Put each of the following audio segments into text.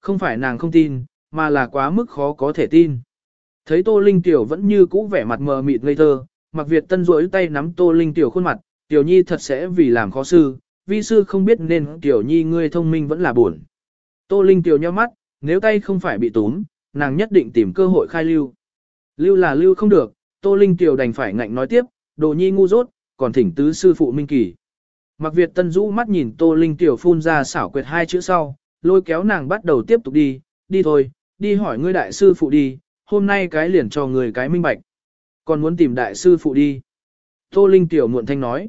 Không phải nàng không tin, mà là quá mức khó có thể tin. Thấy Tô Linh Tiểu vẫn như cũ vẻ mặt mờ mịt ngây thơ, Mặc Việt Tân rỗi tay nắm Tô Linh Tiểu khuôn mặt, Tiểu Nhi thật sẽ vì làm khó sư, vi sư không biết nên Tiểu Nhi ngươi thông minh vẫn là buồn. Tô Linh Tiểu nhíu mắt, nếu tay không phải bị túm, nàng nhất định tìm cơ hội khai lưu. Lưu là lưu không được, Tô Linh Tiểu đành phải ngạnh nói tiếp, đồ nhi ngu dốt, còn thỉnh tứ sư phụ minh kỳ. Mặc Việt Tân rũ mắt nhìn Tô Linh Tiểu phun ra xảo quyệt hai chữ sau, lôi kéo nàng bắt đầu tiếp tục đi, đi thôi, đi hỏi ngươi đại sư phụ đi, hôm nay cái liền cho người cái minh bạch. Còn muốn tìm đại sư phụ đi. Tô Linh Tiểu muộn thanh nói.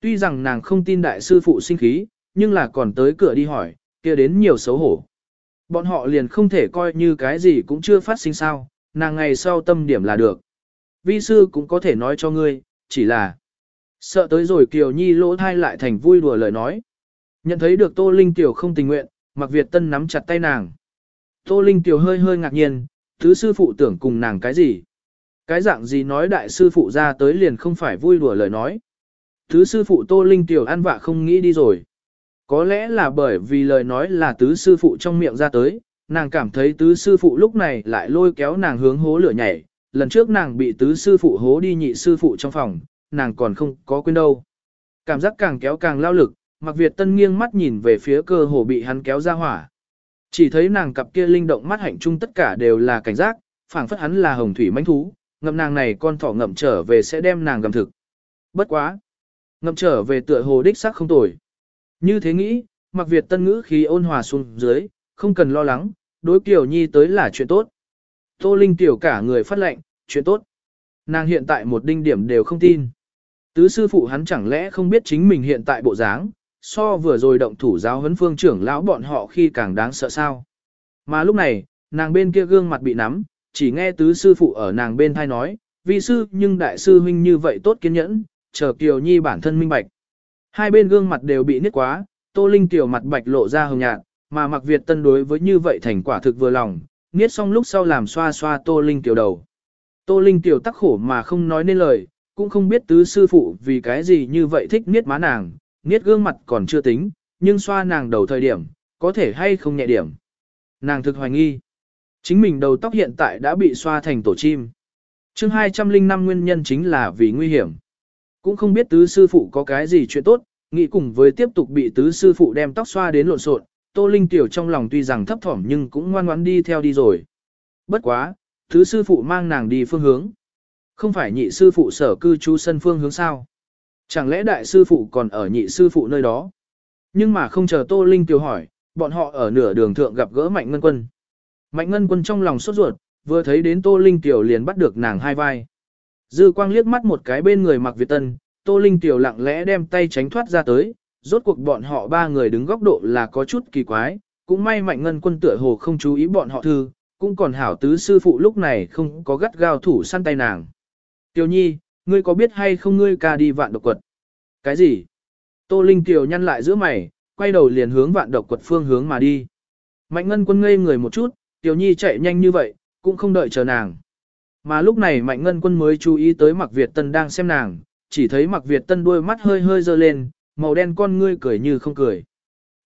Tuy rằng nàng không tin đại sư phụ sinh khí, nhưng là còn tới cửa đi hỏi, kia đến nhiều xấu hổ. Bọn họ liền không thể coi như cái gì cũng chưa phát sinh sao, nàng ngày sau tâm điểm là được. Vi sư cũng có thể nói cho ngươi, chỉ là sợ tới rồi Kiều Nhi lỗ thai lại thành vui đùa lời nói. Nhận thấy được Tô Linh Tiểu không tình nguyện, Mạc Việt Tân nắm chặt tay nàng. Tô Linh Tiểu hơi hơi ngạc nhiên, thứ sư phụ tưởng cùng nàng cái gì? Cái dạng gì nói đại sư phụ ra tới liền không phải vui đùa lời nói. Thứ sư phụ Tô Linh Tiểu ăn vạ không nghĩ đi rồi. Có lẽ là bởi vì lời nói là tứ sư phụ trong miệng ra tới, nàng cảm thấy tứ sư phụ lúc này lại lôi kéo nàng hướng hố lửa nhảy, lần trước nàng bị tứ sư phụ hố đi nhị sư phụ trong phòng, nàng còn không có quên đâu. Cảm giác càng kéo càng lao lực, Mặc Việt Tân nghiêng mắt nhìn về phía cơ hồ bị hắn kéo ra hỏa. Chỉ thấy nàng cặp kia linh động mắt hạnh trung tất cả đều là cảnh giác, phảng phất hắn là hồng thủy mãnh thú, ngậm nàng này con thỏ ngậm trở về sẽ đem nàng gầm thực. Bất quá. Ngậm trở về tựa hồ đích xác không tồi. Như thế nghĩ, Mặc Việt Tân ngữ khí ôn hòa xuống dưới, không cần lo lắng, đối Kiều Nhi tới là chuyện tốt. Tô Linh tiểu cả người phát lệnh, chuyện tốt. Nàng hiện tại một đinh điểm đều không tin. Tứ sư phụ hắn chẳng lẽ không biết chính mình hiện tại bộ dáng, so vừa rồi động thủ giáo huấn phương trưởng lão bọn họ khi càng đáng sợ sao. Mà lúc này, nàng bên kia gương mặt bị nắm, chỉ nghe tứ sư phụ ở nàng bên thai nói, vi sư nhưng đại sư huynh như vậy tốt kiên nhẫn, chờ Kiều Nhi bản thân minh bạch. Hai bên gương mặt đều bị niết quá, Tô Linh tiểu mặt bạch lộ ra hồng nhạt, mà mặc Việt Tân đối với như vậy thành quả thực vừa lòng, niết xong lúc sau làm xoa xoa Tô Linh tiểu đầu. Tô Linh tiểu tắc khổ mà không nói nên lời, cũng không biết tứ sư phụ vì cái gì như vậy thích niết má nàng, niết gương mặt còn chưa tính, nhưng xoa nàng đầu thời điểm, có thể hay không nhẹ điểm. Nàng thực hoài nghi. Chính mình đầu tóc hiện tại đã bị xoa thành tổ chim. chương 205 nguyên nhân chính là vì nguy hiểm. Cũng không biết tứ sư phụ có cái gì chuyện tốt, nghĩ cùng với tiếp tục bị tứ sư phụ đem tóc xoa đến lộn xộn. Tô Linh Tiểu trong lòng tuy rằng thấp thỏm nhưng cũng ngoan ngoãn đi theo đi rồi. Bất quá, tứ sư phụ mang nàng đi phương hướng. Không phải nhị sư phụ sở cư trú sân phương hướng sao. Chẳng lẽ đại sư phụ còn ở nhị sư phụ nơi đó? Nhưng mà không chờ Tô Linh Tiểu hỏi, bọn họ ở nửa đường thượng gặp gỡ Mạnh Ngân Quân. Mạnh Ngân Quân trong lòng sốt ruột, vừa thấy đến Tô Linh Tiểu liền bắt được nàng hai vai. Dư quang liếc mắt một cái bên người mặc Việt Tân, Tô Linh Tiểu lặng lẽ đem tay tránh thoát ra tới, rốt cuộc bọn họ ba người đứng góc độ là có chút kỳ quái, cũng may Mạnh Ngân Quân tựa hồ không chú ý bọn họ thư, cũng còn hảo tứ sư phụ lúc này không có gắt gao thủ săn tay nàng. Tiểu Nhi, ngươi có biết hay không ngươi ca đi vạn độc quật? Cái gì? Tô Linh Kiều nhăn lại giữa mày, quay đầu liền hướng vạn độc quật phương hướng mà đi. Mạnh Ngân Quân ngây người một chút, Tiểu Nhi chạy nhanh như vậy, cũng không đợi chờ nàng. Mà lúc này Mạnh Ngân Quân mới chú ý tới Mạc Việt Tân đang xem nàng, chỉ thấy Mạc Việt Tân đôi mắt hơi hơi dơ lên, màu đen con ngươi cười như không cười.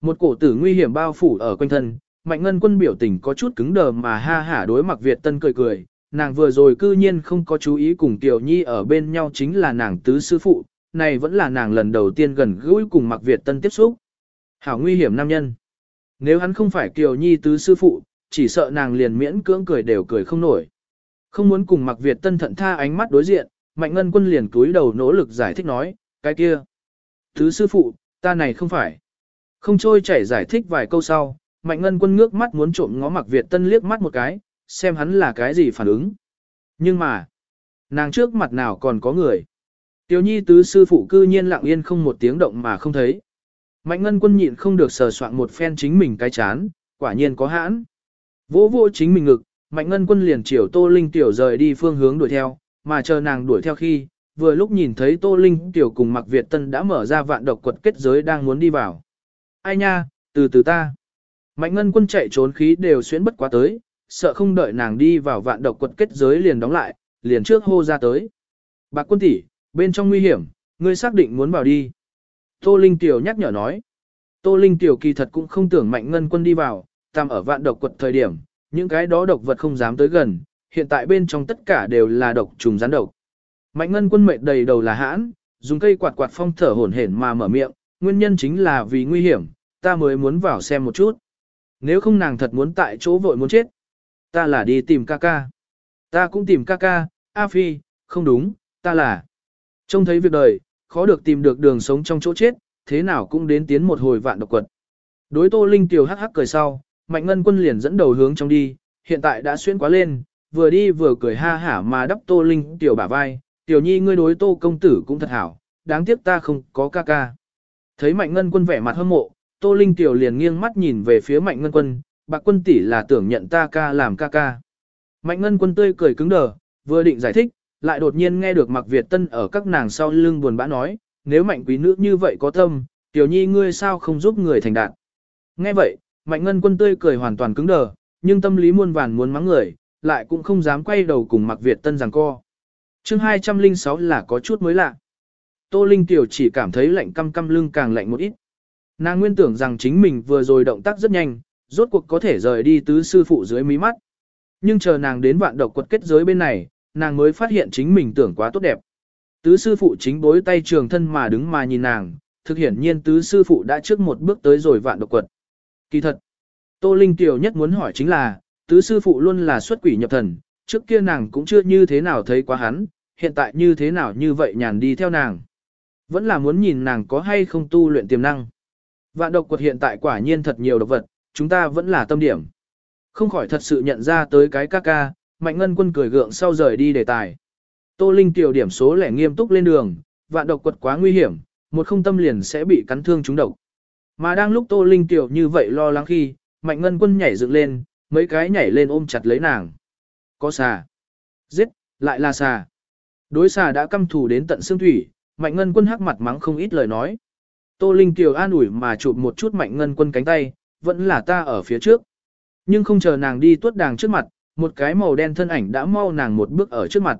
Một cổ tử nguy hiểm bao phủ ở quanh thân, Mạnh Ngân Quân biểu tình có chút cứng đờ mà ha hả đối Mạc Việt Tân cười cười, nàng vừa rồi cư nhiên không có chú ý cùng Tiểu Nhi ở bên nhau chính là nàng tứ sư phụ, này vẫn là nàng lần đầu tiên gần gũi cùng Mạc Việt Tân tiếp xúc. Hảo nguy hiểm nam nhân. Nếu hắn không phải Kiều Nhi tứ sư phụ, chỉ sợ nàng liền miễn cưỡng cười đều cười không nổi. Không muốn cùng Mạc Việt Tân thận tha ánh mắt đối diện, Mạnh Ngân Quân liền cúi đầu nỗ lực giải thích nói, cái kia. tứ sư phụ, ta này không phải. Không trôi chảy giải thích vài câu sau, Mạnh Ngân Quân ngước mắt muốn trộm ngó Mạc Việt Tân liếc mắt một cái, xem hắn là cái gì phản ứng. Nhưng mà, nàng trước mặt nào còn có người. Tiểu nhi tứ sư phụ cư nhiên lặng yên không một tiếng động mà không thấy. Mạnh ngân quân nhịn không được sờ soạn một phen chính mình cái chán, quả nhiên có hãn. Vỗ vỗ chính mình ngực, mạnh ngân quân liền chiều Tô Linh Tiểu rời đi phương hướng đuổi theo, mà chờ nàng đuổi theo khi, vừa lúc nhìn thấy Tô Linh Tiểu cùng mặc Việt Tân đã mở ra vạn độc quật kết giới đang muốn đi vào. Ai nha, từ từ ta. Mạnh ngân quân chạy trốn khí đều xuyến bất quá tới, sợ không đợi nàng đi vào vạn độc quật kết giới liền đóng lại, liền trước hô ra tới. Bạc quân tỷ, bên trong nguy hiểm, ngươi xác định muốn vào đi. Tô Linh Tiểu nhắc nhở nói. Tô Linh Tiểu kỳ thật cũng không tưởng mạnh ngân quân đi vào, tam ở vạn độc quật thời điểm, những cái đó độc vật không dám tới gần, hiện tại bên trong tất cả đều là độc trùng rắn độc. Mạnh ngân quân mệt đầy đầu là hãn, dùng cây quạt quạt phong thở hổn hển mà mở miệng, nguyên nhân chính là vì nguy hiểm, ta mới muốn vào xem một chút. Nếu không nàng thật muốn tại chỗ vội muốn chết. Ta là đi tìm ca ca. Ta cũng tìm ca ca, A Phi, không đúng, ta là. Trông thấy việc đời, khó được tìm được đường sống trong chỗ chết, thế nào cũng đến tiến một hồi vạn độc quật. Đối Tô Linh tiểu hắc hắc cười sau, Mạnh Ngân Quân liền dẫn đầu hướng trong đi, hiện tại đã xuyên quá lên, vừa đi vừa cười ha hả mà đắp Tô Linh tiểu bả vai, tiểu nhi ngươi đối Tô công tử cũng thật hảo, đáng tiếc ta không có ca ca. Thấy Mạnh Ngân Quân vẻ mặt hâm mộ, Tô Linh tiểu liền nghiêng mắt nhìn về phía Mạnh Ngân Quân, bạc quân tỷ là tưởng nhận ta ca làm ca ca. Mạnh Ngân Quân tươi cười cứng đờ, vừa định giải thích, lại đột nhiên nghe được Mạc Việt Tân ở các nàng sau lưng buồn bã nói, nếu Mạnh quý nữ như vậy có tâm, tiểu nhi ngươi sao không giúp người thành đạt. Nghe vậy, Mạnh Ngân Quân tươi cười hoàn toàn cứng đờ, nhưng tâm lý muôn vàn muốn mắng người, lại cũng không dám quay đầu cùng Mạc Việt Tân giằng co. Chương 206 là có chút mới lạ. Tô Linh tiểu chỉ cảm thấy lạnh căm căm lưng càng lạnh một ít. Nàng nguyên tưởng rằng chính mình vừa rồi động tác rất nhanh, rốt cuộc có thể rời đi tứ sư phụ dưới mí mắt. Nhưng chờ nàng đến vạn độc quật kết giới bên này, nàng mới phát hiện chính mình tưởng quá tốt đẹp. Tứ sư phụ chính bối tay trường thân mà đứng mà nhìn nàng, thực hiển nhiên tứ sư phụ đã trước một bước tới rồi vạn độc quật. Kỳ thật, Tô Linh tiểu nhất muốn hỏi chính là, tứ sư phụ luôn là xuất quỷ nhập thần, trước kia nàng cũng chưa như thế nào thấy quá hắn, hiện tại như thế nào như vậy nhàn đi theo nàng. Vẫn là muốn nhìn nàng có hay không tu luyện tiềm năng. Vạn độc quật hiện tại quả nhiên thật nhiều độc vật, chúng ta vẫn là tâm điểm. Không khỏi thật sự nhận ra tới cái ca ca, mạnh ngân quân cười gượng sau rời đi đề tài. Tô Linh tiểu điểm số lẻ nghiêm túc lên đường, vạn độc quật quá nguy hiểm, một không tâm liền sẽ bị cắn thương chúng độc. Mà đang lúc Tô Linh tiểu như vậy lo lắng khi, mạnh ngân quân nhảy dựng lên, mấy cái nhảy lên ôm chặt lấy nàng. Có xà. Giết, lại là xà. Đối xà đã căm thù đến tận xương thủy, mạnh ngân quân hắc mặt mắng không ít lời nói. Tô Linh tiểu an ủi mà chụp một chút mạnh ngân quân cánh tay, vẫn là ta ở phía trước. Nhưng không chờ nàng đi tuốt đàng trước mặt, một cái màu đen thân ảnh đã mau nàng một bước ở trước mặt.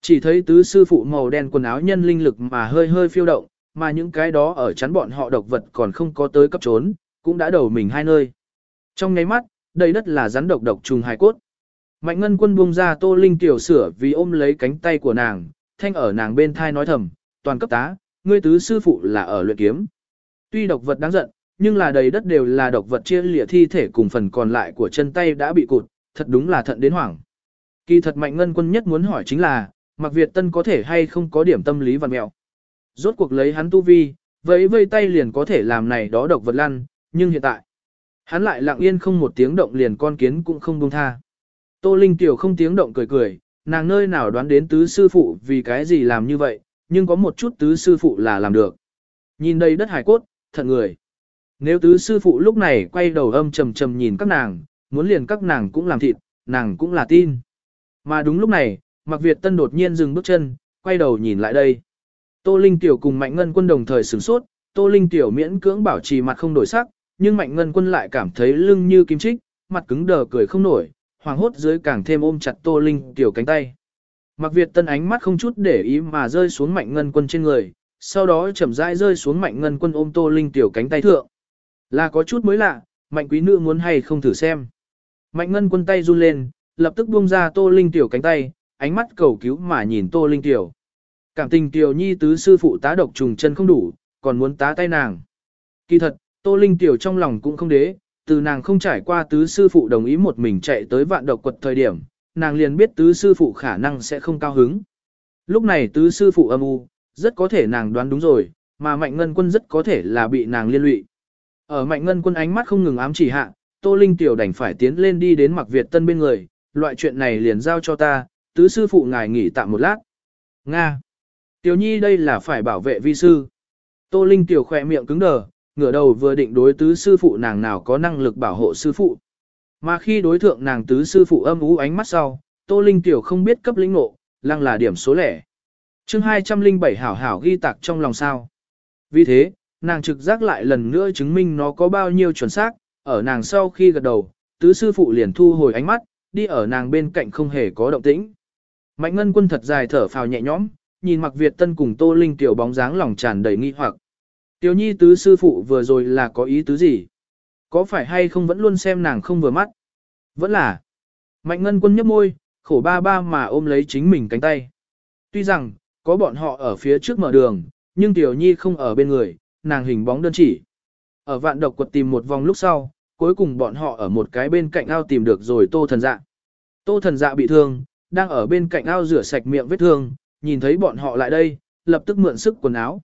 Chỉ thấy tứ sư phụ màu đen quần áo nhân linh lực mà hơi hơi phiêu động, mà những cái đó ở chắn bọn họ độc vật còn không có tới cấp trốn, cũng đã đầu mình hai nơi. Trong nháy mắt, đầy đất là rắn độc độc trùng hài cốt. Mạnh ngân quân buông ra tô linh tiểu sửa vì ôm lấy cánh tay của nàng, thanh ở nàng bên thai nói thầm, toàn cấp tá, ngươi tứ sư phụ là ở luyện kiếm. Tuy độc vật đáng giận, nhưng là đầy đất đều là độc vật chia lìa thi thể cùng phần còn lại của chân tay đã bị cụt, thật đúng là thận đến hoảng. Kỳ thật mạnh ngân quân nhất muốn hỏi chính là, Mạc Việt Tân có thể hay không có điểm tâm lý văn mẹo. Rốt cuộc lấy hắn tu vi, vẫy vây tay liền có thể làm này đó độc vật lăn, nhưng hiện tại, hắn lại lặng yên không một tiếng động liền con kiến cũng không buông tha. Tô Linh Tiểu không tiếng động cười cười, nàng nơi nào đoán đến tứ sư phụ vì cái gì làm như vậy, nhưng có một chút tứ sư phụ là làm được. Nhìn đây đất hải cốt, thật người. Nếu tứ sư phụ lúc này quay đầu âm trầm trầm nhìn các nàng, muốn liền các nàng cũng làm thịt, nàng cũng là tin. Mà đúng lúc này, Mạc Việt Tân đột nhiên dừng bước chân, quay đầu nhìn lại đây. Tô Linh Tiểu cùng Mạnh Ngân Quân đồng thời sửng sốt, Tô Linh Tiểu miễn cưỡng bảo trì mặt không đổi sắc, nhưng Mạnh Ngân Quân lại cảm thấy lưng như kim chích, mặt cứng đờ cười không nổi, hoàng hốt dưới càng thêm ôm chặt Tô Linh Tiểu cánh tay. Mạc Việt Tân ánh mắt không chút để ý mà rơi xuống Mạnh Ngân Quân trên người, sau đó chậm rãi rơi xuống Mạnh Ngân Quân ôm Tô Linh Tiểu cánh tay thượng. Là có chút mới lạ, Mạnh Quý Nữ muốn hay không thử xem. Mạnh Ngân Quân tay run lên, lập tức buông ra Tô Linh Tiểu cánh tay, ánh mắt cầu cứu mà nhìn Tô Linh Tiểu. Cảm tình Tiểu Nhi tứ sư phụ tá độc trùng chân không đủ, còn muốn tá tay nàng. Kỳ thật, Tô Linh Tiểu trong lòng cũng không đế, từ nàng không trải qua tứ sư phụ đồng ý một mình chạy tới vạn độc quật thời điểm, nàng liền biết tứ sư phụ khả năng sẽ không cao hứng. Lúc này tứ sư phụ âm u, rất có thể nàng đoán đúng rồi, mà mạnh ngân quân rất có thể là bị nàng liên lụy. Ở mạnh ngân quân ánh mắt không ngừng ám chỉ hạ, Tô Linh Tiểu đành phải tiến lên đi đến mặc Việt Tân bên người, loại chuyện này liền giao cho ta, tứ sư phụ ngài nghỉ tạm một lát. Nga. Tiểu nhi đây là phải bảo vệ vi sư. Tô Linh Tiểu khỏe miệng cứng đờ, ngửa đầu vừa định đối tứ sư phụ nàng nào có năng lực bảo hộ sư phụ. Mà khi đối thượng nàng tứ sư phụ âm ú ánh mắt sau, Tô Linh Tiểu không biết cấp lĩnh ngộ, lăng là điểm số lẻ. chương 207 hảo hảo ghi tạc trong lòng sao. Vì thế, nàng trực giác lại lần nữa chứng minh nó có bao nhiêu chuẩn xác, ở nàng sau khi gật đầu, tứ sư phụ liền thu hồi ánh mắt, đi ở nàng bên cạnh không hề có động tĩnh. Mạnh ngân quân thật dài thở phào nhẹ nhõm, nhìn mặc Việt Tân cùng Tô Linh tiểu bóng dáng lòng tràn đầy nghi hoặc. Tiểu nhi tứ sư phụ vừa rồi là có ý tứ gì? Có phải hay không vẫn luôn xem nàng không vừa mắt? Vẫn là. Mạnh ngân quân nhấp môi, khổ ba ba mà ôm lấy chính mình cánh tay. Tuy rằng, có bọn họ ở phía trước mở đường, nhưng Tiểu Nhi không ở bên người, nàng hình bóng đơn chỉ. Ở vạn độc quật tìm một vòng lúc sau, cuối cùng bọn họ ở một cái bên cạnh ao tìm được rồi tô thần dạ. Tô thần dạ bị thương, đang ở bên cạnh ao rửa sạch miệng vết thương, nhìn thấy bọn họ lại đây, lập tức mượn sức quần áo.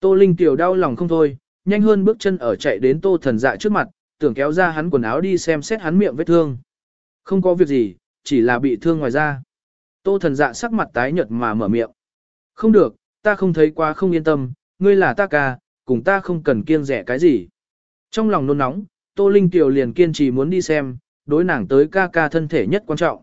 Tô Linh Tiểu đau lòng không thôi, nhanh hơn bước chân ở chạy đến tô thần dạ trước mặt, tưởng kéo ra hắn quần áo đi xem xét hắn miệng vết thương. Không có việc gì, chỉ là bị thương ngoài da. Tô thần dạ sắc mặt tái nhợt mà mở miệng. Không được, ta không thấy quá không yên tâm, ngươi là ta ca, cùng ta không cần kiêng rẻ cái gì. Trong lòng nôn nóng, Tô Linh Tiểu liền kiên trì muốn đi xem, đối nàng tới ca ca thân thể nhất quan trọng.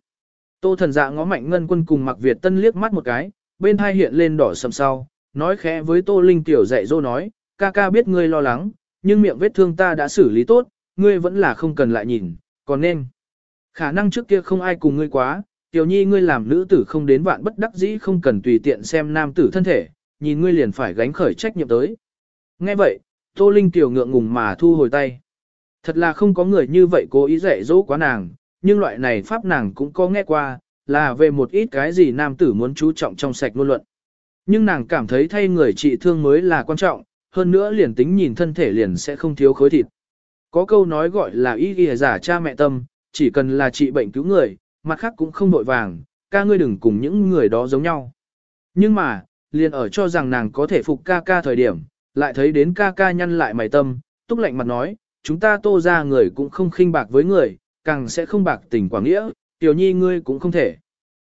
Tô thần dạ ngó mạnh ngân quân cùng mặc Việt Tân liếc mắt một cái, bên hai hiện lên đỏ sầm sau, nói khẽ với Tô Linh Tiểu dạy dỗ nói, ca ca biết ngươi lo lắng, nhưng miệng vết thương ta đã xử lý tốt, ngươi vẫn là không cần lại nhìn, còn nên. Khả năng trước kia không ai cùng ngươi quá, Tiểu Nhi ngươi làm nữ tử không đến vạn bất đắc dĩ không cần tùy tiện xem nam tử thân thể, nhìn ngươi liền phải gánh khởi trách nhiệm tới. Nghe vậy, Tô Linh Tiểu ngượng ngùng mà thu hồi tay. Thật là không có người như vậy cố ý dạy dỗ quá nàng, nhưng loại này pháp nàng cũng có nghe qua, là về một ít cái gì nam tử muốn chú trọng trong sạch ngôn luận. Nhưng nàng cảm thấy thay người trị thương mới là quan trọng, hơn nữa liền tính nhìn thân thể liền sẽ không thiếu khối thịt. Có câu nói gọi là ý ghi giả cha mẹ tâm, chỉ cần là trị bệnh cứu người, mặt khác cũng không nội vàng, ca ngươi đừng cùng những người đó giống nhau. Nhưng mà, liền ở cho rằng nàng có thể phục ca ca thời điểm, lại thấy đến ca ca nhăn lại mày tâm, túc lạnh mặt nói, chúng ta tô ra người cũng không khinh bạc với người, càng sẽ không bạc tình quảng nghĩa, tiểu nhi ngươi cũng không thể.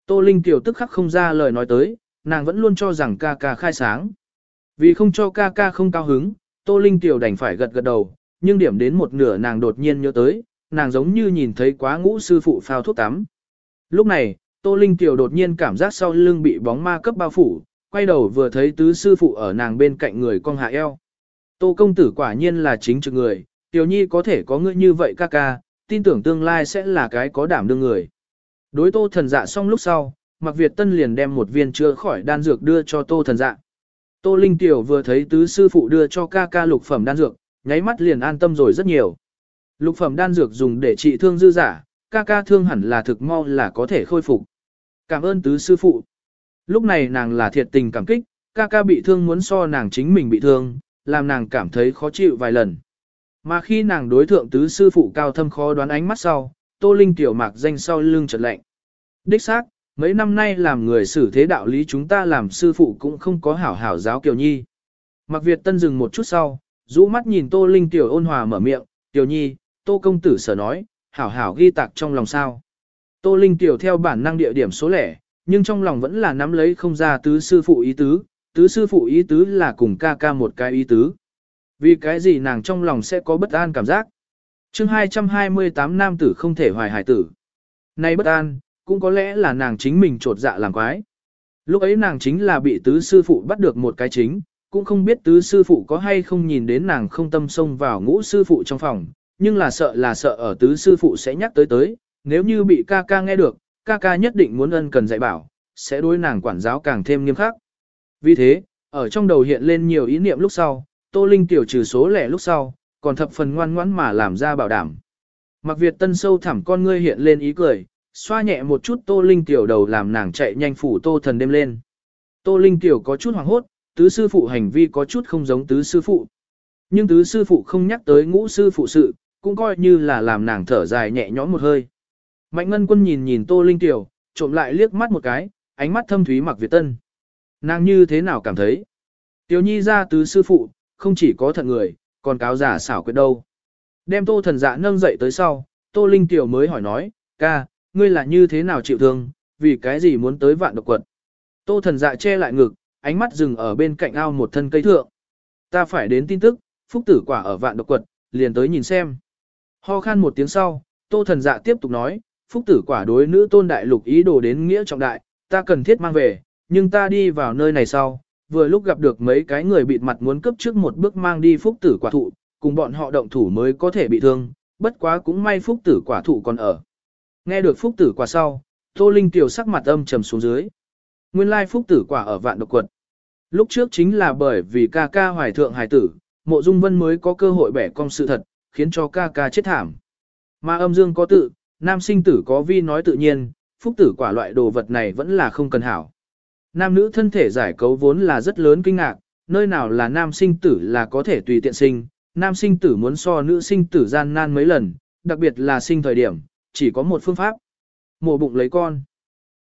Tô Linh tiểu tức khắc không ra lời nói tới, nàng vẫn luôn cho rằng ca ca khai sáng. Vì không cho ca ca không cao hứng, Tô Linh tiểu đành phải gật gật đầu, nhưng điểm đến một nửa nàng đột nhiên nhớ tới, nàng giống như nhìn thấy quá ngũ sư phụ phao thuốc tắm. Lúc này, Tô Linh tiểu đột nhiên cảm giác sau lưng bị bóng ma cấp bao phủ, quay đầu vừa thấy tứ sư phụ ở nàng bên cạnh người con hạ eo. Tô công tử quả nhiên là chính trực người, tiểu nhi có thể có ngươi như vậy ca ca, tin tưởng tương lai sẽ là cái có đảm đương người. Đối tô thần dạ xong lúc sau, Mạc Việt Tân liền đem một viên chữa khỏi đan dược đưa cho tô thần dạ. Tô Linh Tiểu vừa thấy tứ sư phụ đưa cho ca ca lục phẩm đan dược, nháy mắt liền an tâm rồi rất nhiều. Lục phẩm đan dược dùng để trị thương dư giả, ca ca thương hẳn là thực mau là có thể khôi phục. Cảm ơn tứ sư phụ. Lúc này nàng là thiệt tình cảm kích, ca ca bị thương muốn so nàng chính mình bị thương, làm nàng cảm thấy khó chịu vài lần. Mà khi nàng đối thượng tứ sư phụ cao thâm khó đoán ánh mắt sau, Tô Linh tiểu mạc danh sau lưng chợt lạnh. Đích xác, mấy năm nay làm người xử thế đạo lý chúng ta làm sư phụ cũng không có hảo hảo giáo Kiều Nhi. Mạc Việt Tân dừng một chút sau, rũ mắt nhìn Tô Linh tiểu ôn hòa mở miệng, tiểu Nhi, Tô công tử sở nói, hảo hảo ghi tạc trong lòng sao. Tô Linh tiểu theo bản năng địa điểm số lẻ, nhưng trong lòng vẫn là nắm lấy không ra tứ sư phụ ý tứ, tứ sư phụ ý tứ là cùng ca ca một cái ý tứ. Vì cái gì nàng trong lòng sẽ có bất an cảm giác. chương 228 nam tử không thể hoài hải tử. Nay bất an, cũng có lẽ là nàng chính mình trột dạ làm quái. Lúc ấy nàng chính là bị tứ sư phụ bắt được một cái chính, cũng không biết tứ sư phụ có hay không nhìn đến nàng không tâm xông vào ngũ sư phụ trong phòng, nhưng là sợ là sợ ở tứ sư phụ sẽ nhắc tới tới, nếu như bị ca ca nghe được, ca ca nhất định muốn ân cần dạy bảo, sẽ đối nàng quản giáo càng thêm nghiêm khắc. Vì thế, ở trong đầu hiện lên nhiều ý niệm lúc sau, Tô Linh tiểu trừ số lẻ lúc sau, còn thập phần ngoan ngoãn mà làm ra bảo đảm. Mặc Việt Tân sâu thẳm con ngươi hiện lên ý cười, xoa nhẹ một chút Tô Linh tiểu đầu làm nàng chạy nhanh phủ Tô Thần đêm lên. Tô Linh tiểu có chút hoảng hốt, tứ sư phụ hành vi có chút không giống tứ sư phụ. Nhưng tứ sư phụ không nhắc tới ngũ sư phụ sự, cũng coi như là làm nàng thở dài nhẹ nhõm một hơi. Mạnh Ngân Quân nhìn nhìn Tô Linh tiểu, trộm lại liếc mắt một cái, ánh mắt thâm thúy Mặc Việt Tân. Nàng như thế nào cảm thấy? Tiểu Nhi ra tứ sư phụ, không chỉ có thận người, còn cáo giả xảo quyệt đâu. Đem tô thần dạ nâng dậy tới sau, tô linh tiểu mới hỏi nói, ca, ngươi là như thế nào chịu thương, vì cái gì muốn tới vạn độc quật. Tô thần dạ che lại ngực, ánh mắt dừng ở bên cạnh ao một thân cây thượng. Ta phải đến tin tức, phúc tử quả ở vạn độc quật, liền tới nhìn xem. Ho khan một tiếng sau, tô thần dạ tiếp tục nói, phúc tử quả đối nữ tôn đại lục ý đồ đến nghĩa trọng đại, ta cần thiết mang về, nhưng ta đi vào nơi này sau, vừa lúc gặp được mấy cái người bịt mặt muốn cấp trước một bước mang đi phúc tử quả thụ, cùng bọn họ động thủ mới có thể bị thương, bất quá cũng may phúc tử quả thụ còn ở. Nghe được phúc tử quả sau, Tô Linh tiểu sắc mặt âm trầm xuống dưới. Nguyên lai phúc tử quả ở vạn độc quật. Lúc trước chính là bởi vì ca ca hoài thượng hài tử, mộ dung vân mới có cơ hội bẻ cong sự thật, khiến cho ca ca chết thảm. Mà âm dương có tự, nam sinh tử có vi nói tự nhiên, phúc tử quả loại đồ vật này vẫn là không cần hảo. Nam nữ thân thể giải cấu vốn là rất lớn kinh ngạc, nơi nào là nam sinh tử là có thể tùy tiện sinh, nam sinh tử muốn so nữ sinh tử gian nan mấy lần, đặc biệt là sinh thời điểm, chỉ có một phương pháp. Mổ bụng lấy con.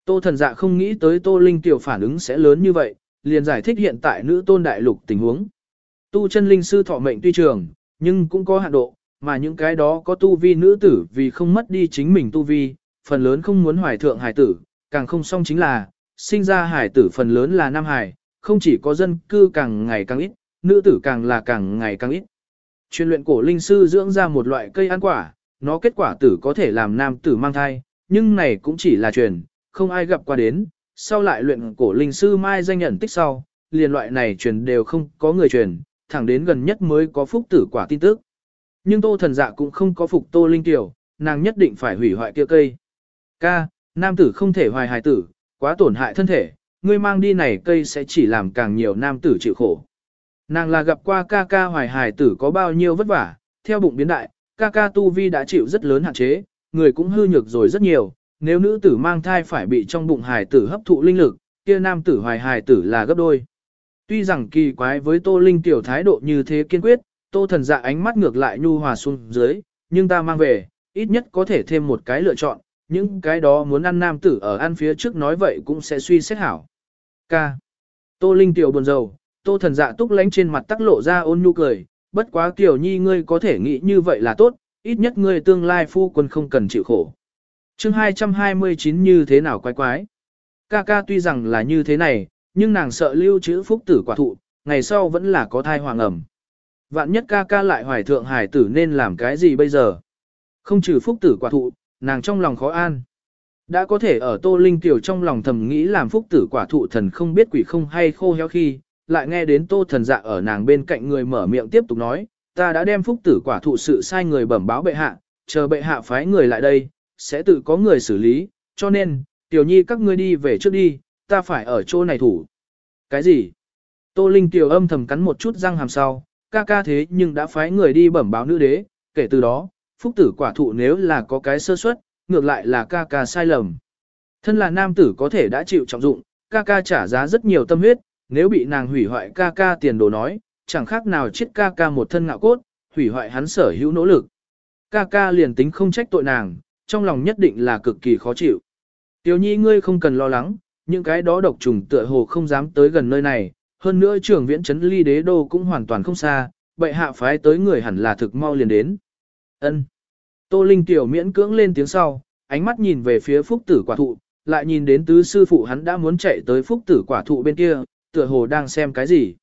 Tô thần dạ không nghĩ tới Tô Linh tiểu phản ứng sẽ lớn như vậy, liền giải thích hiện tại nữ tôn đại lục tình huống. Tu chân linh sư thọ mệnh tuy trường, nhưng cũng có hạn độ, mà những cái đó có tu vi nữ tử vì không mất đi chính mình tu vi, phần lớn không muốn hoài thượng hải tử, càng không xong chính là, sinh ra hải tử phần lớn là nam hải, không chỉ có dân cư càng ngày càng ít, nữ tử càng là càng ngày càng ít. Chuyên luyện cổ linh sư dưỡng ra một loại cây ăn quả, nó kết quả tử có thể làm nam tử mang thai, nhưng này cũng chỉ là truyền, không ai gặp qua đến, sau lại luyện cổ linh sư mai danh nhận tích sau, liền loại này truyền đều không có người truyền, thẳng đến gần nhất mới có phúc tử quả tin tức. Nhưng tô thần dạ cũng không có phục tô linh tiểu, nàng nhất định phải hủy hoại kia cây. Ca, nam tử không thể hoài hài tử, quá tổn hại thân thể, ngươi mang đi này cây sẽ chỉ làm càng nhiều nam tử chịu khổ. Nàng là gặp qua ca ca hoài hài tử có bao nhiêu vất vả, theo bụng biến đại, ca ca tu vi đã chịu rất lớn hạn chế, người cũng hư nhược rồi rất nhiều, nếu nữ tử mang thai phải bị trong bụng hài tử hấp thụ linh lực, kia nam tử hoài hài tử là gấp đôi. Tuy rằng kỳ quái với Tô Linh tiểu thái độ như thế kiên quyết, Tô thần dạ ánh mắt ngược lại nhu hòa xuống dưới, nhưng ta mang về, ít nhất có thể thêm một cái lựa chọn, những cái đó muốn ăn nam tử ở ăn phía trước nói vậy cũng sẽ suy xét hảo. Ca. Tô Linh tiểu buồn rầu, Tô thần dạ túc lánh trên mặt tắc lộ ra ôn nhu cười, bất quá kiểu nhi ngươi có thể nghĩ như vậy là tốt, ít nhất ngươi tương lai phu quân không cần chịu khổ. chương 229 như thế nào quái quái. Ca ca tuy rằng là như thế này, nhưng nàng sợ lưu trữ phúc tử quả thụ, ngày sau vẫn là có thai hoàng ẩm. Vạn nhất ca ca lại hoài thượng hải tử nên làm cái gì bây giờ? Không trừ phúc tử quả thụ, nàng trong lòng khó an. Đã có thể ở Tô Linh Tiểu trong lòng thầm nghĩ làm phúc tử quả thụ thần không biết quỷ không hay khô héo khi, lại nghe đến Tô thần dạ ở nàng bên cạnh người mở miệng tiếp tục nói, ta đã đem phúc tử quả thụ sự sai người bẩm báo bệ hạ, chờ bệ hạ phái người lại đây, sẽ tự có người xử lý, cho nên, Tiểu Nhi các ngươi đi về trước đi, ta phải ở chỗ này thủ. Cái gì? Tô Linh Tiểu âm thầm cắn một chút răng hàm sau, ca ca thế nhưng đã phái người đi bẩm báo nữ đế, kể từ đó, phúc tử quả thụ nếu là có cái sơ suất, ngược lại là ca ca sai lầm. Thân là nam tử có thể đã chịu trọng dụng, ca ca trả giá rất nhiều tâm huyết, nếu bị nàng hủy hoại ca ca tiền đồ nói, chẳng khác nào chết ca ca một thân ngạo cốt, hủy hoại hắn sở hữu nỗ lực. Ca ca liền tính không trách tội nàng, trong lòng nhất định là cực kỳ khó chịu. Tiểu nhi ngươi không cần lo lắng, những cái đó độc trùng tựa hồ không dám tới gần nơi này, hơn nữa trưởng viễn trấn ly đế đô cũng hoàn toàn không xa, bệ hạ phái tới người hẳn là thực mau liền đến. Ân. Tô Linh tiểu miễn cưỡng lên tiếng sau, ánh mắt nhìn về phía phúc tử quả thụ, lại nhìn đến tứ sư phụ hắn đã muốn chạy tới phúc tử quả thụ bên kia, tựa hồ đang xem cái gì.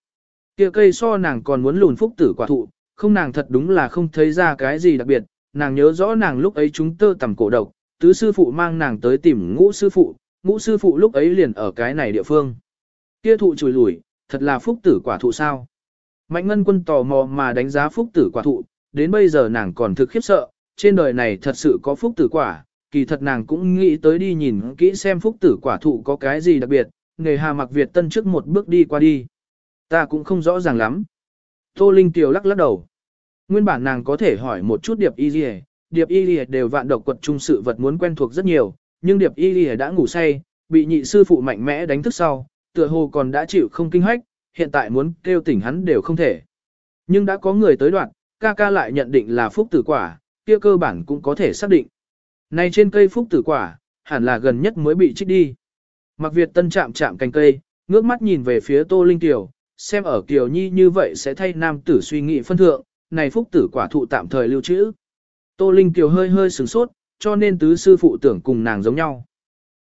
Kia cây so nàng còn muốn lùn phúc tử quả thụ, không nàng thật đúng là không thấy ra cái gì đặc biệt, nàng nhớ rõ nàng lúc ấy chúng tơ tầm cổ độc, tứ sư phụ mang nàng tới tìm ngũ sư phụ, ngũ sư phụ lúc ấy liền ở cái này địa phương. Kia thụ chùi lủi, thật là phúc tử quả thụ sao. Mạnh ngân quân tò mò mà đánh giá phúc tử quả thụ, đến bây giờ nàng còn thực khiếp sợ, trên đời này thật sự có phúc tử quả, kỳ thật nàng cũng nghĩ tới đi nhìn kỹ xem phúc tử quả thụ có cái gì đặc biệt, nghề hà mặc Việt tân trước một bước đi qua đi. Ta cũng không rõ ràng lắm. Tô Linh Tiều lắc lắc đầu. Nguyên bản nàng có thể hỏi một chút điệp y gì điệp y gì đều vạn độc quật trung sự vật muốn quen thuộc rất nhiều, nhưng điệp y gì đã ngủ say, bị nhị sư phụ mạnh mẽ đánh thức sau, tựa hồ còn đã chịu không kinh hoách, hiện tại muốn kêu tỉnh hắn đều không thể. Nhưng đã có người tới đoạn, ca ca lại nhận định là phúc tử quả, kia cơ bản cũng có thể xác định. Này trên cây phúc tử quả, hẳn là gần nhất mới bị trích đi. Mặc Việt Tân chạm chạm cành cây, ngước mắt nhìn về phía Tô Linh Tiểu, xem ở Kiều Nhi như vậy sẽ thay nam tử suy nghĩ phân thượng, này phúc tử quả thụ tạm thời lưu trữ. Tô Linh Tiểu hơi hơi sửng sốt, cho nên tứ sư phụ tưởng cùng nàng giống nhau.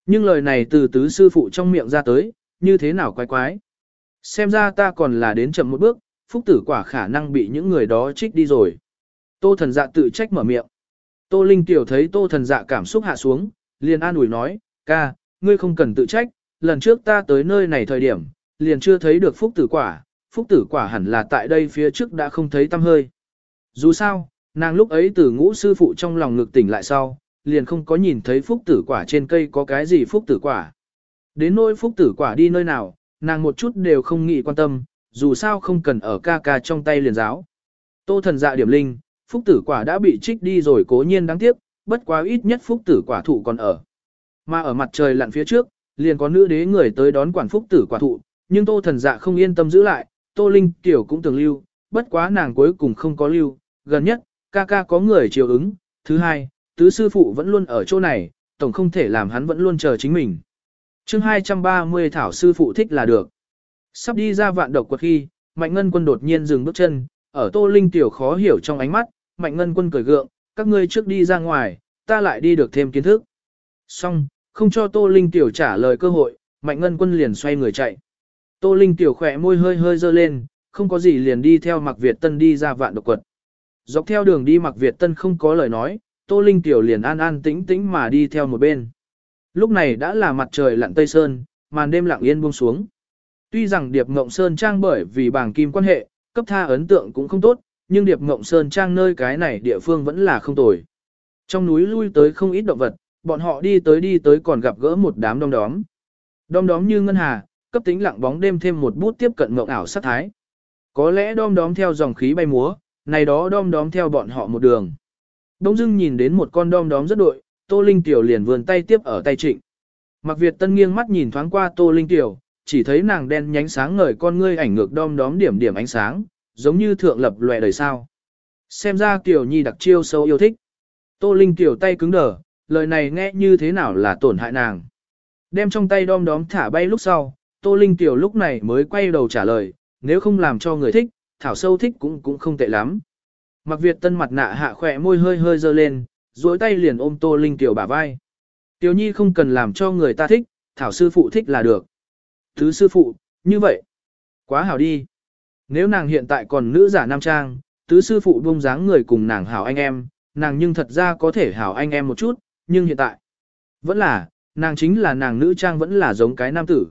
Nhưng lời này từ tứ sư phụ trong miệng ra tới, như thế nào quái quái. Xem ra ta còn là đến chậm một bước, phúc tử quả khả năng bị những người đó trích đi rồi. Tô thần dạ tự trách mở miệng. Tô Linh Tiểu thấy tô thần dạ cảm xúc hạ xuống, liền an ủi nói, ca, ngươi không cần tự trách, lần trước ta tới nơi này thời điểm, liền chưa thấy được phúc tử quả, phúc tử quả hẳn là tại đây phía trước đã không thấy tâm hơi. Dù sao, nàng lúc ấy từ ngũ sư phụ trong lòng ngực tỉnh lại sau, liền không có nhìn thấy phúc tử quả trên cây có cái gì phúc tử quả. Đến nỗi phúc tử quả đi nơi nào, nàng một chút đều không nghĩ quan tâm, dù sao không cần ở ca ca trong tay liền giáo. Tô thần dạ điểm linh, phúc tử quả đã bị trích đi rồi cố nhiên đáng tiếc, bất quá ít nhất phúc tử quả thụ còn ở. Mà ở mặt trời lặn phía trước, liền có nữ đế người tới đón quản phúc tử quả thụ, nhưng tô thần dạ không yên tâm giữ lại, tô linh tiểu cũng tưởng lưu, bất quá nàng cuối cùng không có lưu, gần nhất, ca ca có người chiều ứng, thứ hai, tứ sư phụ vẫn luôn ở chỗ này, tổng không thể làm hắn vẫn luôn chờ chính mình chương 230 thảo sư phụ thích là được. Sắp đi ra vạn độc quật khi, Mạnh Ngân quân đột nhiên dừng bước chân, ở Tô Linh tiểu khó hiểu trong ánh mắt, Mạnh Ngân quân cười gượng, các ngươi trước đi ra ngoài, ta lại đi được thêm kiến thức. Xong, không cho Tô Linh tiểu trả lời cơ hội, Mạnh Ngân quân liền xoay người chạy. Tô Linh tiểu khỏe môi hơi hơi dơ lên, không có gì liền đi theo Mạc Việt Tân đi ra vạn độc quật. Dọc theo đường đi Mạc Việt Tân không có lời nói, Tô Linh tiểu liền an an tĩnh tĩnh mà đi theo một bên. Lúc này đã là mặt trời lặn tây sơn, màn đêm lặng yên buông xuống. Tuy rằng Điệp Ngộng Sơn Trang bởi vì bảng kim quan hệ, cấp tha ấn tượng cũng không tốt, nhưng Điệp Ngộng Sơn Trang nơi cái này địa phương vẫn là không tồi. Trong núi lui tới không ít động vật, bọn họ đi tới đi tới còn gặp gỡ một đám đom đóm. Đom đóm như ngân hà, cấp tính lặng bóng đêm thêm một bút tiếp cận ngộng ảo sát thái. Có lẽ đom đóm theo dòng khí bay múa, này đó đom đóm theo bọn họ một đường. Đông dưng nhìn đến một con đom đóm rất đội, Tô Linh Tiểu liền vườn tay tiếp ở tay trịnh. Mặc Việt Tân nghiêng mắt nhìn thoáng qua Tô Linh Tiểu, chỉ thấy nàng đen nhánh sáng ngời con ngươi ảnh ngược đom đóm điểm điểm ánh sáng, giống như thượng lập lòe đời sao. Xem ra Tiểu Nhi đặc chiêu sâu yêu thích. Tô Linh Tiểu tay cứng đờ, lời này nghe như thế nào là tổn hại nàng. Đem trong tay đom đóm thả bay lúc sau, Tô Linh Tiểu lúc này mới quay đầu trả lời, nếu không làm cho người thích, thảo sâu thích cũng cũng không tệ lắm. Mặc Việt tân mặt nạ hạ khỏe môi hơi hơi dơ lên, duỗi tay liền ôm Tô Linh Tiểu bả vai. Tiểu Nhi không cần làm cho người ta thích, thảo sư phụ thích là được. Thứ sư phụ, như vậy. Quá hảo đi. Nếu nàng hiện tại còn nữ giả nam trang, tứ sư phụ bông dáng người cùng nàng hảo anh em, nàng nhưng thật ra có thể hảo anh em một chút, nhưng hiện tại, vẫn là, nàng chính là nàng nữ trang vẫn là giống cái nam tử.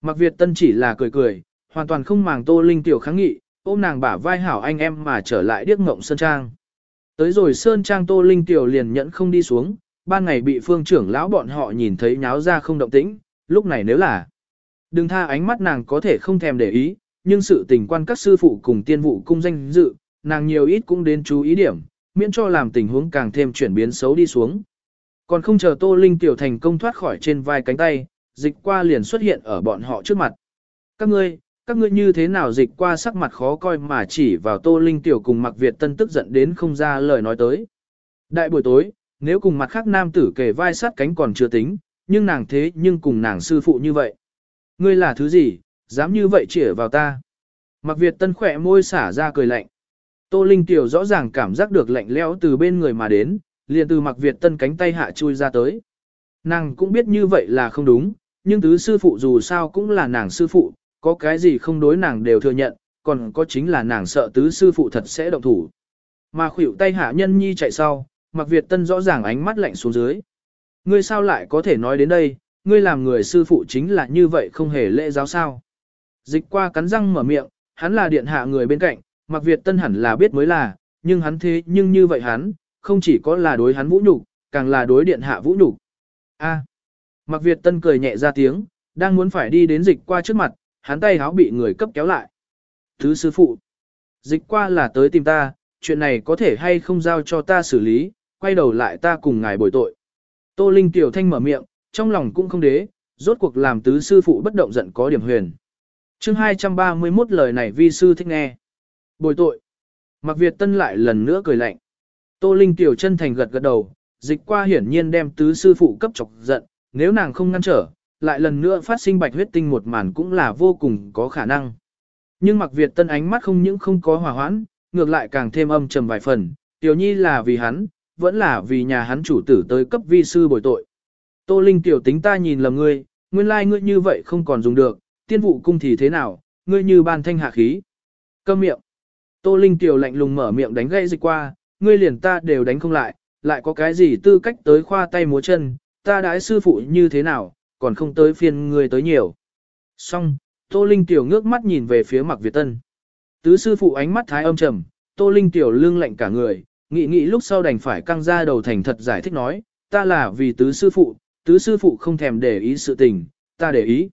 Mặc Việt Tân chỉ là cười cười, hoàn toàn không màng Tô Linh tiểu kháng nghị, ôm nàng bả vai hảo anh em mà trở lại điếc ngộng Sơn Trang. Tới rồi Sơn Trang Tô Linh tiểu liền nhẫn không đi xuống, ban ngày bị phương trưởng lão bọn họ nhìn thấy nháo ra không động tĩnh, lúc này nếu là Đừng tha ánh mắt nàng có thể không thèm để ý, nhưng sự tình quan các sư phụ cùng tiên vụ cung danh dự, nàng nhiều ít cũng đến chú ý điểm, miễn cho làm tình huống càng thêm chuyển biến xấu đi xuống. Còn không chờ Tô Linh tiểu thành công thoát khỏi trên vai cánh tay, dịch qua liền xuất hiện ở bọn họ trước mặt. Các ngươi, các ngươi như thế nào dịch qua sắc mặt khó coi mà chỉ vào Tô Linh tiểu cùng mặc Việt Tân tức giận đến không ra lời nói tới. Đại buổi tối, nếu cùng mặt khác nam tử kề vai sát cánh còn chưa tính, nhưng nàng thế nhưng cùng nàng sư phụ như vậy. Ngươi là thứ gì, dám như vậy chỉ vào ta. Mặc Việt Tân khỏe môi xả ra cười lạnh. Tô Linh Tiểu rõ ràng cảm giác được lạnh lẽo từ bên người mà đến, liền từ Mặc Việt Tân cánh tay hạ chui ra tới. Nàng cũng biết như vậy là không đúng, nhưng tứ sư phụ dù sao cũng là nàng sư phụ, có cái gì không đối nàng đều thừa nhận, còn có chính là nàng sợ tứ sư phụ thật sẽ động thủ. Mà khuỷu tay hạ nhân nhi chạy sau, Mặc Việt Tân rõ ràng ánh mắt lạnh xuống dưới. Ngươi sao lại có thể nói đến đây, ngươi làm người sư phụ chính là như vậy không hề lễ giáo sao. Dịch qua cắn răng mở miệng, hắn là điện hạ người bên cạnh, mặc Việt Tân hẳn là biết mới là, nhưng hắn thế nhưng như vậy hắn, không chỉ có là đối hắn vũ nhục, càng là đối điện hạ vũ nhục. A. Mặc Việt Tân cười nhẹ ra tiếng, đang muốn phải đi đến dịch qua trước mặt, hắn tay háo bị người cấp kéo lại. Thứ sư phụ. Dịch qua là tới tìm ta, chuyện này có thể hay không giao cho ta xử lý, quay đầu lại ta cùng ngài bồi tội. Tô Linh Tiểu Thanh mở miệng, trong lòng cũng không đế, rốt cuộc làm tứ sư phụ bất động giận có điểm huyền. chương 231 lời này vi sư thích nghe. Bồi tội. Mặc Việt Tân lại lần nữa cười lạnh. Tô Linh tiểu chân thành gật gật đầu, dịch qua hiển nhiên đem tứ sư phụ cấp chọc giận, nếu nàng không ngăn trở, lại lần nữa phát sinh bạch huyết tinh một màn cũng là vô cùng có khả năng. Nhưng Mặc Việt Tân ánh mắt không những không có hòa hoãn, ngược lại càng thêm âm trầm vài phần, tiểu nhi là vì hắn, vẫn là vì nhà hắn chủ tử tới cấp vi sư bồi tội. Tô Linh tiểu tính ta nhìn lầm ngươi, nguyên lai ngươi như vậy không còn dùng được, tiên vụ cung thì thế nào, ngươi như ban thanh hạ khí. Câm miệng. Tô Linh tiểu lạnh lùng mở miệng đánh gãy dịch qua, ngươi liền ta đều đánh không lại, lại có cái gì tư cách tới khoa tay múa chân, ta đãi sư phụ như thế nào, còn không tới phiên ngươi tới nhiều. Xong, Tô Linh tiểu ngước mắt nhìn về phía Mạc Việt Tân. Tứ sư phụ ánh mắt thái âm trầm, Tô Linh tiểu lương lạnh cả người, nghĩ nghĩ lúc sau đành phải căng ra đầu thành thật giải thích nói, ta là vì tứ sư phụ, tứ sư phụ không thèm để ý sự tình, ta để ý.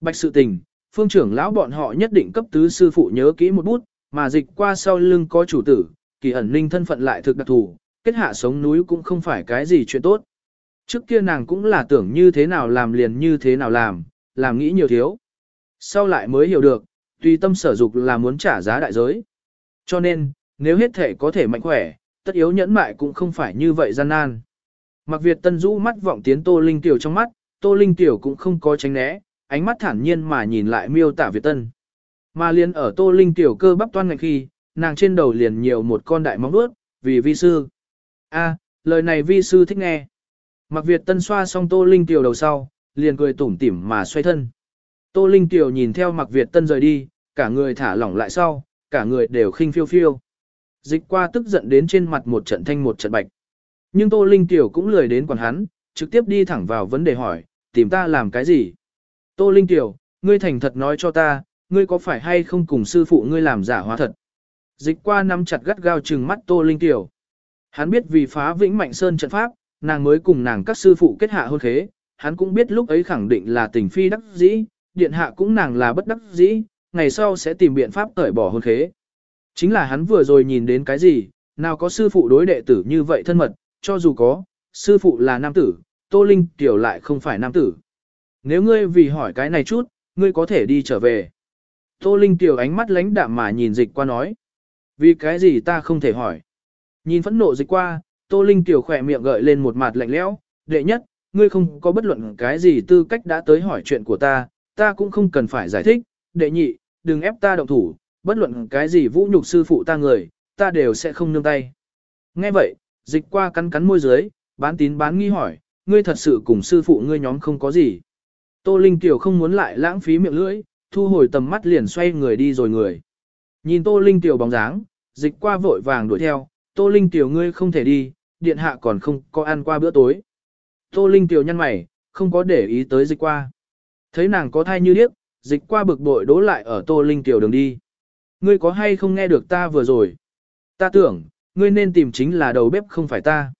Bạch sự tình, phương trưởng lão bọn họ nhất định cấp tứ sư phụ nhớ kỹ một bút, mà dịch qua sau lưng có chủ tử, kỳ ẩn linh thân phận lại thực đặc thù, kết hạ sống núi cũng không phải cái gì chuyện tốt. Trước kia nàng cũng là tưởng như thế nào làm liền như thế nào làm, làm nghĩ nhiều thiếu. Sau lại mới hiểu được, tùy tâm sở dục là muốn trả giá đại giới. Cho nên, nếu hết thể có thể mạnh khỏe, tất yếu nhẫn mại cũng không phải như vậy gian nan. Mặc Việt Tân rũ mắt vọng tiến Tô Linh Tiểu trong mắt, Tô Linh Tiểu cũng không có tránh né, ánh mắt thản nhiên mà nhìn lại miêu tả Việt Tân. Mà liền ở Tô Linh Tiểu cơ bắp toan ngạch khi, nàng trên đầu liền nhiều một con đại móng vuốt, vì vi sư. a lời này vi sư thích nghe. Mặc Việt Tân xoa xong Tô Linh Tiểu đầu sau, liền cười tủm tỉm mà xoay thân. Tô Linh Tiểu nhìn theo Mặc Việt Tân rời đi, cả người thả lỏng lại sau, cả người đều khinh phiêu phiêu. Dịch qua tức giận đến trên mặt một trận thanh một trận bạch. Nhưng Tô Linh Tiểu cũng lười đến quản hắn, trực tiếp đi thẳng vào vấn đề hỏi, tìm ta làm cái gì? Tô Linh Tiểu, ngươi thành thật nói cho ta, ngươi có phải hay không cùng sư phụ ngươi làm giả hóa thật? Dịch qua nắm chặt gắt gao trừng mắt Tô Linh Tiểu. Hắn biết vì phá vĩnh mạnh sơn trận pháp, nàng mới cùng nàng các sư phụ kết hạ hôn khế, hắn cũng biết lúc ấy khẳng định là tình phi đắc dĩ, điện hạ cũng nàng là bất đắc dĩ, ngày sau sẽ tìm biện pháp tởi bỏ hôn khế. Chính là hắn vừa rồi nhìn đến cái gì, nào có sư phụ đối đệ tử như vậy thân mật, cho dù có, sư phụ là nam tử, Tô Linh tiểu lại không phải nam tử. Nếu ngươi vì hỏi cái này chút, ngươi có thể đi trở về. Tô Linh tiểu ánh mắt lãnh đạm mà nhìn dịch qua nói. Vì cái gì ta không thể hỏi. Nhìn phẫn nộ dịch qua, Tô Linh tiểu khỏe miệng gợi lên một mặt lạnh lẽo. đệ nhất, ngươi không có bất luận cái gì tư cách đã tới hỏi chuyện của ta, ta cũng không cần phải giải thích, đệ nhị, đừng ép ta động thủ, bất luận cái gì vũ nhục sư phụ ta người, ta đều sẽ không nương tay. Nghe vậy, dịch qua cắn cắn môi dưới, bán tín bán nghi hỏi, ngươi thật sự cùng sư phụ ngươi nhóm không có gì. Tô Linh Tiểu không muốn lại lãng phí miệng lưỡi, thu hồi tầm mắt liền xoay người đi rồi người. Nhìn Tô Linh Tiểu bóng dáng, dịch qua vội vàng đuổi theo, Tô Linh Tiểu ngươi không thể đi, điện hạ còn không có ăn qua bữa tối. Tô Linh Tiểu nhăn mày, không có để ý tới dịch qua. Thấy nàng có thai như điếc, dịch qua bực bội đố lại ở Tô Linh Tiểu đường đi. Ngươi có hay không nghe được ta vừa rồi? Ta tưởng, ngươi nên tìm chính là đầu bếp không phải ta.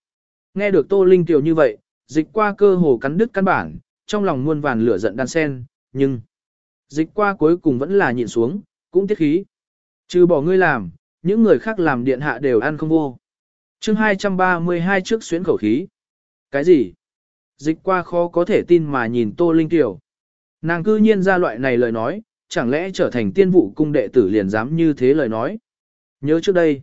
Nghe được Tô Linh Tiểu như vậy, dịch qua cơ hồ cắn đứt căn bản, trong lòng muôn vàn lửa giận đan sen, nhưng dịch qua cuối cùng vẫn là nhịn xuống, cũng tiết khí. Trừ bỏ ngươi làm, những người khác làm điện hạ đều ăn không vô chương 232 trước xuyến khẩu khí. Cái gì? Dịch qua khó có thể tin mà nhìn Tô Linh Tiểu. Nàng cư nhiên ra loại này lời nói, chẳng lẽ trở thành tiên vụ cung đệ tử liền dám như thế lời nói. Nhớ trước đây,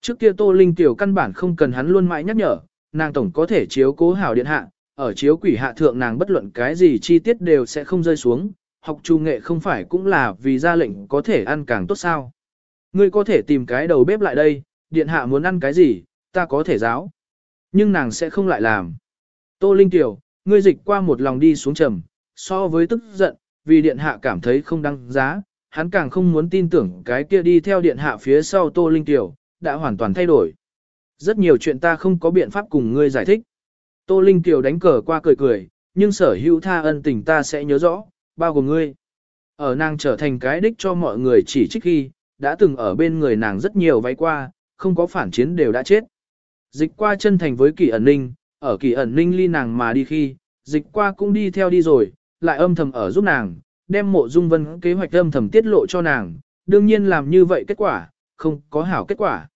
trước kia Tô Linh Tiểu căn bản không cần hắn luôn mãi nhắc nhở, nàng tổng có thể chiếu cố hảo điện hạ, ở chiếu quỷ hạ thượng nàng bất luận cái gì chi tiết đều sẽ không rơi xuống, học trung nghệ không phải cũng là vì ra lệnh có thể ăn càng tốt sao. Ngươi có thể tìm cái đầu bếp lại đây, điện hạ muốn ăn cái gì, ta có thể giáo. Nhưng nàng sẽ không lại làm. Tô Linh Tiểu, ngươi dịch qua một lòng đi xuống trầm, so với tức giận, vì điện hạ cảm thấy không đáng giá, hắn càng không muốn tin tưởng cái kia đi theo điện hạ phía sau Tô Linh Tiểu, đã hoàn toàn thay đổi. Rất nhiều chuyện ta không có biện pháp cùng ngươi giải thích. Tô Linh Tiểu đánh cờ qua cười cười, nhưng sở hữu tha ân tình ta sẽ nhớ rõ, bao gồm ngươi. Ở nàng trở thành cái đích cho mọi người chỉ trích khi, đã từng ở bên người nàng rất nhiều váy qua, không có phản chiến đều đã chết. Dịch qua chân thành với kỳ ẩn ninh, ở kỳ ẩn ninh ly nàng mà đi khi, dịch qua cũng đi theo đi rồi, lại âm thầm ở giúp nàng, đem mộ dung vân kế hoạch âm thầm tiết lộ cho nàng, đương nhiên làm như vậy kết quả, không có hảo kết quả.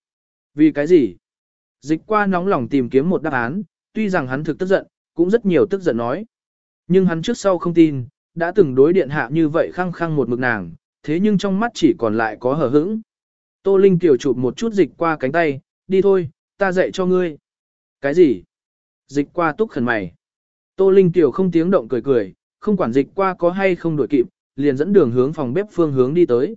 Vì cái gì? Dịch qua nóng lòng tìm kiếm một đáp án, tuy rằng hắn thực tức giận, cũng rất nhiều tức giận nói. Nhưng hắn trước sau không tin, đã từng đối điện hạ như vậy khăng khăng một mực nàng, thế nhưng trong mắt chỉ còn lại có hờ hững. Tô Linh tiểu chụp một chút dịch qua cánh tay, đi thôi, ta dạy cho ngươi. Cái gì? Dịch qua túc khẩn mày. Tô Linh tiểu không tiếng động cười cười, không quản dịch qua có hay không đổi kịp, liền dẫn đường hướng phòng bếp phương hướng đi tới.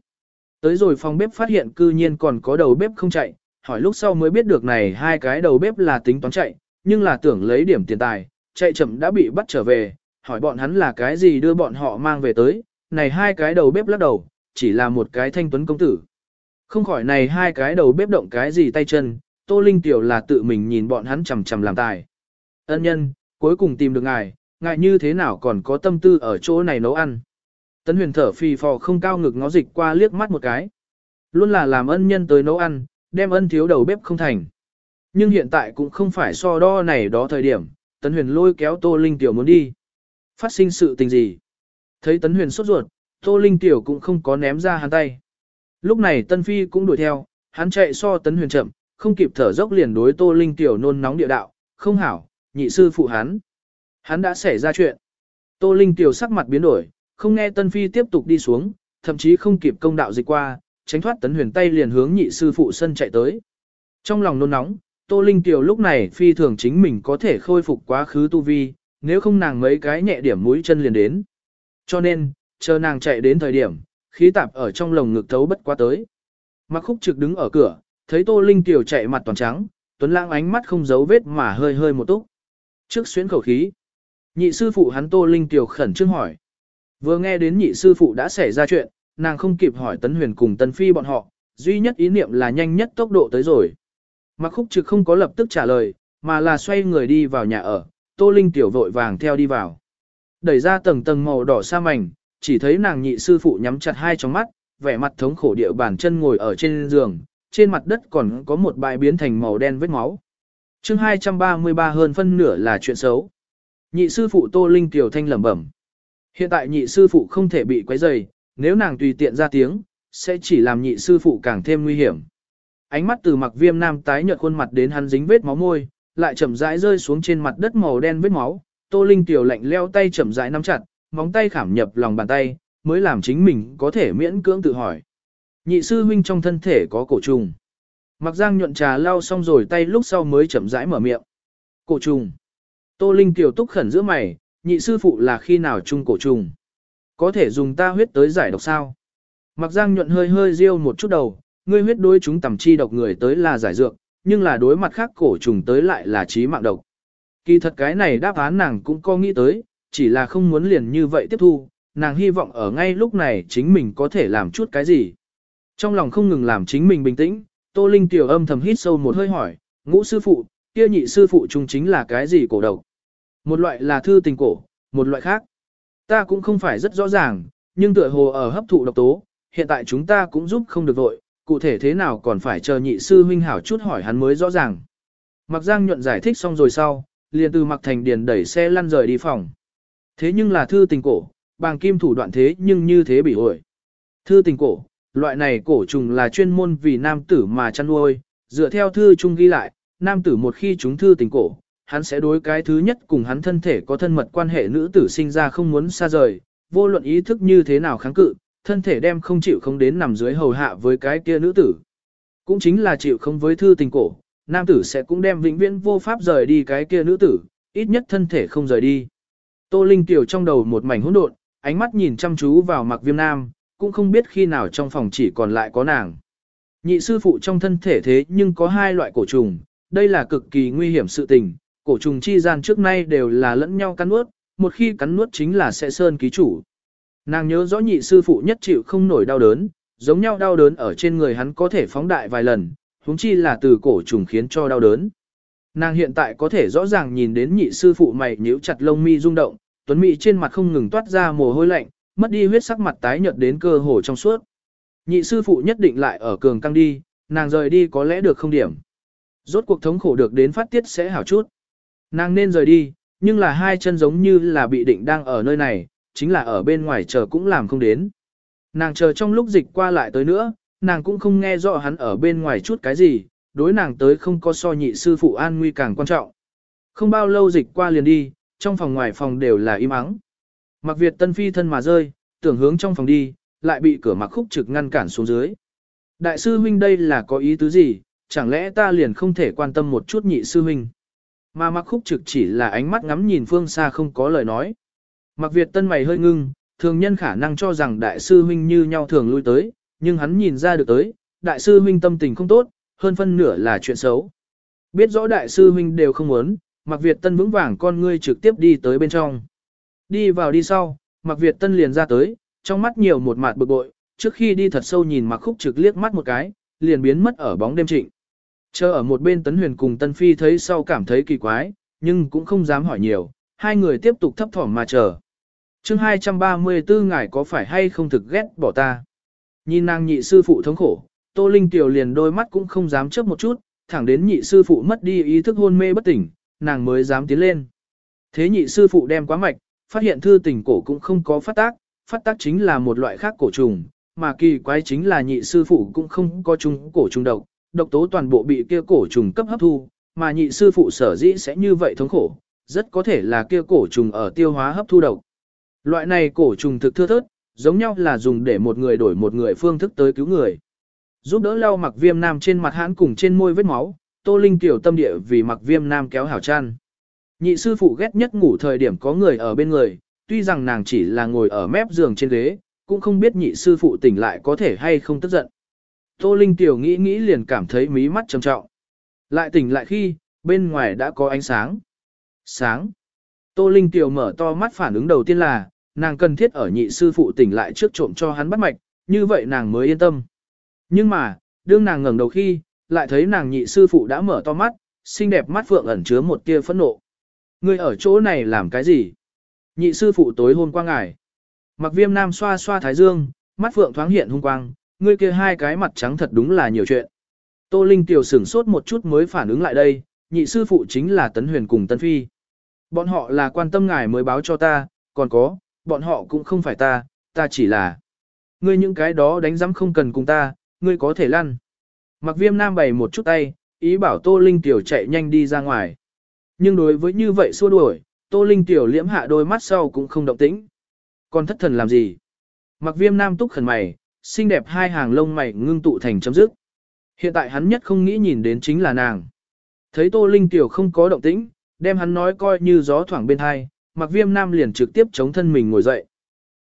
Tới rồi phòng bếp phát hiện cư nhiên còn có đầu bếp không chạy, hỏi lúc sau mới biết được này hai cái đầu bếp là tính toán chạy, nhưng là tưởng lấy điểm tiền tài, chạy chậm đã bị bắt trở về, hỏi bọn hắn là cái gì đưa bọn họ mang về tới, này hai cái đầu bếp lắc đầu, chỉ là một cái thanh tuấn công tử. Không khỏi này hai cái đầu bếp động cái gì tay chân, Tô Linh Tiểu là tự mình nhìn bọn hắn chầm chầm làm tài. Ân nhân, cuối cùng tìm được ngài, ngại như thế nào còn có tâm tư ở chỗ này nấu ăn. Tấn huyền thở phì phò không cao ngực ngó dịch qua liếc mắt một cái. Luôn là làm ân nhân tới nấu ăn, đem ân thiếu đầu bếp không thành. Nhưng hiện tại cũng không phải so đo này đó thời điểm, Tấn huyền lôi kéo Tô Linh Tiểu muốn đi. Phát sinh sự tình gì? Thấy Tấn huyền sốt ruột, Tô Linh Tiểu cũng không có ném ra hắn tay. Lúc này Tân Phi cũng đuổi theo, hắn chạy so Tấn huyền chậm, không kịp thở dốc liền đối Tô Linh tiểu nôn nóng địa đạo, không hảo, nhị sư phụ hắn. Hắn đã xảy ra chuyện. Tô Linh tiểu sắc mặt biến đổi, không nghe Tân Phi tiếp tục đi xuống, thậm chí không kịp công đạo dịch qua, tránh thoát tấn huyền tay liền hướng nhị sư phụ sân chạy tới. Trong lòng nôn nóng, Tô Linh tiểu lúc này phi thường chính mình có thể khôi phục quá khứ tu vi, nếu không nàng mấy cái nhẹ điểm mũi chân liền đến. Cho nên, chờ nàng chạy đến thời điểm, khí tạp ở trong lồng ngực thấu bất quá tới. Mặc khúc trực đứng ở cửa, thấy Tô Linh tiểu chạy mặt toàn trắng, Tuấn Lãng ánh mắt không giấu vết mà hơi hơi một túc. Trước xuyến khẩu khí, nhị sư phụ hắn Tô Linh tiểu khẩn trương hỏi. Vừa nghe đến nhị sư phụ đã xảy ra chuyện, nàng không kịp hỏi Tấn Huyền cùng Tấn Phi bọn họ, duy nhất ý niệm là nhanh nhất tốc độ tới rồi. Mặc khúc trực không có lập tức trả lời, mà là xoay người đi vào nhà ở, Tô Linh tiểu vội vàng theo đi vào. Đẩy ra tầng tầng màu đỏ sa mảnh, chỉ thấy nàng nhị sư phụ nhắm chặt hai tròng mắt, vẻ mặt thống khổ địa bàn chân ngồi ở trên giường, trên mặt đất còn có một bãi biến thành màu đen vết máu. chương 233 hơn phân nửa là chuyện xấu. Nhị sư phụ Tô Linh tiểu thanh lẩm bẩm. Hiện tại nhị sư phụ không thể bị quấy rầy, nếu nàng tùy tiện ra tiếng, sẽ chỉ làm nhị sư phụ càng thêm nguy hiểm. Ánh mắt từ mặc viêm nam tái nhợt khuôn mặt đến hắn dính vết máu môi, lại chậm rãi rơi xuống trên mặt đất màu đen vết máu, Tô Linh tiểu lạnh leo tay chậm rãi nắm chặt, móng tay khảm nhập lòng bàn tay, mới làm chính mình có thể miễn cưỡng tự hỏi. Nhị sư huynh trong thân thể có cổ trùng. Mặc giang nhuận trà lau xong rồi tay lúc sau mới chậm rãi mở miệng. Cổ trùng. Tô Linh tiểu túc khẩn giữa mày, nhị sư phụ là khi nào chung cổ trùng. Có thể dùng ta huyết tới giải độc sao? Mặc giang nhuận hơi hơi riêu một chút đầu, ngươi huyết đối chúng tầm chi độc người tới là giải dược, nhưng là đối mặt khác cổ trùng tới lại là trí mạng độc. Kỳ thật cái này đáp án nàng cũng có nghĩ tới, chỉ là không muốn liền như vậy tiếp thu, nàng hy vọng ở ngay lúc này chính mình có thể làm chút cái gì. Trong lòng không ngừng làm chính mình bình tĩnh, Tô Linh tiểu âm thầm hít sâu một hơi hỏi, ngũ sư phụ, kia nhị sư phụ chung chính là cái gì cổ độc? Một loại là thư tình cổ, một loại khác. Ta cũng không phải rất rõ ràng, nhưng tựa hồ ở hấp thụ độc tố, hiện tại chúng ta cũng giúp không được vội, cụ thể thế nào còn phải chờ nhị sư huynh hảo chút hỏi hắn mới rõ ràng. Mặc Giang nhuận giải thích xong rồi sau, liền từ Mặc Thành Điền đẩy xe lăn rời đi phòng. Thế nhưng là thư tình cổ, bàng kim thủ đoạn thế nhưng như thế bị ổi. Thư tình cổ, loại này cổ trùng là chuyên môn vì nam tử mà chăn nuôi, dựa theo thư chung ghi lại, nam tử một khi chúng thư tình cổ, hắn sẽ đối cái thứ nhất cùng hắn thân thể có thân mật quan hệ nữ tử sinh ra không muốn xa rời, vô luận ý thức như thế nào kháng cự, thân thể đem không chịu không đến nằm dưới hầu hạ với cái kia nữ tử. Cũng chính là chịu không với thư tình cổ, nam tử sẽ cũng đem vĩnh viễn vô pháp rời đi cái kia nữ tử, ít nhất thân thể không rời đi. Tô Linh tiểu trong đầu một mảnh hỗn độn, ánh mắt nhìn chăm chú vào mặc viêm nam, cũng không biết khi nào trong phòng chỉ còn lại có nàng. Nhị sư phụ trong thân thể thế nhưng có hai loại cổ trùng, đây là cực kỳ nguy hiểm sự tình, cổ trùng chi gian trước nay đều là lẫn nhau cắn nuốt, một khi cắn nuốt chính là sẽ sơn ký chủ. Nàng nhớ rõ nhị sư phụ nhất chịu không nổi đau đớn, giống nhau đau đớn ở trên người hắn có thể phóng đại vài lần, huống chi là từ cổ trùng khiến cho đau đớn. Nàng hiện tại có thể rõ ràng nhìn đến nhị sư phụ mày nhíu chặt lông mi rung động, tuấn mỹ trên mặt không ngừng toát ra mồ hôi lạnh, mất đi huyết sắc mặt tái nhợt đến cơ hồ trong suốt. Nhị sư phụ nhất định lại ở cường căng đi, nàng rời đi có lẽ được không điểm. Rốt cuộc thống khổ được đến phát tiết sẽ hảo chút. Nàng nên rời đi, nhưng là hai chân giống như là bị định đang ở nơi này, chính là ở bên ngoài chờ cũng làm không đến. Nàng chờ trong lúc dịch qua lại tới nữa, nàng cũng không nghe rõ hắn ở bên ngoài chút cái gì, đối nàng tới không có so nhị sư phụ an nguy càng quan trọng. Không bao lâu dịch qua liền đi, trong phòng ngoài phòng đều là im ắng. Mặc Việt tân phi thân mà rơi, tưởng hướng trong phòng đi, lại bị cửa mặc khúc trực ngăn cản xuống dưới. Đại sư huynh đây là có ý tứ gì, chẳng lẽ ta liền không thể quan tâm một chút nhị sư huynh. Mà mặc khúc trực chỉ là ánh mắt ngắm nhìn phương xa không có lời nói. Mặc Việt tân mày hơi ngưng, thường nhân khả năng cho rằng đại sư huynh như nhau thường lui tới, nhưng hắn nhìn ra được tới, đại sư huynh tâm tình không tốt, hơn phân nửa là chuyện xấu. Biết rõ đại sư huynh đều không muốn, Mặc Việt tân vững vàng con ngươi trực tiếp đi tới bên trong. Đi vào đi sau, Mặc Việt tân liền ra tới, trong mắt nhiều một mạt bực bội, trước khi đi thật sâu nhìn Mạc khúc trực liếc mắt một cái, liền biến mất ở bóng đêm trịnh. Chờ ở một bên Tấn Huyền cùng Tân Phi thấy sau cảm thấy kỳ quái, nhưng cũng không dám hỏi nhiều, hai người tiếp tục thấp thỏm mà chờ. chương 234 ngài có phải hay không thực ghét bỏ ta? Nhìn nàng nhị sư phụ thống khổ, Tô Linh Tiểu liền đôi mắt cũng không dám chớp một chút, thẳng đến nhị sư phụ mất đi ý thức hôn mê bất tỉnh, nàng mới dám tiến lên. Thế nhị sư phụ đem quá mạch, phát hiện thư tình cổ cũng không có phát tác, phát tác chính là một loại khác cổ trùng, mà kỳ quái chính là nhị sư phụ cũng không có chung cổ trùng độc, độc tố toàn bộ bị kia cổ trùng cấp hấp thu, mà nhị sư phụ sở dĩ sẽ như vậy thống khổ, rất có thể là kia cổ trùng ở tiêu hóa hấp thu độc. Loại này cổ trùng thực thưa thớt, giống nhau là dùng để một người đổi một người phương thức tới cứu người. Giúp đỡ lau mặc viêm nam trên mặt hãn cùng trên môi vết máu, Tô Linh tiểu tâm địa vì mặc viêm nam kéo hảo chăn. Nhị sư phụ ghét nhất ngủ thời điểm có người ở bên người, tuy rằng nàng chỉ là ngồi ở mép giường trên ghế, cũng không biết nhị sư phụ tỉnh lại có thể hay không tức giận. Tô Linh tiểu nghĩ nghĩ liền cảm thấy mí mắt trầm trọng. Lại tỉnh lại khi, bên ngoài đã có ánh sáng. Sáng. Tô Linh tiểu mở to mắt phản ứng đầu tiên là, nàng cần thiết ở nhị sư phụ tỉnh lại trước trộm cho hắn bắt mạch, như vậy nàng mới yên tâm. Nhưng mà, đương nàng ngẩng đầu khi, lại thấy nàng nhị sư phụ đã mở to mắt, xinh đẹp mắt phượng ẩn chứa một tia phẫn nộ. Ngươi ở chỗ này làm cái gì? Nhị sư phụ tối hôm qua ngài. Mặc viêm nam xoa xoa thái dương, mắt phượng thoáng hiện hung quang, ngươi kia hai cái mặt trắng thật đúng là nhiều chuyện. Tô Linh tiểu sửng sốt một chút mới phản ứng lại đây, nhị sư phụ chính là Tấn Huyền cùng Tân Phi. Bọn họ là quan tâm ngài mới báo cho ta, còn có, bọn họ cũng không phải ta, ta chỉ là. Ngươi những cái đó đánh giám không cần cùng ta, ngươi có thể lăn. Mặc viêm nam bày một chút tay, ý bảo Tô Linh Tiểu chạy nhanh đi ra ngoài. Nhưng đối với như vậy xua đuổi, Tô Linh Tiểu liễm hạ đôi mắt sau cũng không động tĩnh. Còn thất thần làm gì? Mặc viêm nam túc khẩn mày, xinh đẹp hai hàng lông mày ngưng tụ thành chấm dứt. Hiện tại hắn nhất không nghĩ nhìn đến chính là nàng. Thấy Tô Linh Tiểu không có động tĩnh, đem hắn nói coi như gió thoảng bên hai, mặc viêm nam liền trực tiếp chống thân mình ngồi dậy.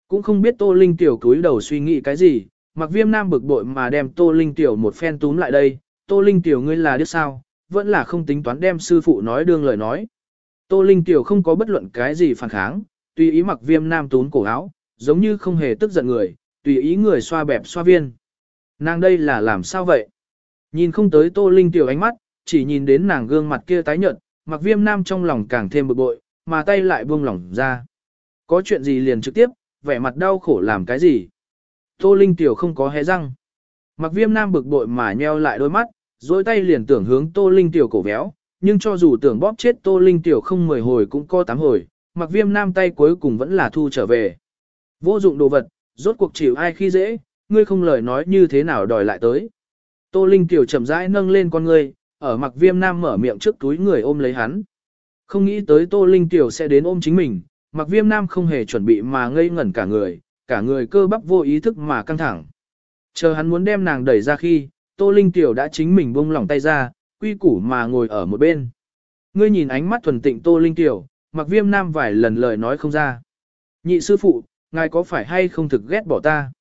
Cũng không biết Tô Linh Tiểu cúi đầu suy nghĩ cái gì, mặc viêm nam bực bội mà đem Tô Linh Tiểu một phen túm lại đây, Tô Linh Tiểu ngươi là đứa sao, vẫn là không tính toán đem sư phụ nói đương lời nói. Tô Linh Tiểu không có bất luận cái gì phản kháng, tùy ý mặc viêm nam tún cổ áo, giống như không hề tức giận người, tùy ý người xoa bẹp xoa viên. Nàng đây là làm sao vậy? Nhìn không tới Tô Linh Tiểu ánh mắt, chỉ nhìn đến nàng gương mặt kia tái nhợt, mặc viêm nam trong lòng càng thêm bực bội, mà tay lại buông lỏng ra. Có chuyện gì liền trực tiếp, vẻ mặt đau khổ làm cái gì? Tô Linh Tiểu không có hé răng. Mặc viêm nam bực bội mà nheo lại đôi mắt, dối tay liền tưởng hướng Tô Linh Tiểu cổ véo, nhưng cho dù tưởng bóp chết Tô Linh Tiểu không 10 hồi cũng có tám hồi, mặc viêm nam tay cuối cùng vẫn là thu trở về. Vô dụng đồ vật, rốt cuộc chịu ai khi dễ, ngươi không lời nói như thế nào đòi lại tới. Tô Linh Tiểu chậm rãi nâng lên con ngươi, ở mặc viêm nam mở miệng trước túi người ôm lấy hắn. Không nghĩ tới Tô Linh Tiểu sẽ đến ôm chính mình, mặc viêm nam không hề chuẩn bị mà ngây ngẩn cả người, cả người cơ bắp vô ý thức mà căng thẳng. Chờ hắn muốn đem nàng đẩy ra khi, Tô Linh Tiểu đã chính mình buông lỏng tay ra, quy củ mà ngồi ở một bên. Ngươi nhìn ánh mắt thuần tịnh Tô Linh Tiểu, mặc viêm nam vài lần lời nói không ra. Nhị sư phụ, ngài có phải hay không thực ghét bỏ ta?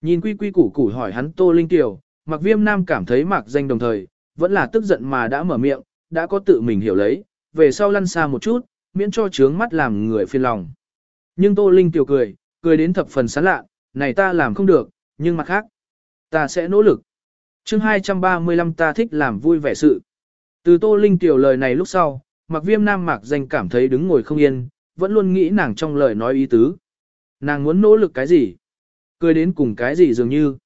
Nhìn quy quy củ củ hỏi hắn Tô Linh Tiểu, mặc viêm nam cảm thấy mặc danh đồng thời, vẫn là tức giận mà đã mở miệng, đã có tự mình hiểu lấy, về sau lăn xa một chút, miễn cho trướng mắt làm người phiền lòng. Nhưng Tô Linh Tiểu cười, cười đến thập phần sán lạ, này ta làm không được, nhưng mặt khác, ta sẽ nỗ lực chương 235 ta thích làm vui vẻ sự. Từ Tô Linh tiểu lời này lúc sau, mặc viêm nam mạc danh cảm thấy đứng ngồi không yên, vẫn luôn nghĩ nàng trong lời nói ý tứ. Nàng muốn nỗ lực cái gì? Cười đến cùng cái gì dường như.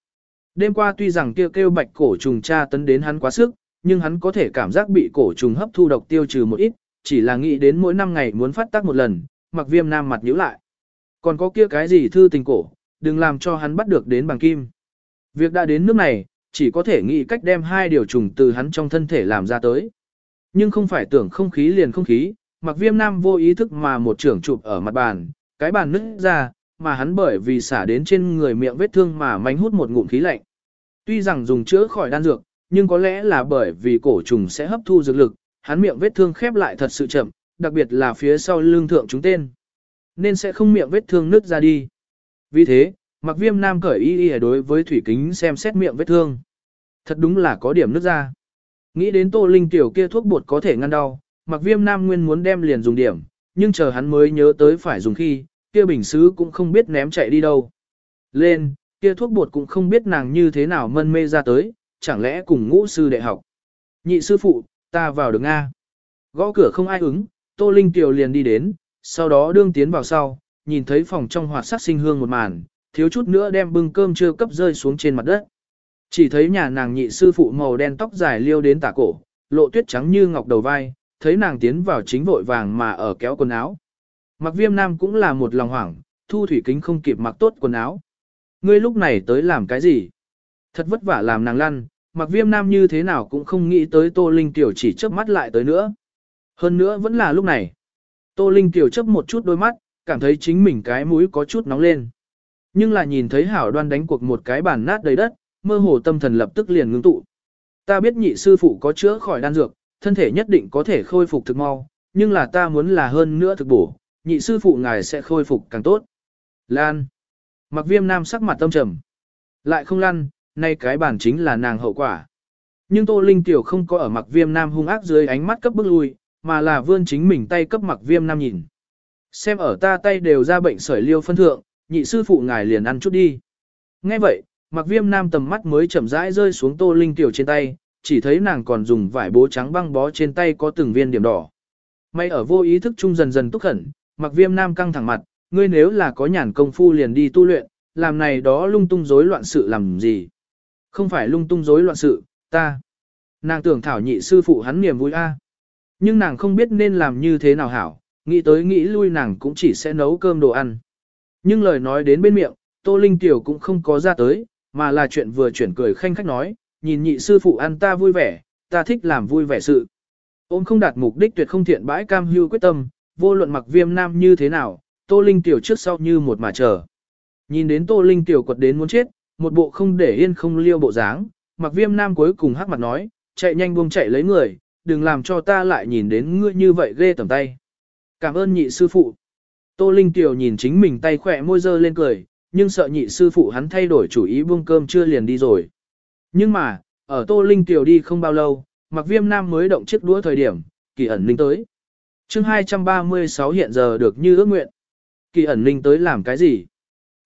Đêm qua tuy rằng kêu kêu bạch cổ trùng cha tấn đến hắn quá sức, nhưng hắn có thể cảm giác bị cổ trùng hấp thu độc tiêu trừ một ít, chỉ là nghĩ đến mỗi năm ngày muốn phát tác một lần, mặc viêm nam mặt nhíu lại. Còn có kia cái gì thư tình cổ, đừng làm cho hắn bắt được đến bằng kim. Việc đã đến nước này, chỉ có thể nghĩ cách đem hai điều trùng từ hắn trong thân thể làm ra tới. Nhưng không phải tưởng không khí liền không khí, mặc viêm nam vô ý thức mà một trưởng chụp ở mặt bàn, cái bàn nứt ra, mà hắn bởi vì xả đến trên người miệng vết thương mà mánh hút một ngụm khí lạnh. Tuy rằng dùng chữa khỏi đan dược, nhưng có lẽ là bởi vì cổ trùng sẽ hấp thu dược lực, hắn miệng vết thương khép lại thật sự chậm, đặc biệt là phía sau lưng thượng chúng tên nên sẽ không miệng vết thương nứt ra đi. Vì thế, mặc viêm nam cởi y y đối với thủy kính xem xét miệng vết thương. Thật đúng là có điểm nứt ra. Nghĩ đến tô linh tiểu kia thuốc bột có thể ngăn đau, mặc viêm nam nguyên muốn đem liền dùng điểm, nhưng chờ hắn mới nhớ tới phải dùng khi, kia bình xứ cũng không biết ném chạy đi đâu. Lên, kia thuốc bột cũng không biết nàng như thế nào mân mê ra tới, chẳng lẽ cùng ngũ sư đệ học. Nhị sư phụ, ta vào được Nga. Gõ cửa không ai ứng, Tô Linh Tiểu liền đi đến, sau đó đương tiến vào sau, nhìn thấy phòng trong hoạt sắc sinh hương một màn, thiếu chút nữa đem bưng cơm chưa cấp rơi xuống trên mặt đất. Chỉ thấy nhà nàng nhị sư phụ màu đen tóc dài liêu đến tả cổ, lộ tuyết trắng như ngọc đầu vai, thấy nàng tiến vào chính vội vàng mà ở kéo quần áo. Mặc viêm nam cũng là một lòng hoảng, thu thủy kính không kịp mặc tốt quần áo. Ngươi lúc này tới làm cái gì? Thật vất vả làm nàng lăn, mặc viêm nam như thế nào cũng không nghĩ tới Tô Linh Tiểu chỉ chớp mắt lại tới nữa. Hơn nữa vẫn là lúc này. Tô Linh Tiểu chớp một chút đôi mắt, cảm thấy chính mình cái mũi có chút nóng lên. Nhưng là nhìn thấy hảo đoan đánh cuộc một cái bàn nát đầy đất, mơ hồ tâm thần lập tức liền ngưng tụ. Ta biết nhị sư phụ có chữa khỏi đan dược, thân thể nhất định có thể khôi phục thực mau, nhưng là ta muốn là hơn nữa thực bổ, nhị sư phụ ngài sẽ khôi phục càng tốt. Lan. Mặc viêm nam sắc mặt tâm trầm. Lại không lăn, nay cái bản chính là nàng hậu quả. Nhưng Tô Linh Tiểu không có ở mặc viêm nam hung ác dưới ánh mắt cấp bước lui, mà là vươn chính mình tay cấp mặc viêm nam nhìn. Xem ở ta tay đều ra bệnh sởi liêu phân thượng, nhị sư phụ ngài liền ăn chút đi. Nghe vậy, mặc viêm nam tầm mắt mới chậm rãi rơi xuống Tô Linh Tiểu trên tay, chỉ thấy nàng còn dùng vải bố trắng băng bó trên tay có từng viên điểm đỏ. May ở vô ý thức chung dần dần túc khẩn, mặc viêm nam căng thẳng mặt, ngươi nếu là có nhàn công phu liền đi tu luyện, làm này đó lung tung rối loạn sự làm gì. Không phải lung tung rối loạn sự, ta. Nàng tưởng thảo nhị sư phụ hắn niềm vui a. Nhưng nàng không biết nên làm như thế nào hảo, nghĩ tới nghĩ lui nàng cũng chỉ sẽ nấu cơm đồ ăn. Nhưng lời nói đến bên miệng, Tô Linh Tiểu cũng không có ra tới, mà là chuyện vừa chuyển cười khanh khách nói, nhìn nhị sư phụ ăn ta vui vẻ, ta thích làm vui vẻ sự. Ôm không đạt mục đích tuyệt không thiện bãi cam hưu quyết tâm, vô luận mặc viêm nam như thế nào, Tô Linh Tiểu trước sau như một mà chờ. Nhìn đến Tô Linh Tiểu quật đến muốn chết, một bộ không để yên không liêu bộ dáng, mặc viêm nam cuối cùng hắc mặt nói, chạy nhanh buông chạy lấy người, đừng làm cho ta lại nhìn đến ngươi như vậy ghê tầm tay. Cảm ơn nhị sư phụ. Tô Linh Tiểu nhìn chính mình tay khỏe môi dơ lên cười, nhưng sợ nhị sư phụ hắn thay đổi chủ ý buông cơm chưa liền đi rồi. Nhưng mà, ở Tô Linh Tiểu đi không bao lâu, mặc viêm nam mới động chiếc đũa thời điểm, kỳ ẩn linh tới. chương 236 hiện giờ được như ước nguyện. Kỳ ẩn linh tới làm cái gì?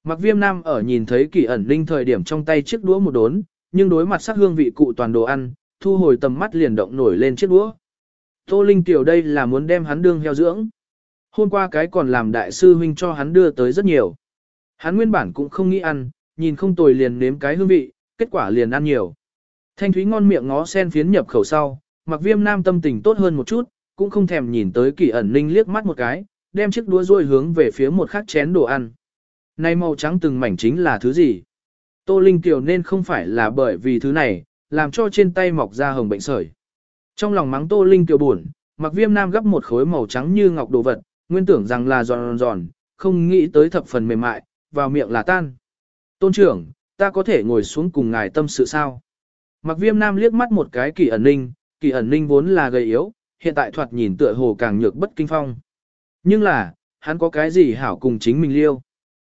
Mặc viêm nam ở nhìn thấy kỳ ẩn linh thời điểm trong tay chiếc đũa một đốn, nhưng đối mặt sắc hương vị cụ toàn đồ ăn, thu hồi tầm mắt liền động nổi lên chiếc đũa. Tô Linh Tiểu đây là muốn đem hắn đương heo dưỡng. Hôm qua cái còn làm đại sư huynh cho hắn đưa tới rất nhiều. Hắn nguyên bản cũng không nghĩ ăn, nhìn không tồi liền nếm cái hương vị, kết quả liền ăn nhiều. Thanh thúy ngon miệng ngó sen phiến nhập khẩu sau, mặc viêm nam tâm tình tốt hơn một chút, cũng không thèm nhìn tới kỳ ẩn ninh liếc mắt một cái, đem chiếc đũa ruôi hướng về phía một khắc chén đồ ăn. Này màu trắng từng mảnh chính là thứ gì? Tô Linh Kiều nên không phải là bởi vì thứ này, làm cho trên tay mọc ra hồng bệnh sởi. Trong lòng mắng Tô Linh Kiều buồn, mặc viêm nam gấp một khối màu trắng như ngọc đồ vật, nguyên tưởng rằng là giòn giòn, không nghĩ tới thập phần mềm mại, vào miệng là tan. Tôn trưởng, ta có thể ngồi xuống cùng ngài tâm sự sao? Mặc viêm nam liếc mắt một cái kỳ ẩn ninh, kỳ ẩn ninh vốn là gầy yếu, hiện tại thoạt nhìn tựa hồ càng nhược bất kinh phong. Nhưng là, hắn có cái gì hảo cùng chính mình liêu?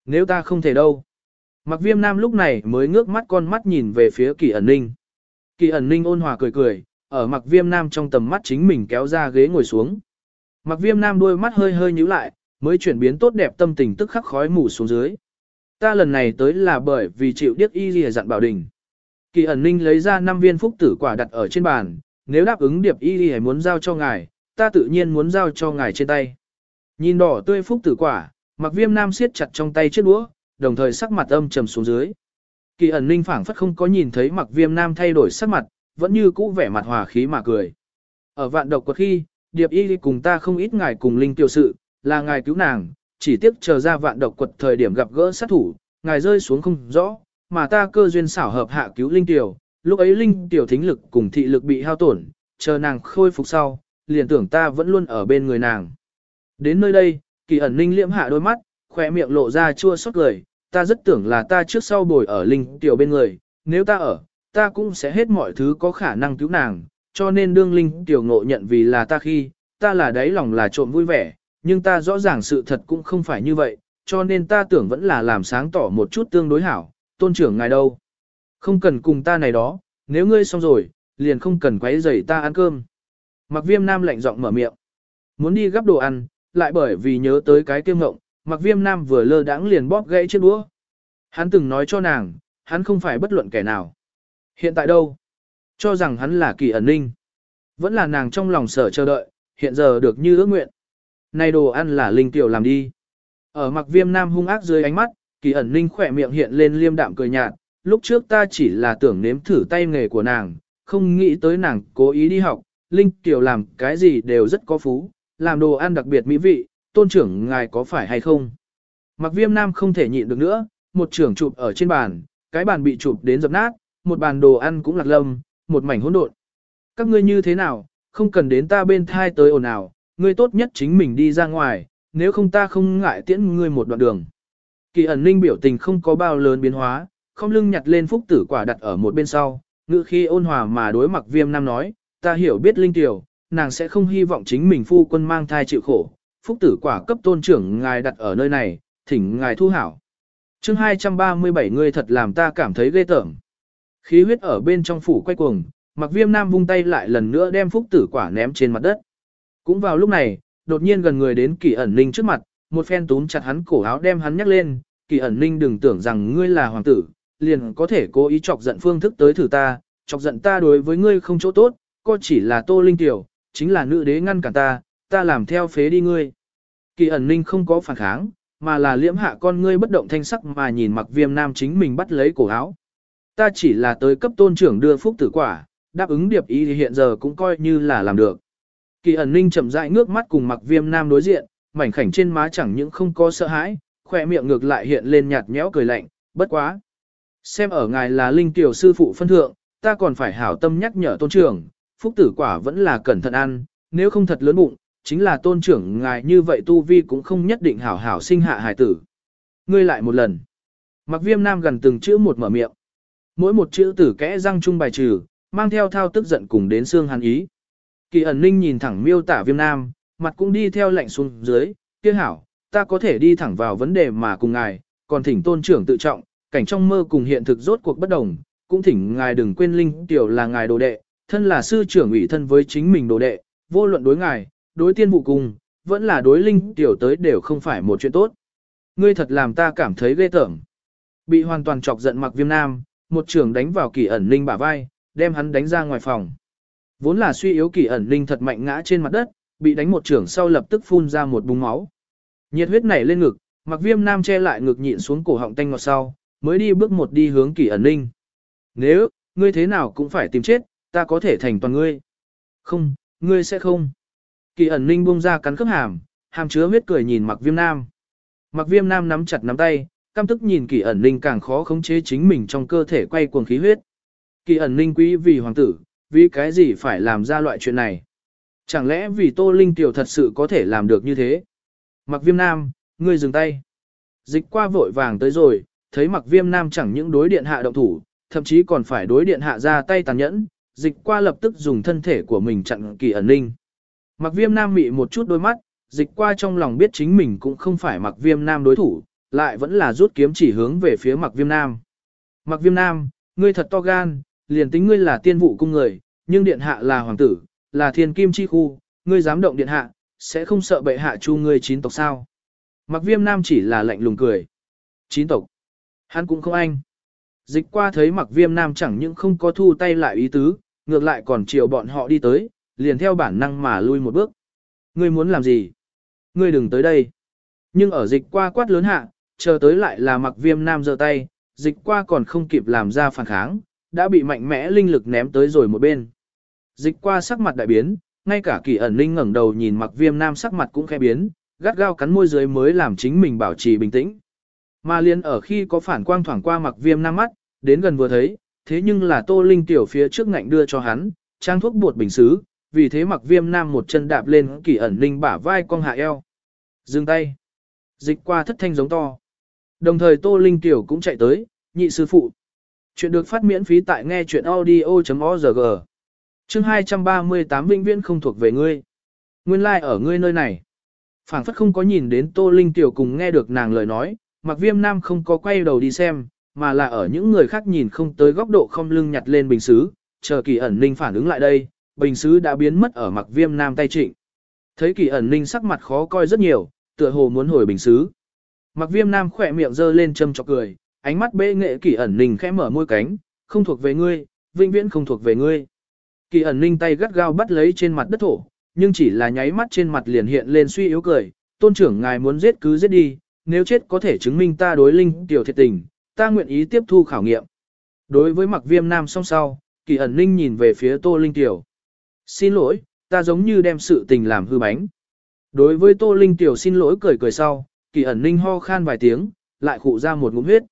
Nếu ta không thể đâu. Mặc viêm nam lúc này mới ngước mắt con mắt nhìn về phía kỳ ẩn ninh. Kỳ ẩn ninh ôn hòa cười cười, ở mặc viêm nam trong tầm mắt chính mình kéo ra ghế ngồi xuống. Mặc viêm nam đôi mắt hơi hơi nhíu lại, mới chuyển biến tốt đẹp tâm tình tức khắc khói mù xuống dưới. Ta lần này tới là bởi vì chịu điếc y gì dặn bảo đình. Kỳ ẩn ninh lấy ra 5 viên phúc tử quả đặt ở trên bàn, nếu đáp ứng điệp y gì muốn giao cho ngài, ta tự nhiên muốn giao cho ngài trên tay. Nhìn đỏ tươi phúc tử quả, mặc viêm nam siết chặt trong tay chiếc đũa, đồng thời sắc mặt âm trầm xuống dưới. Kỳ ẩn ninh phảng phất không có nhìn thấy mặc viêm nam thay đổi sắc mặt, vẫn như cũ vẻ mặt hòa khí mà cười. Ở vạn độc quật khi, điệp y cùng ta không ít ngài cùng linh tiêu sự, là ngài cứu nàng, chỉ tiếc chờ ra vạn độc quật thời điểm gặp gỡ sát thủ, ngài rơi xuống không rõ, mà ta cơ duyên xảo hợp hạ cứu linh tiểu, lúc ấy linh tiểu thính lực cùng thị lực bị hao tổn, chờ nàng khôi phục sau, liền tưởng ta vẫn luôn ở bên người nàng. Đến nơi đây, kỳ ẩn Linh liễm hạ đôi mắt, khỏe miệng lộ ra chua xót cười, ta rất tưởng là ta trước sau bồi ở linh tiểu bên người, nếu ta ở, ta cũng sẽ hết mọi thứ có khả năng cứu nàng, cho nên đương linh tiểu ngộ nhận vì là ta khi, ta là đáy lòng là trộm vui vẻ, nhưng ta rõ ràng sự thật cũng không phải như vậy, cho nên ta tưởng vẫn là làm sáng tỏ một chút tương đối hảo, tôn trưởng ngài đâu. Không cần cùng ta này đó, nếu ngươi xong rồi, liền không cần quấy rầy ta ăn cơm. Mặc viêm nam lạnh giọng mở miệng. Muốn đi gấp đồ ăn, lại bởi vì nhớ tới cái kiêm ngộng, mặc viêm nam vừa lơ đãng liền bóp gãy chiếc đũa. Hắn từng nói cho nàng, hắn không phải bất luận kẻ nào. Hiện tại đâu? Cho rằng hắn là kỳ ẩn ninh. Vẫn là nàng trong lòng sở chờ đợi, hiện giờ được như ước nguyện. Này đồ ăn là linh tiểu làm đi. Ở mặc viêm nam hung ác dưới ánh mắt, kỳ ẩn ninh khỏe miệng hiện lên liêm đạm cười nhạt. Lúc trước ta chỉ là tưởng nếm thử tay nghề của nàng, không nghĩ tới nàng cố ý đi học. Linh tiểu làm cái gì đều rất có phú, làm đồ ăn đặc biệt mỹ vị, tôn trưởng ngài có phải hay không? Mặc viêm nam không thể nhịn được nữa, một trưởng chụp ở trên bàn, cái bàn bị chụp đến dập nát, một bàn đồ ăn cũng lạc lâm, một mảnh hỗn độn. Các ngươi như thế nào, không cần đến ta bên thai tới ồn ào, ngươi tốt nhất chính mình đi ra ngoài, nếu không ta không ngại tiễn ngươi một đoạn đường. Kỳ ẩn ninh biểu tình không có bao lớn biến hóa, không lưng nhặt lên phúc tử quả đặt ở một bên sau, ngự khi ôn hòa mà đối mặt viêm nam nói, ta hiểu biết linh tiểu, nàng sẽ không hy vọng chính mình phu quân mang thai chịu khổ, phúc tử quả cấp tôn trưởng ngài đặt ở nơi này, thỉnh ngài thu hảo. chương 237 ngươi thật làm ta cảm thấy ghê tởm. Khí huyết ở bên trong phủ quay cuồng, mặc viêm nam vung tay lại lần nữa đem phúc tử quả ném trên mặt đất. Cũng vào lúc này, đột nhiên gần người đến kỳ ẩn ninh trước mặt, một phen túm chặt hắn cổ áo đem hắn nhắc lên, kỳ ẩn ninh đừng tưởng rằng ngươi là hoàng tử, liền có thể cố ý chọc giận phương thức tới thử ta, chọc giận ta đối với ngươi không chỗ tốt, cô chỉ là tô linh tiểu, chính là nữ đế ngăn cản ta, ta làm theo phế đi ngươi. Kỳ ẩn ninh không có phản kháng, mà là liễm hạ con ngươi bất động thanh sắc mà nhìn mặc viêm nam chính mình bắt lấy cổ áo. Ta chỉ là tới cấp tôn trưởng đưa phúc tử quả, đáp ứng điệp ý thì hiện giờ cũng coi như là làm được. Kỳ ẩn ninh chậm rãi ngước mắt cùng mặc viêm nam đối diện, mảnh khảnh trên má chẳng những không có sợ hãi, khỏe miệng ngược lại hiện lên nhạt nhẽo cười lạnh, bất quá. Xem ở ngài là linh tiểu sư phụ phân thượng, ta còn phải hảo tâm nhắc nhở tôn trưởng, phúc tử quả vẫn là cẩn thận ăn, nếu không thật lớn bụng, chính là tôn trưởng ngài như vậy tu vi cũng không nhất định hảo hảo sinh hạ hài tử. Ngươi lại một lần. Mặc viêm nam gần từng chữ một mở miệng. Mỗi một chữ tử kẽ răng chung bài trừ, mang theo thao tức giận cùng đến xương hàn ý. Kỳ ẩn ninh nhìn thẳng miêu tả viêm nam, mặt cũng đi theo lạnh xuống dưới, kia hảo, ta có thể đi thẳng vào vấn đề mà cùng ngài, còn thỉnh tôn trưởng tự trọng, cảnh trong mơ cùng hiện thực rốt cuộc bất đồng, cũng thỉnh ngài đừng quên linh tiểu là ngài đồ đệ, thân là sư trưởng ủy thân với chính mình đồ đệ, vô luận đối ngài, đối tiên vụ cùng, vẫn là đối linh tiểu tới đều không phải một chuyện tốt. Ngươi thật làm ta cảm thấy ghê tởm. Bị hoàn toàn chọc giận mặc viêm nam, một trưởng đánh vào kỳ ẩn linh bả vai, đem hắn đánh ra ngoài phòng. Vốn là suy yếu kỳ ẩn linh thật mạnh ngã trên mặt đất, bị đánh một trưởng sau lập tức phun ra một búng máu. Nhiệt huyết nảy lên ngực, mặc viêm nam che lại ngực nhịn xuống cổ họng tanh ngọt sau, mới đi bước một đi hướng kỳ ẩn linh. Nếu, ngươi thế nào cũng phải tìm chết, ta có thể thành toàn ngươi. Không, ngươi sẽ không. Kỳ ẩn ninh buông ra cắn khớp hàm, hàm chứa huyết cười nhìn mặc viêm nam. Mặc viêm nam nắm chặt nắm tay, căm tức nhìn kỳ ẩn ninh càng khó khống chế chính mình trong cơ thể quay cuồng khí huyết. Kỳ ẩn ninh quý vì hoàng tử, vì cái gì phải làm ra loại chuyện này? Chẳng lẽ vì Tô Linh tiểu thật sự có thể làm được như thế? Mặc viêm nam, ngươi dừng tay. Dịch qua vội vàng tới rồi, thấy mặc viêm nam chẳng những đối điện hạ động thủ, thậm chí còn phải đối điện hạ ra tay tàn nhẫn, dịch qua lập tức dùng thân thể của mình chặn kỳ ẩn ninh. Mặc viêm nam mị một chút đôi mắt, dịch qua trong lòng biết chính mình cũng không phải mặc viêm nam đối thủ, lại vẫn là rút kiếm chỉ hướng về phía mặc viêm nam. Mặc viêm nam, ngươi thật to gan, liền tính ngươi là tiên vụ cung người, nhưng điện hạ là hoàng tử, là thiên kim chi khu, ngươi dám động điện hạ, sẽ không sợ bệ hạ chu ngươi chín tộc sao. Mặc viêm nam chỉ là lạnh lùng cười. Chín tộc. Hắn cũng không anh. Dịch qua thấy mặc viêm nam chẳng những không có thu tay lại ý tứ, ngược lại còn chiều bọn họ đi tới, liền theo bản năng mà lui một bước. Ngươi muốn làm gì? Ngươi đừng tới đây. Nhưng ở dịch qua quát lớn hạ, chờ tới lại là mặc viêm nam giơ tay, dịch qua còn không kịp làm ra phản kháng, đã bị mạnh mẽ linh lực ném tới rồi một bên. Dịch qua sắc mặt đại biến, ngay cả kỳ ẩn linh ngẩng đầu nhìn mặc viêm nam sắc mặt cũng khẽ biến, gắt gao cắn môi dưới mới làm chính mình bảo trì bình tĩnh. Mà liên ở khi có phản quang thoảng qua mặc viêm nam mắt, đến gần vừa thấy, thế nhưng là tô linh tiểu phía trước ngạnh đưa cho hắn, trang thuốc bột bình xứ, vì thế mặc viêm nam một chân đạp lên kỳ ẩn linh bả vai cong hạ eo. Dừng tay. Dịch qua thất thanh giống to. Đồng thời tô linh tiểu cũng chạy tới, nhị sư phụ. Chuyện được phát miễn phí tại nghe chuyện audio.org. Chương 238 vĩnh viễn không thuộc về ngươi. Nguyên lai like ở ngươi nơi này. phảng phất không có nhìn đến tô linh tiểu cùng nghe được nàng lời nói, mặc viêm nam không có quay đầu đi xem, mà là ở những người khác nhìn không tới góc độ không lưng nhặt lên bình xứ, chờ kỳ ẩn ninh phản ứng lại đây, bình xứ đã biến mất ở mặc viêm nam tay trịnh. Thấy kỳ ẩn ninh sắc mặt khó coi rất nhiều, tựa hồ muốn hồi bình xứ. Mặc viêm nam khỏe miệng giơ lên châm chọc cười, ánh mắt bê nghệ kỳ ẩn ninh khẽ mở môi cánh, không thuộc về ngươi, vĩnh viễn không thuộc về ngươi. Kỳ ẩn ninh tay gắt gao bắt lấy trên mặt đất thổ, nhưng chỉ là nháy mắt trên mặt liền hiện lên suy yếu cười, tôn trưởng ngài muốn giết cứ giết đi, nếu chết có thể chứng minh ta đối linh tiểu thiệt tình, ta nguyện ý tiếp thu khảo nghiệm. Đối với mặc viêm nam song sau, kỳ ẩn ninh nhìn về phía tô linh tiểu. Xin lỗi, ta giống như đem sự tình làm hư bánh. Đối với tô linh tiểu xin lỗi cười cười sau, kỳ ẩn ninh ho khan vài tiếng, lại khụ ra một ngụm huyết.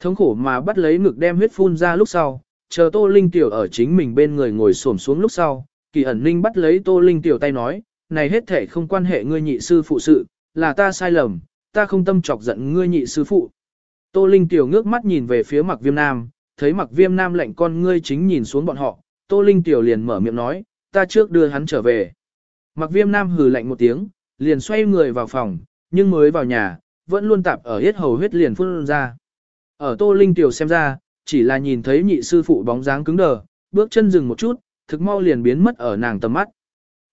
Thống khổ mà bắt lấy ngực đem huyết phun ra lúc sau, chờ Tô Linh Tiểu ở chính mình bên người ngồi xổm xuống lúc sau, kỳ ẩn ninh bắt lấy Tô Linh Tiểu tay nói, này hết thể không quan hệ ngươi nhị sư phụ sự, là ta sai lầm, ta không tâm chọc giận ngươi nhị sư phụ. Tô Linh Tiểu ngước mắt nhìn về phía mặc viêm nam, thấy mặc viêm nam lạnh con ngươi chính nhìn xuống bọn họ, Tô Linh Tiểu liền mở miệng nói, ta trước đưa hắn trở về. Mặc viêm nam hừ lạnh một tiếng, liền xoay người vào phòng, nhưng mới vào nhà, vẫn luôn tạp ở hết hầu huyết liền phun ra. Ở Tô Linh Tiểu xem ra, chỉ là nhìn thấy nhị sư phụ bóng dáng cứng đờ, bước chân dừng một chút, thực mau liền biến mất ở nàng tầm mắt.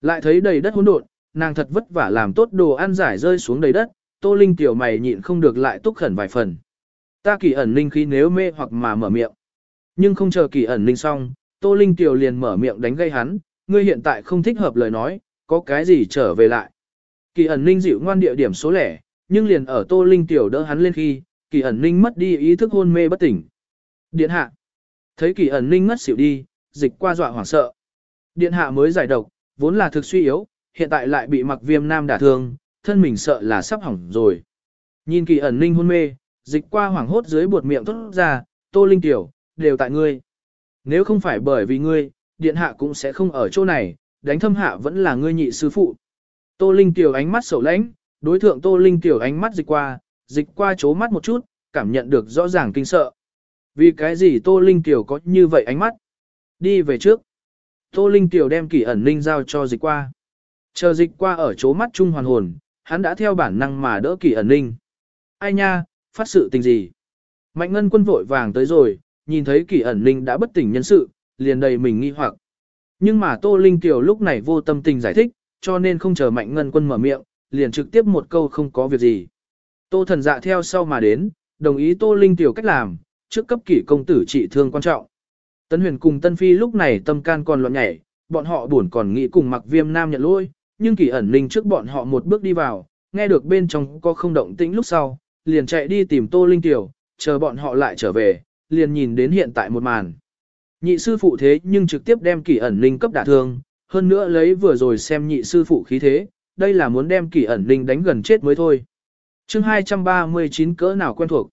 Lại thấy đầy đất hỗn độn, nàng thật vất vả làm tốt đồ ăn giải rơi xuống đầy đất, Tô Linh tiểu mày nhịn không được lại túc khẩn vài phần. Ta kỳ ẩn linh khí nếu mê hoặc mà mở miệng. Nhưng không chờ kỳ ẩn linh xong, Tô Linh tiểu liền mở miệng đánh gây hắn, ngươi hiện tại không thích hợp lời nói, có cái gì trở về lại. Kỳ ẩn linh dịu ngoan địa điểm số lẻ, nhưng liền ở Tô Linh tiểu đỡ hắn lên khi, kỳ ẩn linh mất đi ý thức hôn mê bất tỉnh. Điện hạ. Thấy kỳ ẩn linh ngất xỉu đi, dịch qua dọa hoảng sợ. Điện hạ mới giải độc, vốn là thực suy yếu, hiện tại lại bị mặc viêm nam đả thương, thân mình sợ là sắp hỏng rồi. Nhìn kỳ ẩn linh hôn mê, dịch qua hoảng hốt dưới buột miệng tốt ra, tô linh tiểu, đều tại ngươi. Nếu không phải bởi vì ngươi, điện hạ cũng sẽ không ở chỗ này, đánh thâm hạ vẫn là ngươi nhị sư phụ. Tô linh tiểu ánh mắt sầu lãnh, đối thượng tô linh tiểu ánh mắt dịch qua, dịch qua chố mắt một chút, cảm nhận được rõ ràng kinh sợ. Vì cái gì tô linh tiểu có như vậy ánh mắt? Đi về trước. Tô Linh Tiểu đem kỷ ẩn linh giao cho dịch qua. Chờ dịch qua ở chỗ mắt chung hoàn hồn, hắn đã theo bản năng mà đỡ kỷ ẩn linh. Ai nha, phát sự tình gì? Mạnh ngân quân vội vàng tới rồi, nhìn thấy kỷ ẩn linh đã bất tỉnh nhân sự, liền đầy mình nghi hoặc. Nhưng mà Tô Linh Tiểu lúc này vô tâm tình giải thích, cho nên không chờ mạnh ngân quân mở miệng, liền trực tiếp một câu không có việc gì. Tô thần dạ theo sau mà đến, đồng ý Tô Linh Tiểu cách làm, trước cấp kỷ công tử trị thương quan trọng. Tân huyền cùng Tân Phi lúc này tâm can còn loạn nhảy, bọn họ buồn còn nghĩ cùng mặc viêm nam nhận lỗi, nhưng kỳ ẩn linh trước bọn họ một bước đi vào, nghe được bên trong có không động tĩnh lúc sau, liền chạy đi tìm Tô Linh Tiểu, chờ bọn họ lại trở về, liền nhìn đến hiện tại một màn. Nhị sư phụ thế nhưng trực tiếp đem kỳ ẩn linh cấp đả thương, hơn nữa lấy vừa rồi xem nhị sư phụ khí thế, đây là muốn đem kỳ ẩn linh đánh gần chết mới thôi. chương 239 cỡ nào quen thuộc.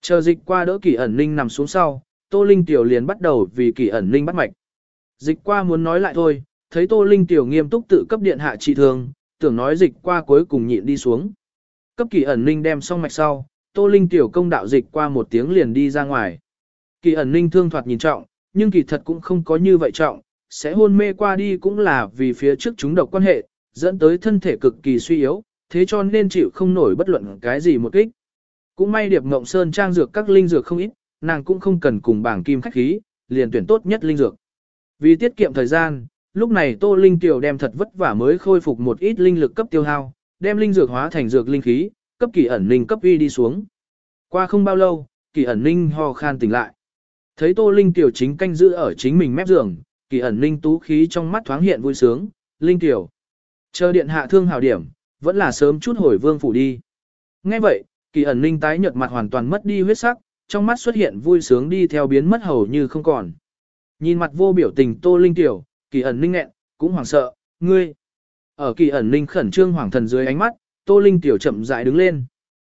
Chờ dịch qua đỡ kỳ ẩn linh nằm xuống sau, Tô Linh Tiểu liền bắt đầu vì kỳ ẩn linh bắt mạch. Dịch qua muốn nói lại thôi, thấy Tô Linh Tiểu nghiêm túc tự cấp điện hạ trị thương, tưởng nói dịch qua cuối cùng nhịn đi xuống. Cấp kỳ ẩn linh đem xong mạch sau, Tô Linh Tiểu công đạo dịch qua một tiếng liền đi ra ngoài. Kỳ ẩn linh thương thoạt nhìn trọng, nhưng kỳ thật cũng không có như vậy trọng, sẽ hôn mê qua đi cũng là vì phía trước chúng độc quan hệ, dẫn tới thân thể cực kỳ suy yếu, thế cho nên chịu không nổi bất luận cái gì một kích. Cũng may Điệp Ngộng Sơn trang dược các linh dược không ít, nàng cũng không cần cùng bảng kim khách khí, liền tuyển tốt nhất linh dược. Vì tiết kiệm thời gian, lúc này Tô Linh Tiểu đem thật vất vả mới khôi phục một ít linh lực cấp tiêu hao, đem linh dược hóa thành dược linh khí, cấp kỳ ẩn linh cấp uy đi xuống. Qua không bao lâu, kỳ ẩn linh ho khan tỉnh lại. Thấy Tô Linh Tiểu chính canh giữ ở chính mình mép giường, kỳ ẩn linh tú khí trong mắt thoáng hiện vui sướng, Linh Tiểu. Chờ điện hạ thương hảo điểm, vẫn là sớm chút hồi vương phủ đi. Ngay vậy, kỳ ẩn linh tái nhợt mặt hoàn toàn mất đi huyết sắc, trong mắt xuất hiện vui sướng đi theo biến mất hầu như không còn. Nhìn mặt vô biểu tình Tô Linh tiểu, kỳ ẩn linh nghẹn, cũng hoảng sợ, ngươi. Ở kỳ ẩn linh khẩn trương hoàng thần dưới ánh mắt, Tô Linh tiểu chậm rãi đứng lên.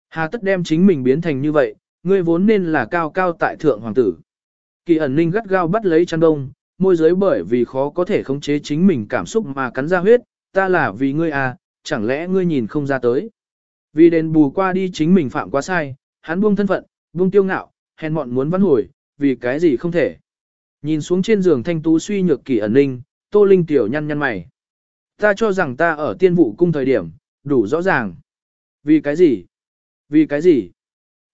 Hà tất đem chính mình biến thành như vậy, ngươi vốn nên là cao cao tại thượng hoàng tử. Kỳ ẩn linh gắt gao bắt lấy chăn đông, môi giới bởi vì khó có thể khống chế chính mình cảm xúc mà cắn ra huyết, ta là vì ngươi à, chẳng lẽ ngươi nhìn không ra tới. Vì đền bù qua đi chính mình phạm quá sai, hắn buông thân phận, buông tiêu ngạo, hèn mọn muốn văn hồi, vì cái gì không thể. Nhìn xuống trên giường thanh tú suy nhược kỳ ẩn ninh, tô linh tiểu nhăn nhăn mày. Ta cho rằng ta ở tiên vụ cung thời điểm, đủ rõ ràng. Vì cái gì? Vì cái gì?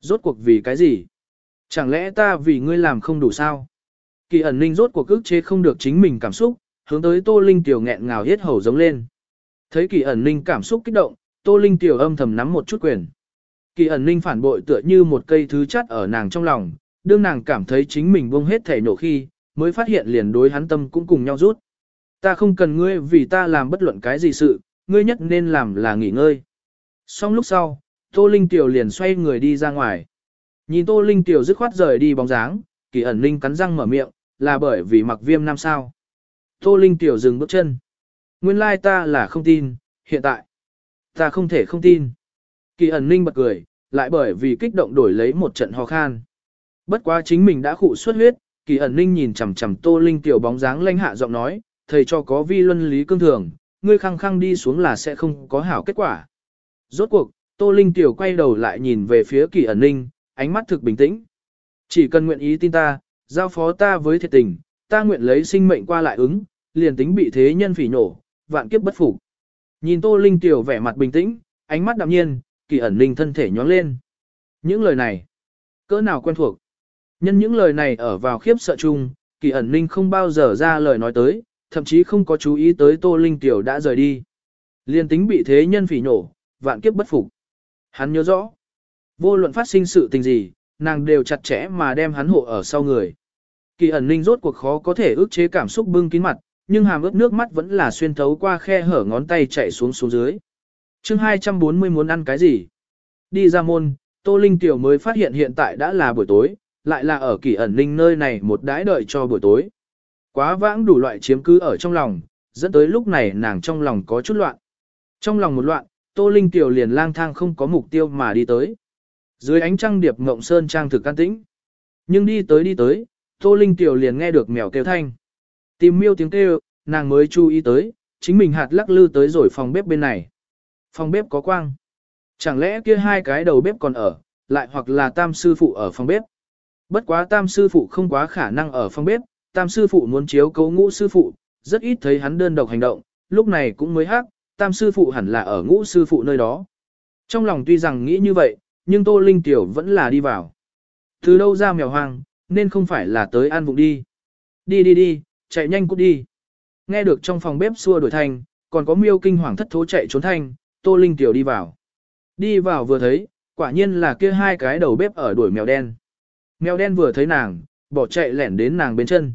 Rốt cuộc vì cái gì? Chẳng lẽ ta vì ngươi làm không đủ sao? Kỳ ẩn ninh rốt cuộc ức chế không được chính mình cảm xúc, hướng tới tô linh tiểu nghẹn ngào hết hầu giống lên. Thấy kỳ ẩn ninh cảm xúc kích động, tô linh tiểu âm thầm nắm một chút quyền. Kỳ ẩn ninh phản bội tựa như một cây thứ chắt ở nàng trong lòng, đương nàng cảm thấy chính mình buông hết thể nổ khi, mới phát hiện liền đối hắn tâm cũng cùng nhau rút. Ta không cần ngươi vì ta làm bất luận cái gì sự, ngươi nhất nên làm là nghỉ ngơi. Xong lúc sau, Tô Linh Tiểu liền xoay người đi ra ngoài. Nhìn Tô Linh Tiểu dứt khoát rời đi bóng dáng, kỳ ẩn linh cắn răng mở miệng, là bởi vì mặc viêm nam sao. Tô Linh Tiểu dừng bước chân. Nguyên lai ta là không tin, hiện tại. Ta không thể không tin. Kỳ ẩn ninh bật cười, lại bởi vì kích động đổi lấy một trận ho khan. Bất quá chính mình đã khụ xuất huyết, kỳ ẩn ninh nhìn chằm chằm tô linh tiểu bóng dáng lanh hạ giọng nói, thầy cho có vi luân lý cương thường, ngươi khăng khăng đi xuống là sẽ không có hảo kết quả. Rốt cuộc, tô linh tiểu quay đầu lại nhìn về phía kỳ ẩn ninh, ánh mắt thực bình tĩnh. Chỉ cần nguyện ý tin ta, giao phó ta với thiệt tình, ta nguyện lấy sinh mệnh qua lại ứng, liền tính bị thế nhân phỉ nổ, vạn kiếp bất phục. Nhìn Tô Linh tiểu vẻ mặt bình tĩnh, ánh mắt đạm nhiên, kỳ ẩn linh thân thể nhón lên. Những lời này, cỡ nào quen thuộc. Nhân những lời này ở vào khiếp sợ chung, kỳ ẩn linh không bao giờ ra lời nói tới, thậm chí không có chú ý tới Tô Linh tiểu đã rời đi. Liên tính bị thế nhân phỉ nổ, vạn kiếp bất phục. Hắn nhớ rõ, vô luận phát sinh sự tình gì, nàng đều chặt chẽ mà đem hắn hộ ở sau người. Kỳ ẩn linh rốt cuộc khó có thể ức chế cảm xúc bưng kín mặt, nhưng hàm ướt nước mắt vẫn là xuyên thấu qua khe hở ngón tay chạy xuống xuống dưới. chương 240 muốn ăn cái gì? Đi ra môn, Tô Linh Tiểu mới phát hiện hiện tại đã là buổi tối, lại là ở kỳ ẩn linh nơi này một đãi đợi cho buổi tối. Quá vãng đủ loại chiếm cứ ở trong lòng, dẫn tới lúc này nàng trong lòng có chút loạn. Trong lòng một loạn, Tô Linh Tiểu liền lang thang không có mục tiêu mà đi tới. Dưới ánh trăng điệp ngộng sơn trang thực can tĩnh. Nhưng đi tới đi tới, Tô Linh Tiểu liền nghe được mèo kêu thanh. Tìm miêu tiếng kêu, nàng mới chú ý tới, chính mình hạt lắc lư tới rồi phòng bếp bên này. Phòng bếp có quang. Chẳng lẽ kia hai cái đầu bếp còn ở, lại hoặc là tam sư phụ ở phòng bếp. Bất quá tam sư phụ không quá khả năng ở phòng bếp, tam sư phụ muốn chiếu cấu ngũ sư phụ, rất ít thấy hắn đơn độc hành động, lúc này cũng mới hát, tam sư phụ hẳn là ở ngũ sư phụ nơi đó. Trong lòng tuy rằng nghĩ như vậy, nhưng Tô Linh Tiểu vẫn là đi vào. Từ đâu ra mèo hoang, nên không phải là tới ăn vụng đi. Đi đi đi, chạy nhanh cút đi. Nghe được trong phòng bếp xua đổi thanh, còn có miêu kinh hoàng thất thố chạy trốn thanh, Tô Linh Tiểu đi vào. Đi vào vừa thấy, quả nhiên là kia hai cái đầu bếp ở đuổi mèo đen. Mèo đen vừa thấy nàng, bỏ chạy lẻn đến nàng bên chân.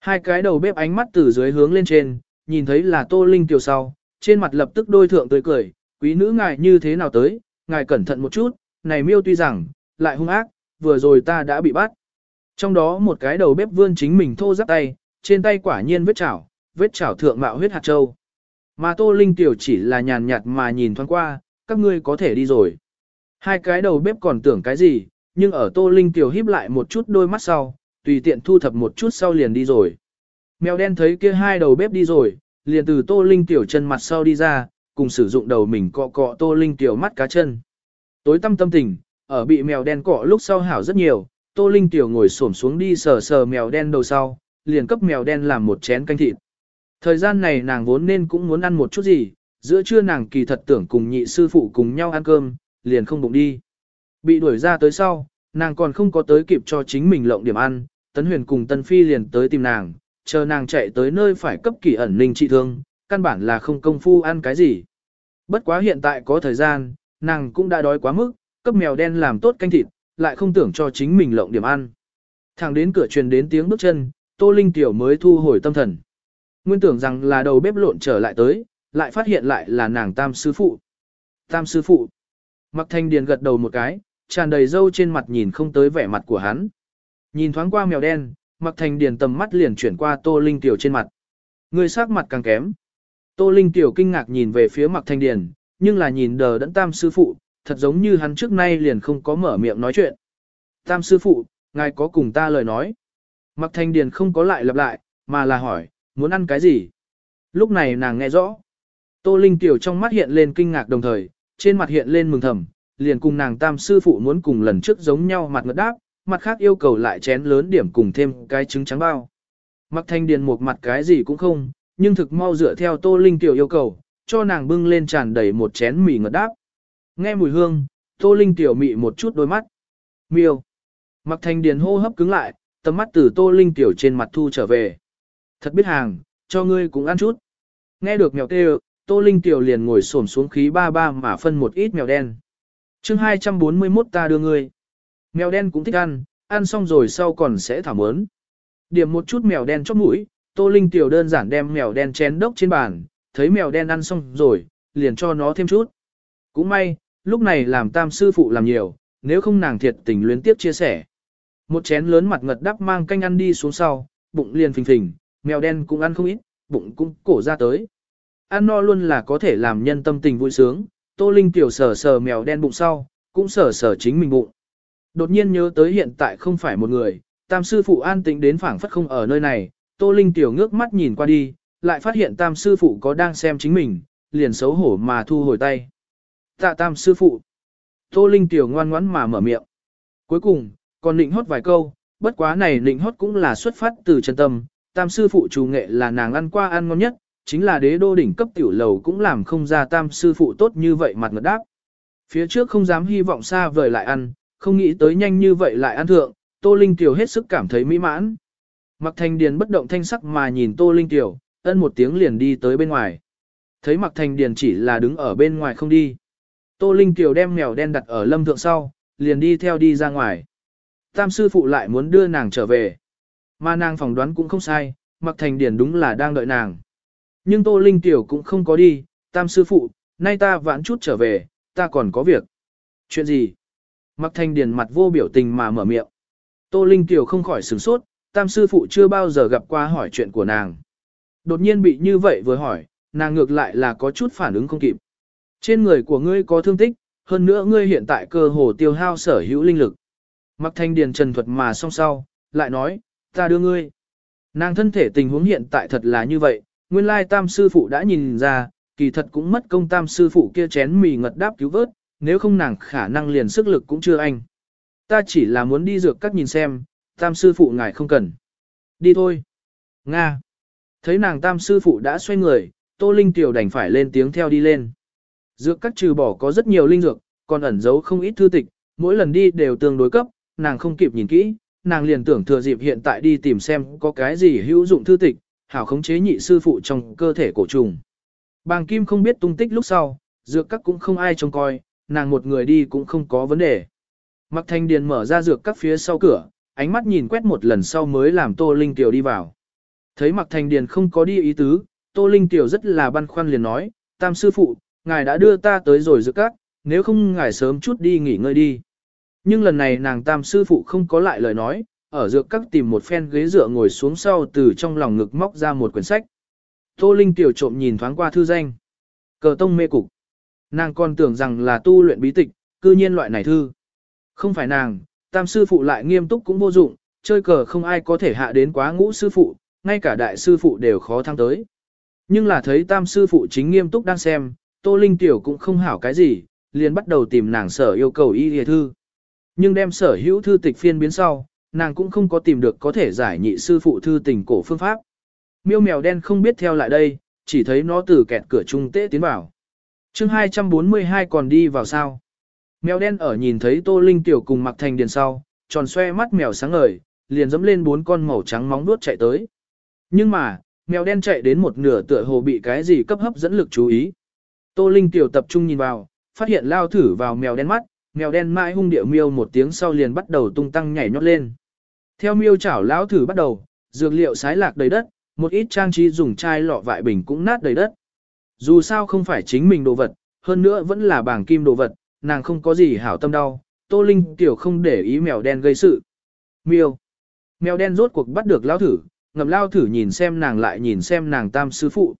Hai cái đầu bếp ánh mắt từ dưới hướng lên trên, nhìn thấy là Tô Linh Tiểu sau, trên mặt lập tức đôi thượng tươi cười, quý nữ ngài như thế nào tới, ngài cẩn thận một chút, này miêu tuy rằng, lại hung ác, vừa rồi ta đã bị bắt. Trong đó một cái đầu bếp vươn chính mình thô giáp tay, trên tay quả nhiên vết chảo, vết chảo thượng mạo huyết hạt châu. Mà Tô Linh tiểu chỉ là nhàn nhạt mà nhìn thoáng qua, các ngươi có thể đi rồi. Hai cái đầu bếp còn tưởng cái gì, nhưng ở Tô Linh tiểu híp lại một chút đôi mắt sau, tùy tiện thu thập một chút sau liền đi rồi. Mèo đen thấy kia hai đầu bếp đi rồi, liền từ Tô Linh tiểu chân mặt sau đi ra, cùng sử dụng đầu mình cọ cọ Tô Linh tiểu mắt cá chân. Tối tâm tâm tình, ở bị mèo đen cọ lúc sau hảo rất nhiều, Tô Linh tiểu ngồi xổm xuống đi sờ sờ mèo đen đầu sau, liền cấp mèo đen làm một chén canh thịt. Thời gian này nàng vốn nên cũng muốn ăn một chút gì, giữa trưa nàng kỳ thật tưởng cùng nhị sư phụ cùng nhau ăn cơm, liền không bụng đi. Bị đuổi ra tới sau, nàng còn không có tới kịp cho chính mình lộng điểm ăn, Tấn Huyền cùng Tân Phi liền tới tìm nàng, chờ nàng chạy tới nơi phải cấp kỳ ẩn ninh trị thương, căn bản là không công phu ăn cái gì. Bất quá hiện tại có thời gian, nàng cũng đã đói quá mức, cấp mèo đen làm tốt canh thịt, lại không tưởng cho chính mình lộng điểm ăn. Thẳng đến cửa truyền đến tiếng bước chân, Tô Linh Tiểu mới thu hồi tâm thần. Nguyên tưởng rằng là đầu bếp lộn trở lại tới, lại phát hiện lại là nàng tam sư phụ. Tam sư phụ. Mặc thanh điền gật đầu một cái, tràn đầy dâu trên mặt nhìn không tới vẻ mặt của hắn. Nhìn thoáng qua mèo đen, mặc thanh điền tầm mắt liền chuyển qua Tô Linh Tiểu trên mặt. Người sắc mặt càng kém. Tô Linh Tiểu kinh ngạc nhìn về phía mặc thanh điền, nhưng là nhìn đờ đẫn tam sư phụ, thật giống như hắn trước nay liền không có mở miệng nói chuyện. Tam sư phụ, ngài có cùng ta lời nói. Mặc thanh điền không có lại lặp lại, mà là hỏi, muốn ăn cái gì? Lúc này nàng nghe rõ. Tô Linh Tiểu trong mắt hiện lên kinh ngạc đồng thời, trên mặt hiện lên mừng thầm, liền cùng nàng tam sư phụ muốn cùng lần trước giống nhau mặt ngật đáp, mặt khác yêu cầu lại chén lớn điểm cùng thêm cái trứng trắng bao. Mặc thanh điền một mặt cái gì cũng không, nhưng thực mau dựa theo Tô Linh Tiểu yêu cầu, cho nàng bưng lên tràn đầy một chén mì ngật đáp. Nghe mùi hương, Tô Linh Tiểu mị một chút đôi mắt. Miêu. Mặc thành điền hô hấp cứng lại, tầm mắt từ Tô Linh Tiểu trên mặt thu trở về. Thật biết hàng, cho ngươi cũng ăn chút. Nghe được mèo kêu, Tô Linh Tiểu liền ngồi xổm xuống khí ba ba mà phân một ít mèo đen. chương 241 ta đưa ngươi. Mèo đen cũng thích ăn, ăn xong rồi sau còn sẽ thả mớn. Điểm một chút mèo đen chóp mũi, Tô Linh Tiểu đơn giản đem mèo đen chén đốc trên bàn, thấy mèo đen ăn xong rồi, liền cho nó thêm chút. Cũng may, lúc này làm tam sư phụ làm nhiều, nếu không nàng thiệt tình luyến tiếp chia sẻ. Một chén lớn mặt ngật đắp mang canh ăn đi xuống sau, bụng liền phình phình, mèo đen cũng ăn không ít, bụng cũng cổ ra tới. Ăn no luôn là có thể làm nhân tâm tình vui sướng, Tô Linh tiểu sờ sờ mèo đen bụng sau, cũng sờ sờ chính mình bụng. Đột nhiên nhớ tới hiện tại không phải một người, tam sư phụ an tĩnh đến phảng phất không ở nơi này, Tô Linh tiểu ngước mắt nhìn qua đi, lại phát hiện tam sư phụ có đang xem chính mình, liền xấu hổ mà thu hồi tay. Tạ tam sư phụ. Tô Linh tiểu ngoan ngoãn mà mở miệng. Cuối cùng, còn nịnh hót vài câu, bất quá này nịnh hót cũng là xuất phát từ chân tâm, tam sư phụ chủ nghệ là nàng ăn qua ăn ngon nhất, chính là đế đô đỉnh cấp tiểu lầu cũng làm không ra tam sư phụ tốt như vậy mặt ngật đáp. Phía trước không dám hy vọng xa vời lại ăn, không nghĩ tới nhanh như vậy lại ăn thượng, Tô Linh Tiểu hết sức cảm thấy mỹ mãn. Mặc Thành Điền bất động thanh sắc mà nhìn Tô Linh Tiểu, ân một tiếng liền đi tới bên ngoài. Thấy Mặc Thành Điền chỉ là đứng ở bên ngoài không đi. Tô Linh Kiều đem mèo đen đặt ở lâm thượng sau, liền đi theo đi ra ngoài. Tam sư phụ lại muốn đưa nàng trở về. Mà nàng phỏng đoán cũng không sai, Mặc Thành Điền đúng là đang đợi nàng. Nhưng Tô Linh Tiểu cũng không có đi, Tam sư phụ, nay ta vãn chút trở về, ta còn có việc. Chuyện gì? Mặc Thành Điền mặt vô biểu tình mà mở miệng. Tô Linh Tiểu không khỏi sửng sốt, Tam sư phụ chưa bao giờ gặp qua hỏi chuyện của nàng. Đột nhiên bị như vậy vừa hỏi, nàng ngược lại là có chút phản ứng không kịp. Trên người của ngươi có thương tích, hơn nữa ngươi hiện tại cơ hồ tiêu hao sở hữu linh lực. Mặc thanh điền trần thuật mà song sau, lại nói, ta đưa ngươi. Nàng thân thể tình huống hiện tại thật là như vậy, nguyên lai tam sư phụ đã nhìn ra, kỳ thật cũng mất công tam sư phụ kia chén mì ngật đáp cứu vớt, nếu không nàng khả năng liền sức lực cũng chưa anh. Ta chỉ là muốn đi dược các nhìn xem, tam sư phụ ngài không cần. Đi thôi. Nga. Thấy nàng tam sư phụ đã xoay người, Tô Linh Tiểu đành phải lên tiếng theo đi lên. Dược các trừ bỏ có rất nhiều linh dược, còn ẩn giấu không ít thư tịch, mỗi lần đi đều tương đối cấp, nàng không kịp nhìn kỹ, nàng liền tưởng thừa dịp hiện tại đi tìm xem có cái gì hữu dụng thư tịch, hảo khống chế nhị sư phụ trong cơ thể cổ trùng. Bàng Kim không biết tung tích lúc sau, dược các cũng không ai trông coi, nàng một người đi cũng không có vấn đề. Mặc thanh điền mở ra dược các phía sau cửa, ánh mắt nhìn quét một lần sau mới làm Tô Linh Tiểu đi vào. Thấy Mặc thanh điền không có đi ý tứ, Tô Linh Tiểu rất là băn khoăn liền nói, Tam sư phụ, ngài đã đưa ta tới rồi dược các, nếu không ngài sớm chút đi nghỉ ngơi đi. Nhưng lần này nàng tam sư phụ không có lại lời nói, ở dược các tìm một phen ghế dựa ngồi xuống sau từ trong lòng ngực móc ra một quyển sách. Tô Linh tiểu trộm nhìn thoáng qua thư danh. Cờ tông mê cục. Nàng còn tưởng rằng là tu luyện bí tịch, cư nhiên loại này thư. Không phải nàng, tam sư phụ lại nghiêm túc cũng vô dụng, chơi cờ không ai có thể hạ đến quá ngũ sư phụ, ngay cả đại sư phụ đều khó thăng tới. Nhưng là thấy tam sư phụ chính nghiêm túc đang xem, Tô Linh tiểu cũng không hảo cái gì, liền bắt đầu tìm nàng sở yêu cầu y hề thư. Nhưng đem sở hữu thư tịch phiên biến sau, nàng cũng không có tìm được có thể giải nhị sư phụ thư tình cổ phương pháp. Miêu mèo đen không biết theo lại đây, chỉ thấy nó từ kẹt cửa trung tế tiến vào. chương 242 còn đi vào sao. Mèo đen ở nhìn thấy Tô Linh tiểu cùng mặc thành điền sau, tròn xoe mắt mèo sáng ngời, liền dẫm lên bốn con màu trắng móng vuốt chạy tới. Nhưng mà, mèo đen chạy đến một nửa tựa hồ bị cái gì cấp hấp dẫn lực chú ý. Tô Linh tiểu tập trung nhìn vào, phát hiện lao thử vào mèo đen mắt, mèo đen mãi hung điệu miêu một tiếng sau liền bắt đầu tung tăng nhảy nhót lên. Theo miêu chảo lão thử bắt đầu, dược liệu sái lạc đầy đất, một ít trang trí dùng chai lọ vại bình cũng nát đầy đất. Dù sao không phải chính mình đồ vật, hơn nữa vẫn là bảng kim đồ vật, nàng không có gì hảo tâm đau, Tô Linh tiểu không để ý mèo đen gây sự. Miêu. Mèo đen rốt cuộc bắt được lao thử, ngầm lao thử nhìn xem nàng lại nhìn xem nàng tam sư phụ.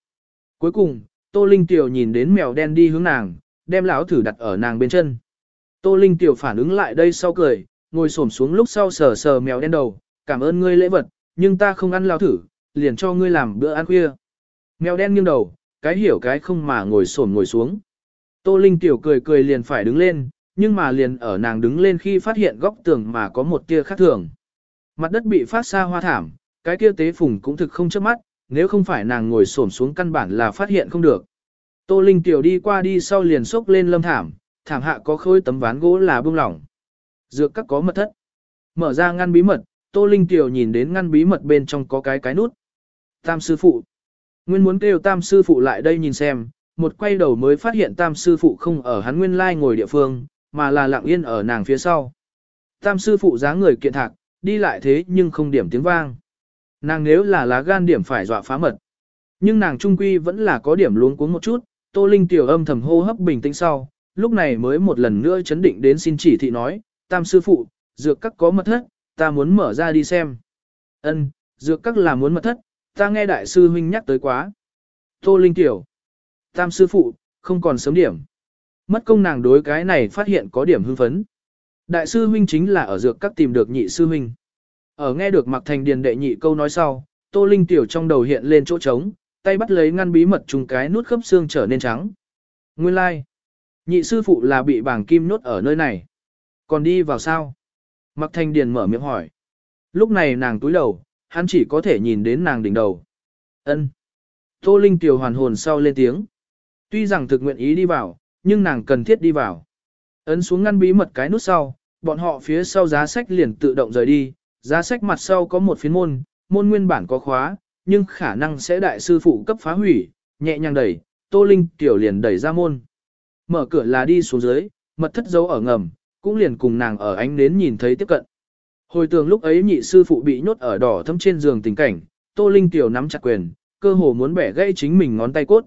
Cuối cùng, Tô Linh tiểu nhìn đến mèo đen đi hướng nàng, đem lão thử đặt ở nàng bên chân. Tô Linh tiểu phản ứng lại đây sau cười, ngồi xổm xuống lúc sau sờ sờ mèo đen đầu, cảm ơn ngươi lễ vật, nhưng ta không ăn lão thử, liền cho ngươi làm bữa ăn khuya. Mèo đen nghiêng đầu, cái hiểu cái không mà ngồi xổm ngồi xuống. Tô Linh tiểu cười cười liền phải đứng lên, nhưng mà liền ở nàng đứng lên khi phát hiện góc tường mà có một tia khác thường. Mặt đất bị phát xa hoa thảm, cái kia tế phùng cũng thực không chớp mắt, nếu không phải nàng ngồi xổm xuống căn bản là phát hiện không được. Tô Linh tiểu đi qua đi sau liền xốc lên lâm thảm, thảm hạ có khối tấm ván gỗ là bông lỏng. Dược các có mật thất. Mở ra ngăn bí mật, Tô Linh tiểu nhìn đến ngăn bí mật bên trong có cái cái nút. Tam sư phụ. Nguyên muốn kêu tam sư phụ lại đây nhìn xem, một quay đầu mới phát hiện tam sư phụ không ở hắn nguyên lai ngồi địa phương, mà là lặng yên ở nàng phía sau. Tam sư phụ dáng người kiện thạc, đi lại thế nhưng không điểm tiếng vang. Nàng nếu là lá gan điểm phải dọa phá mật. Nhưng nàng trung quy vẫn là có điểm luống cuống một chút, Tô Linh tiểu âm thầm hô hấp bình tĩnh sau, lúc này mới một lần nữa chấn định đến xin chỉ thị nói, tam sư phụ, dược các có mật thất, ta muốn mở ra đi xem. Ân, dược các là muốn mật thất, ta nghe đại sư huynh nhắc tới quá. Tô Linh tiểu, tam sư phụ, không còn sớm điểm. Mất công nàng đối cái này phát hiện có điểm hưng phấn. Đại sư huynh chính là ở dược các tìm được nhị sư huynh. Ở nghe được Mạc Thành Điền đệ nhị câu nói sau, Tô Linh tiểu trong đầu hiện lên chỗ trống, tay bắt lấy ngăn bí mật trùng cái nút khớp xương trở nên trắng. Nguyên lai, like. nhị sư phụ là bị bảng kim nốt ở nơi này. Còn đi vào sao? Mạc Thành Điền mở miệng hỏi. Lúc này nàng túi đầu, hắn chỉ có thể nhìn đến nàng đỉnh đầu. Ân. Tô Linh tiểu hoàn hồn sau lên tiếng. Tuy rằng thực nguyện ý đi vào, nhưng nàng cần thiết đi vào. Ấn xuống ngăn bí mật cái nút sau, bọn họ phía sau giá sách liền tự động rời đi, giá sách mặt sau có một phiến môn, môn nguyên bản có khóa, nhưng khả năng sẽ đại sư phụ cấp phá hủy, nhẹ nhàng đẩy, Tô Linh tiểu liền đẩy ra môn. Mở cửa là đi xuống dưới, mật thất dấu ở ngầm, cũng liền cùng nàng ở ánh nến nhìn thấy tiếp cận. Hồi tường lúc ấy nhị sư phụ bị nhốt ở đỏ thâm trên giường tình cảnh, Tô Linh tiểu nắm chặt quyền, cơ hồ muốn bẻ gãy chính mình ngón tay cốt.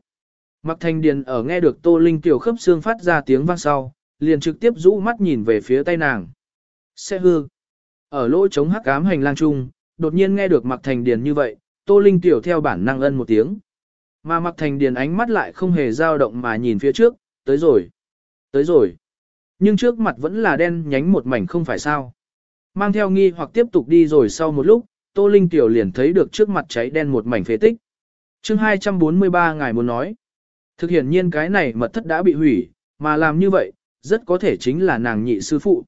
Mặc Thanh Điền ở nghe được Tô Linh tiểu khớp xương phát ra tiếng vang sau, liền trực tiếp rũ mắt nhìn về phía tay nàng. Sẽ hư. Ở lỗ chống hắc ám hành lang chung, đột nhiên nghe được Mặc Thành Điền như vậy, Tô Linh tiểu theo bản năng ân một tiếng. Mà Mặc Thành Điền ánh mắt lại không hề dao động mà nhìn phía trước, tới rồi. Tới rồi. Nhưng trước mặt vẫn là đen nhánh một mảnh không phải sao. Mang theo nghi hoặc tiếp tục đi rồi sau một lúc, Tô Linh tiểu liền thấy được trước mặt cháy đen một mảnh phế tích. chương 243 ngài muốn nói. Thực hiện nhiên cái này mật thất đã bị hủy, mà làm như vậy, rất có thể chính là nàng nhị sư phụ.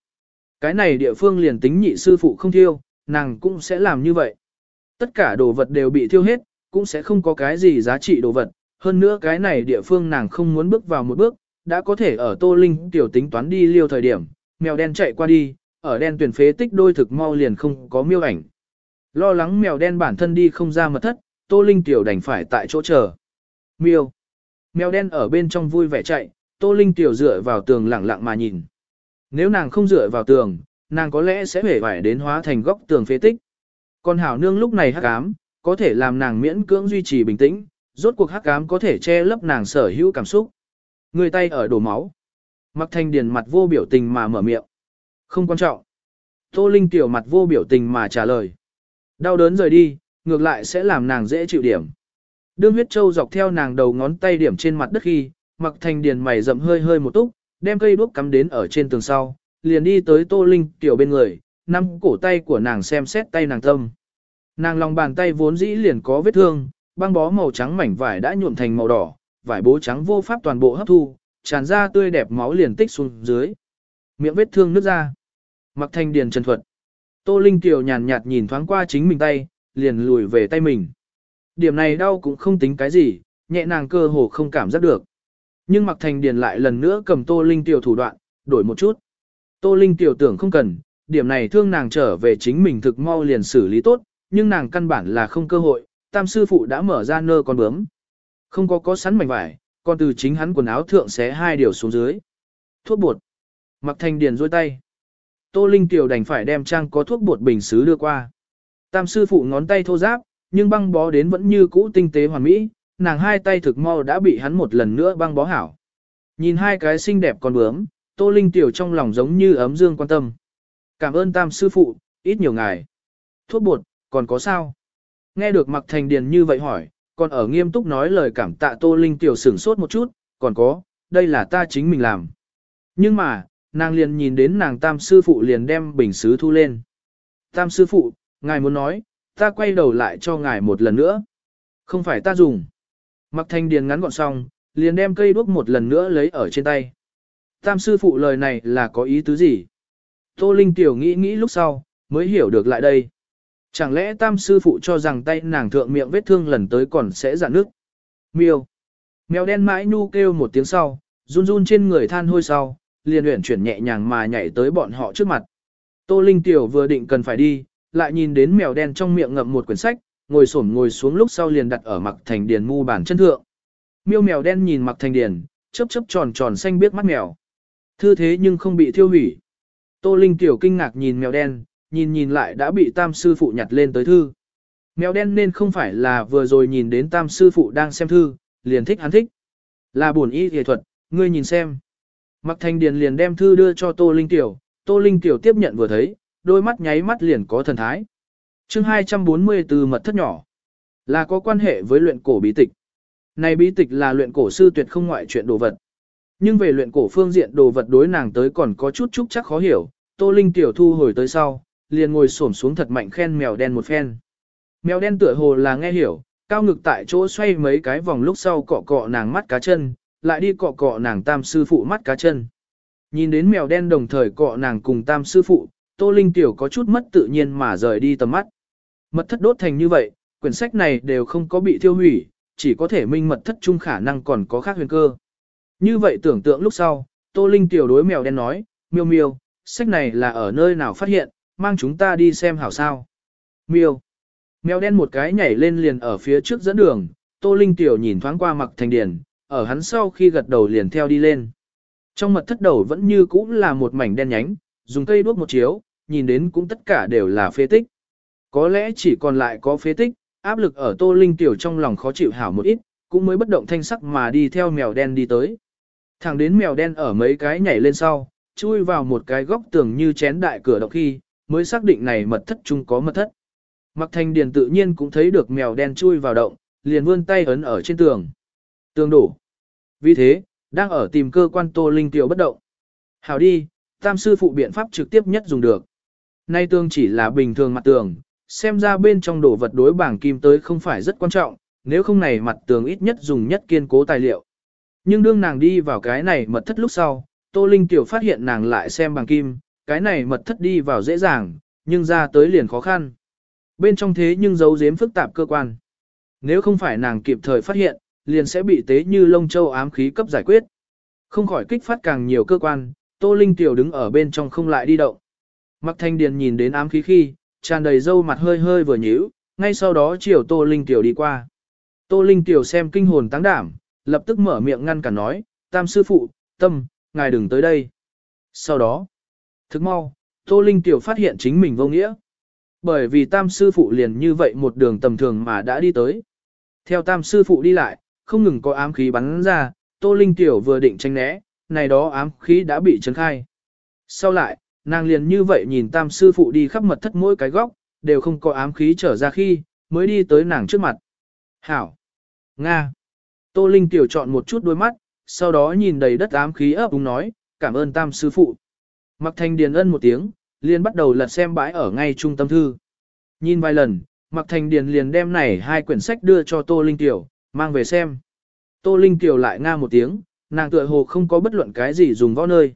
Cái này địa phương liền tính nhị sư phụ không thiêu, nàng cũng sẽ làm như vậy. Tất cả đồ vật đều bị thiêu hết, cũng sẽ không có cái gì giá trị đồ vật. Hơn nữa cái này địa phương nàng không muốn bước vào một bước, đã có thể ở Tô Linh tiểu tính toán đi liêu thời điểm, mèo đen chạy qua đi, ở đen tuyển phế tích đôi thực mau liền không có miêu ảnh. Lo lắng mèo đen bản thân đi không ra mật thất, Tô Linh tiểu đành phải tại chỗ chờ. Miêu. Mèo đen ở bên trong vui vẻ chạy, Tô Linh tiểu dựa vào tường lặng lặng mà nhìn. Nếu nàng không dựa vào tường, nàng có lẽ sẽ hể vải đến hóa thành góc tường phế tích. Còn hảo nương lúc này hắc ám, có thể làm nàng miễn cưỡng duy trì bình tĩnh, rốt cuộc hắc ám có thể che lấp nàng sở hữu cảm xúc. Người tay ở đổ máu. Mặc thanh điền mặt vô biểu tình mà mở miệng. Không quan trọng. Tô Linh tiểu mặt vô biểu tình mà trả lời. Đau đớn rời đi, ngược lại sẽ làm nàng dễ chịu điểm. Đương huyết châu dọc theo nàng đầu ngón tay điểm trên mặt đất khi, mặc thanh điền mày rậm hơi hơi một túc, đem cây đuốc cắm đến ở trên tường sau, liền đi tới Tô Linh tiểu bên người, nắm cổ tay của nàng xem xét tay nàng tâm. Nàng lòng bàn tay vốn dĩ liền có vết thương, băng bó màu trắng mảnh vải đã nhuộm thành màu đỏ, vải bố trắng vô pháp toàn bộ hấp thu, tràn ra tươi đẹp máu liền tích xuống dưới. Miệng vết thương nứt ra. Mặc thanh điền trần thuật. Tô Linh tiểu nhàn nhạt nhìn thoáng qua chính mình tay, liền lùi về tay mình. Điểm này đau cũng không tính cái gì, nhẹ nàng cơ hồ không cảm giác được. Nhưng Mặc Thành Điền lại lần nữa cầm Tô Linh tiểu thủ đoạn, đổi một chút. Tô Linh tiểu tưởng không cần, điểm này thương nàng trở về chính mình thực mau liền xử lý tốt, nhưng nàng căn bản là không cơ hội, tam sư phụ đã mở ra nơ con bướm. Không có có sắn mảnh vải, còn từ chính hắn quần áo thượng xé hai điều xuống dưới. Thuốc bột. Mặc Thành Điền rôi tay. Tô Linh tiểu đành phải đem trang có thuốc bột bình xứ đưa qua. Tam sư phụ ngón tay thô giáp, nhưng băng bó đến vẫn như cũ tinh tế hoàn mỹ, nàng hai tay thực mau đã bị hắn một lần nữa băng bó hảo. Nhìn hai cái xinh đẹp con bướm, Tô Linh tiểu trong lòng giống như ấm dương quan tâm. Cảm ơn tam sư phụ, ít nhiều ngài. Thuốc bột, còn có sao? Nghe được Mặc Thành Điền như vậy hỏi, còn ở nghiêm túc nói lời cảm tạ Tô Linh tiểu sửng sốt một chút, còn có, đây là ta chính mình làm. Nhưng mà, nàng liền nhìn đến nàng tam sư phụ liền đem bình sứ thu lên. Tam sư phụ, ngài muốn nói, ta quay đầu lại cho ngài một lần nữa. Không phải ta dùng. Mặc thanh điền ngắn gọn xong, liền đem cây đuốc một lần nữa lấy ở trên tay. Tam sư phụ lời này là có ý tứ gì? Tô Linh tiểu nghĩ nghĩ lúc sau, mới hiểu được lại đây. Chẳng lẽ tam sư phụ cho rằng tay nàng thượng miệng vết thương lần tới còn sẽ dạn nước? Miêu. Mèo đen mãi nu kêu một tiếng sau, run run trên người than hôi sau, liền uyển chuyển nhẹ nhàng mà nhảy tới bọn họ trước mặt. Tô Linh tiểu vừa định cần phải đi, lại nhìn đến mèo đen trong miệng ngậm một quyển sách, ngồi xổm ngồi xuống lúc sau liền đặt ở mặc thành điền mu bản chân thượng. Miêu mèo đen nhìn mặc thành điền, chớp chớp tròn tròn xanh biết mắt mèo. Thư thế nhưng không bị thiêu hủy. Tô Linh tiểu kinh ngạc nhìn mèo đen, nhìn nhìn lại đã bị tam sư phụ nhặt lên tới thư. Mèo đen nên không phải là vừa rồi nhìn đến tam sư phụ đang xem thư, liền thích hắn thích. Là buồn ý nghệ thuật, ngươi nhìn xem. Mặc thành điền liền đem thư đưa cho Tô Linh tiểu, Tô Linh tiểu tiếp nhận vừa thấy, đôi mắt nháy mắt liền có thần thái chương 244 mật thất nhỏ là có quan hệ với luyện cổ bí tịch. Này bí tịch là luyện cổ sư tuyệt không ngoại chuyện đồ vật. Nhưng về luyện cổ phương diện đồ vật đối nàng tới còn có chút chút chắc khó hiểu, Tô Linh tiểu thu hồi tới sau, liền ngồi xổm xuống thật mạnh khen mèo đen một phen. Mèo đen tựa hồ là nghe hiểu, cao ngực tại chỗ xoay mấy cái vòng lúc sau cọ cọ nàng mắt cá chân, lại đi cọ cọ nàng tam sư phụ mắt cá chân. Nhìn đến mèo đen đồng thời cọ nàng cùng tam sư phụ, Tô Linh Tiểu có chút mất tự nhiên mà rời đi tầm mắt. Mật thất đốt thành như vậy, quyển sách này đều không có bị thiêu hủy, chỉ có thể minh mật thất chung khả năng còn có khác huyền cơ. Như vậy tưởng tượng lúc sau, Tô Linh Tiểu đối mèo đen nói, miêu miêu, sách này là ở nơi nào phát hiện, mang chúng ta đi xem hảo sao. Miêu. Mèo đen một cái nhảy lên liền ở phía trước dẫn đường, Tô Linh Tiểu nhìn thoáng qua mặc thành điển, ở hắn sau khi gật đầu liền theo đi lên. Trong mật thất đầu vẫn như cũ là một mảnh đen nhánh, dùng cây đuốc một chiếu, nhìn đến cũng tất cả đều là phế tích. Có lẽ chỉ còn lại có phế tích, áp lực ở Tô Linh Tiểu trong lòng khó chịu hảo một ít, cũng mới bất động thanh sắc mà đi theo mèo đen đi tới. Thẳng đến mèo đen ở mấy cái nhảy lên sau, chui vào một cái góc tường như chén đại cửa động khi, mới xác định này mật thất chung có mật thất. Mặc thanh điền tự nhiên cũng thấy được mèo đen chui vào động, liền vươn tay ấn ở trên tường. Tường đổ. Vì thế, đang ở tìm cơ quan Tô Linh Tiểu bất động. Hảo đi, tam sư phụ biện pháp trực tiếp nhất dùng được. Nay tường chỉ là bình thường mặt tường, xem ra bên trong đồ vật đối bảng kim tới không phải rất quan trọng, nếu không này mặt tường ít nhất dùng nhất kiên cố tài liệu. Nhưng đương nàng đi vào cái này mật thất lúc sau, Tô Linh Tiểu phát hiện nàng lại xem bảng kim, cái này mật thất đi vào dễ dàng, nhưng ra tới liền khó khăn. Bên trong thế nhưng giấu giếm phức tạp cơ quan. Nếu không phải nàng kịp thời phát hiện, liền sẽ bị tế như lông châu ám khí cấp giải quyết. Không khỏi kích phát càng nhiều cơ quan, Tô Linh Tiểu đứng ở bên trong không lại đi động. Mặc thanh điền nhìn đến ám khí khi, tràn đầy dâu mặt hơi hơi vừa nhíu, ngay sau đó chiều Tô Linh Tiểu đi qua. Tô Linh Tiểu xem kinh hồn tăng đảm, lập tức mở miệng ngăn cản nói, tam sư phụ, tâm, ngài đừng tới đây. Sau đó, thức mau, Tô Linh Tiểu phát hiện chính mình vô nghĩa. Bởi vì tam sư phụ liền như vậy một đường tầm thường mà đã đi tới. Theo tam sư phụ đi lại, không ngừng có ám khí bắn ra, Tô Linh Tiểu vừa định tranh né, này đó ám khí đã bị chấn khai. Sau lại, nàng liền như vậy nhìn tam sư phụ đi khắp mật thất mỗi cái góc, đều không có ám khí trở ra khi, mới đi tới nàng trước mặt. Hảo! Nga! Tô Linh Tiểu chọn một chút đôi mắt, sau đó nhìn đầy đất ám khí ấp úng nói, cảm ơn tam sư phụ. Mặc Thanh điền ân một tiếng, liền bắt đầu lật xem bãi ở ngay trung tâm thư. Nhìn vài lần, Mặc thành điền liền đem này hai quyển sách đưa cho Tô Linh Tiểu, mang về xem. Tô Linh Tiểu lại nga một tiếng, nàng tựa hồ không có bất luận cái gì dùng võ nơi.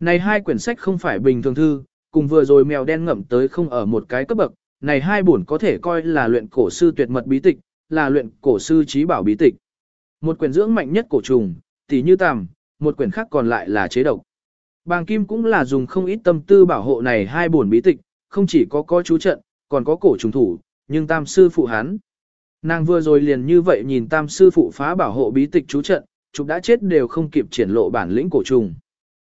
Này hai quyển sách không phải bình thường thư, cùng vừa rồi mèo đen ngậm tới không ở một cái cấp bậc, này hai bổn có thể coi là luyện cổ sư tuyệt mật bí tịch, là luyện cổ sư trí bảo bí tịch. Một quyển dưỡng mạnh nhất cổ trùng, tỷ như tằm, một quyển khác còn lại là chế độc. Bàng Kim cũng là dùng không ít tâm tư bảo hộ này hai bổn bí tịch, không chỉ có có chú trận, còn có cổ trùng thủ, nhưng tam sư phụ hắn. Nàng vừa rồi liền như vậy nhìn tam sư phụ phá bảo hộ bí tịch chú trận, chúng đã chết đều không kịp triển lộ bản lĩnh cổ trùng.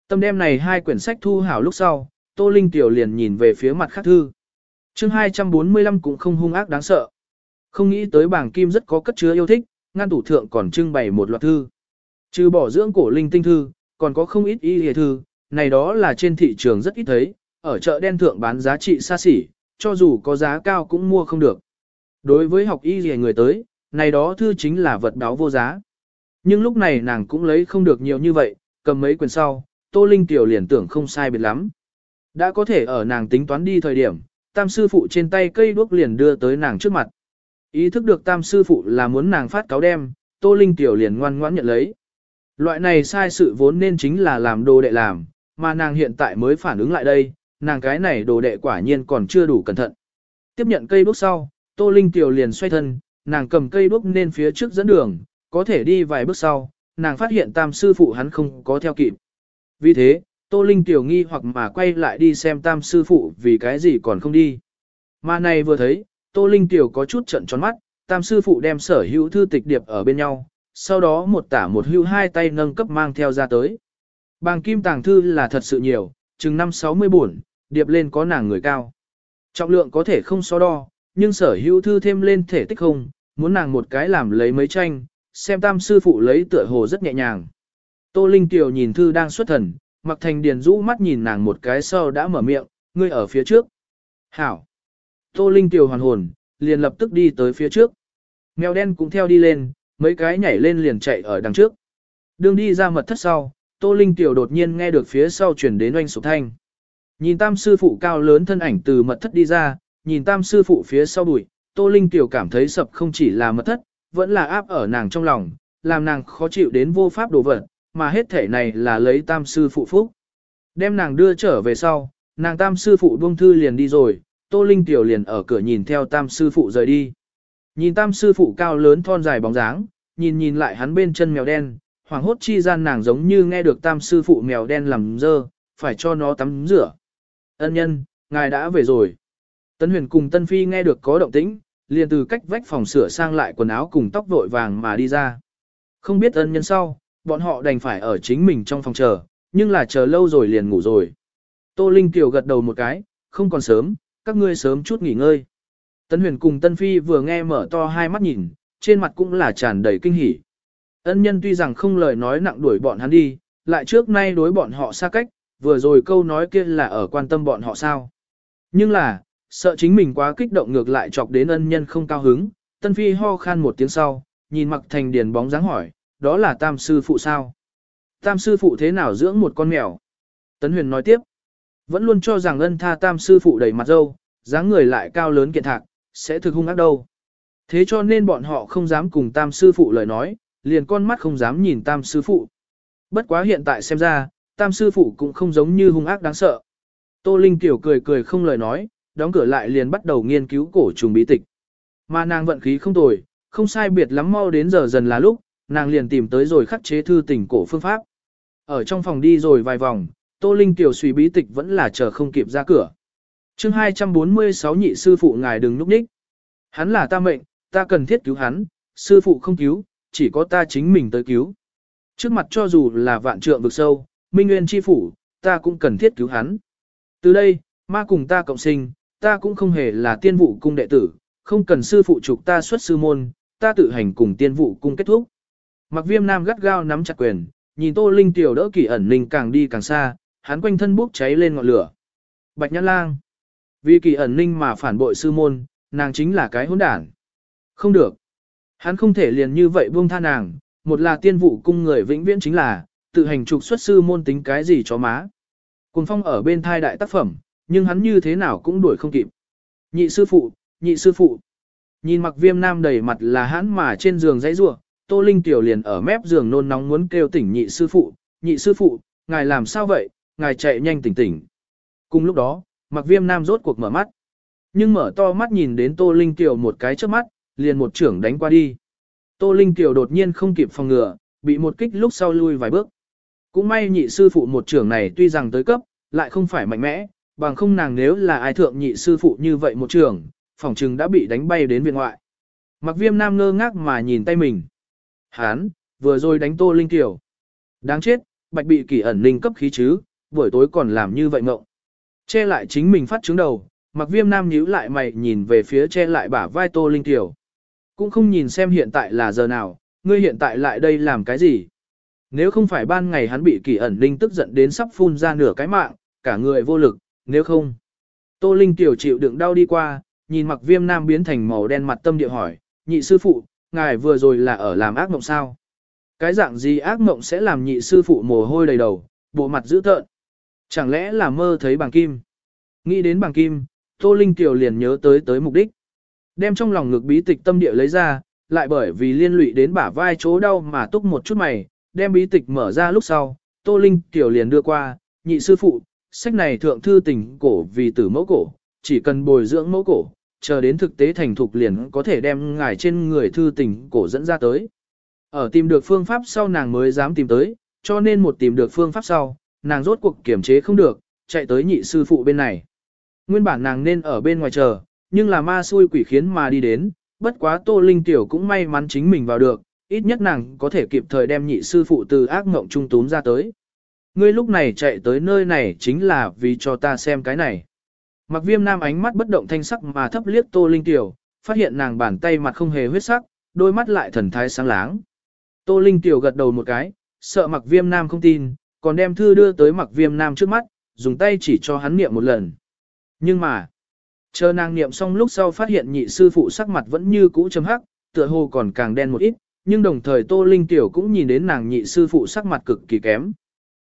Tâm đem này hai quyển sách thu hảo lúc sau, Tô Linh Tiểu liền nhìn về phía mặt khác thư. chương 245 cũng không hung ác đáng sợ. Không nghĩ tới bảng kim rất có cất chứa yêu thích, ngăn tủ thượng còn trưng bày một loạt thư. Trừ bỏ dưỡng cổ linh tinh thư, còn có không ít y hề thư, này đó là trên thị trường rất ít thấy, ở chợ đen thượng bán giá trị xa xỉ, cho dù có giá cao cũng mua không được. Đối với học y hề người tới, này đó thư chính là vật đáo vô giá. Nhưng lúc này nàng cũng lấy không được nhiều như vậy, cầm mấy quyển sau, Tô Linh Tiểu liền tưởng không sai biệt lắm. Đã có thể ở nàng tính toán đi thời điểm, tam sư phụ trên tay cây đuốc liền đưa tới nàng trước mặt. Ý thức được tam sư phụ là muốn nàng phát cáo đem, Tô Linh Tiểu liền ngoan ngoãn nhận lấy. Loại này sai sự vốn nên chính là làm đồ đệ làm, mà nàng hiện tại mới phản ứng lại đây, nàng cái này đồ đệ quả nhiên còn chưa đủ cẩn thận. Tiếp nhận cây đuốc sau, Tô Linh Tiểu liền xoay thân, nàng cầm cây đuốc nên phía trước dẫn đường, có thể đi vài bước sau, nàng phát hiện tam sư phụ hắn không có theo kịp. Vì thế, Tô Linh Tiểu nghi hoặc mà quay lại đi xem tam sư phụ vì cái gì còn không đi. Mà này vừa thấy, Tô Linh Tiểu có chút trận tròn mắt, tam sư phụ đem sở hữu thư tịch điệp ở bên nhau, sau đó một tả một hữu hai tay nâng cấp mang theo ra tới. Bàng kim tàng thư là thật sự nhiều, chừng năm sáu mươi buồn, điệp lên có nàng người cao. Trọng lượng có thể không so đo, nhưng sở hữu thư thêm lên thể tích không, muốn nàng một cái làm lấy mấy tranh, xem tam sư phụ lấy tựa hồ rất nhẹ nhàng. Tô Linh Tiểu nhìn thư đang xuất thần, mặc thành điền rũ mắt nhìn nàng một cái sau đã mở miệng, ngươi ở phía trước. Hảo. Tô Linh Tiểu hoàn hồn, liền lập tức đi tới phía trước. Mèo đen cũng theo đi lên, mấy cái nhảy lên liền chạy ở đằng trước. Đường đi ra mật thất sau, Tô Linh Tiểu đột nhiên nghe được phía sau chuyển đến oanh sụp thanh. Nhìn tam sư phụ cao lớn thân ảnh từ mật thất đi ra, nhìn tam sư phụ phía sau đuổi, Tô Linh tiểu cảm thấy sập không chỉ là mật thất, vẫn là áp ở nàng trong lòng, làm nàng khó chịu đến vô pháp đổ vật, mà hết thể này là lấy tam sư phụ phúc. Đem nàng đưa trở về sau, nàng tam sư phụ buông thư liền đi rồi, Tô Linh tiểu liền ở cửa nhìn theo tam sư phụ rời đi. Nhìn tam sư phụ cao lớn thon dài bóng dáng, nhìn nhìn lại hắn bên chân mèo đen, hoàng hốt chi gian nàng giống như nghe được tam sư phụ mèo đen làm dơ, phải cho nó tắm rửa. Ân nhân, ngài đã về rồi. Tân huyền cùng Tân Phi nghe được có động tĩnh, liền từ cách vách phòng sửa sang lại quần áo cùng tóc vội vàng mà đi ra. Không biết ân nhân sau, bọn họ đành phải ở chính mình trong phòng chờ, nhưng là chờ lâu rồi liền ngủ rồi. Tô Linh Kiều gật đầu một cái, không còn sớm, các ngươi sớm chút nghỉ ngơi. Tân huyền cùng Tân Phi vừa nghe mở to hai mắt nhìn, trên mặt cũng là tràn đầy kinh hỉ. Ân nhân tuy rằng không lời nói nặng đuổi bọn hắn đi, lại trước nay đối bọn họ xa cách, vừa rồi câu nói kia là ở quan tâm bọn họ sao. Nhưng là, sợ chính mình quá kích động ngược lại chọc đến ân nhân không cao hứng, Tân Phi ho khan một tiếng sau, nhìn mặc thành điền bóng dáng hỏi, đó là tam sư phụ sao? Tam sư phụ thế nào dưỡng một con mèo? Tấn Huyền nói tiếp, vẫn luôn cho rằng ân tha tam sư phụ đầy mặt dâu, dáng người lại cao lớn kiện thạc, sẽ thực hung ác đâu. Thế cho nên bọn họ không dám cùng tam sư phụ lời nói, liền con mắt không dám nhìn tam sư phụ. Bất quá hiện tại xem ra, tam sư phụ cũng không giống như hung ác đáng sợ. Tô Linh tiểu cười cười không lời nói, đóng cửa lại liền bắt đầu nghiên cứu cổ trùng bí tịch. Mà nàng vận khí không tồi, không sai biệt lắm mau đến giờ dần là lúc, nàng liền tìm tới rồi khắc chế thư tình cổ phương pháp. Ở trong phòng đi rồi vài vòng, Tô Linh tiểu suy bí tịch vẫn là chờ không kịp ra cửa. chương 246 nhị sư phụ ngài đừng núp đích. Hắn là ta mệnh, ta cần thiết cứu hắn, sư phụ không cứu, chỉ có ta chính mình tới cứu. Trước mặt cho dù là vạn trượng vực sâu, minh nguyên chi phủ, ta cũng cần thiết cứu hắn. Từ đây, ma cùng ta cộng sinh, ta cũng không hề là tiên vụ cung đệ tử, không cần sư phụ trục ta xuất sư môn, ta tự hành cùng tiên vụ cung kết thúc. Mặc viêm nam gắt gao nắm chặt quyền, nhìn tô linh tiểu đỡ kỳ ẩn linh càng đi càng xa, hắn quanh thân bốc cháy lên ngọn lửa. Bạch nhãn lang. Vì kỳ ẩn linh mà phản bội sư môn, nàng chính là cái hỗn đản. Không được. Hắn không thể liền như vậy buông tha nàng, một là tiên vụ cung người vĩnh viễn chính là, tự hành trục xuất sư môn tính cái gì cho má. Cùng phong ở bên thai đại tác phẩm, nhưng hắn như thế nào cũng đuổi không kịp. Nhị sư phụ, nhị sư phụ. Nhìn mặc viêm nam đầy mặt là hắn mà trên giường dãy rủa Tô Linh tiểu liền ở mép giường nôn nóng muốn kêu tỉnh nhị sư phụ, nhị sư phụ, ngài làm sao vậy, ngài chạy nhanh tỉnh tỉnh. Cùng lúc đó, mặc viêm nam rốt cuộc mở mắt. Nhưng mở to mắt nhìn đến Tô Linh tiểu một cái trước mắt, liền một trưởng đánh qua đi. Tô Linh tiểu đột nhiên không kịp phòng ngừa, bị một kích lúc sau lui vài bước. Cũng may nhị sư phụ một trưởng này tuy rằng tới cấp, lại không phải mạnh mẽ, bằng không nàng nếu là ai thượng nhị sư phụ như vậy một trưởng, phòng trừng đã bị đánh bay đến viện ngoại. Mặc viêm nam ngơ ngác mà nhìn tay mình. Hán, vừa rồi đánh tô linh tiểu. Đáng chết, bạch bị kỷ ẩn linh cấp khí chứ, buổi tối còn làm như vậy mộng. Che lại chính mình phát trứng đầu, mặc viêm nam nhíu lại mày nhìn về phía che lại bả vai tô linh tiểu. Cũng không nhìn xem hiện tại là giờ nào, ngươi hiện tại lại đây làm cái gì. Nếu không phải ban ngày hắn bị kỳ ẩn linh tức giận đến sắp phun ra nửa cái mạng, cả người vô lực, nếu không. Tô Linh tiểu chịu đựng đau đi qua, nhìn mặc viêm nam biến thành màu đen mặt tâm địa hỏi, nhị sư phụ, ngài vừa rồi là ở làm ác mộng sao? Cái dạng gì ác mộng sẽ làm nhị sư phụ mồ hôi đầy đầu, bộ mặt dữ tợn? Chẳng lẽ là mơ thấy bằng kim? Nghĩ đến bằng kim, Tô Linh tiểu liền nhớ tới tới mục đích. Đem trong lòng ngực bí tịch tâm địa lấy ra, lại bởi vì liên lụy đến bả vai chỗ đau mà túc một chút mày, đem bí tịch mở ra lúc sau, Tô Linh tiểu liền đưa qua, nhị sư phụ, sách này thượng thư tình cổ vì tử mẫu cổ, chỉ cần bồi dưỡng mẫu cổ, chờ đến thực tế thành thục liền có thể đem ngài trên người thư tình cổ dẫn ra tới. Ở tìm được phương pháp sau nàng mới dám tìm tới, cho nên một tìm được phương pháp sau, nàng rốt cuộc kiểm chế không được, chạy tới nhị sư phụ bên này. Nguyên bản nàng nên ở bên ngoài chờ, nhưng là ma xui quỷ khiến mà đi đến, bất quá Tô Linh Tiểu cũng may mắn chính mình vào được, ít nhất nàng có thể kịp thời đem nhị sư phụ từ ác mộng trung túm ra tới. Ngươi lúc này chạy tới nơi này chính là vì cho ta xem cái này. Mặc viêm nam ánh mắt bất động thanh sắc mà thấp liếc Tô Linh Tiểu, phát hiện nàng bàn tay mặt không hề huyết sắc, đôi mắt lại thần thái sáng láng. Tô Linh Tiểu gật đầu một cái, sợ mặc viêm nam không tin, còn đem thư đưa tới mặc viêm nam trước mắt, dùng tay chỉ cho hắn niệm một lần. Nhưng mà, chờ nàng niệm xong lúc sau phát hiện nhị sư phụ sắc mặt vẫn như cũ chấm hắc, tựa hồ còn càng đen một ít, nhưng đồng thời Tô Linh Tiểu cũng nhìn đến nàng nhị sư phụ sắc mặt cực kỳ kém.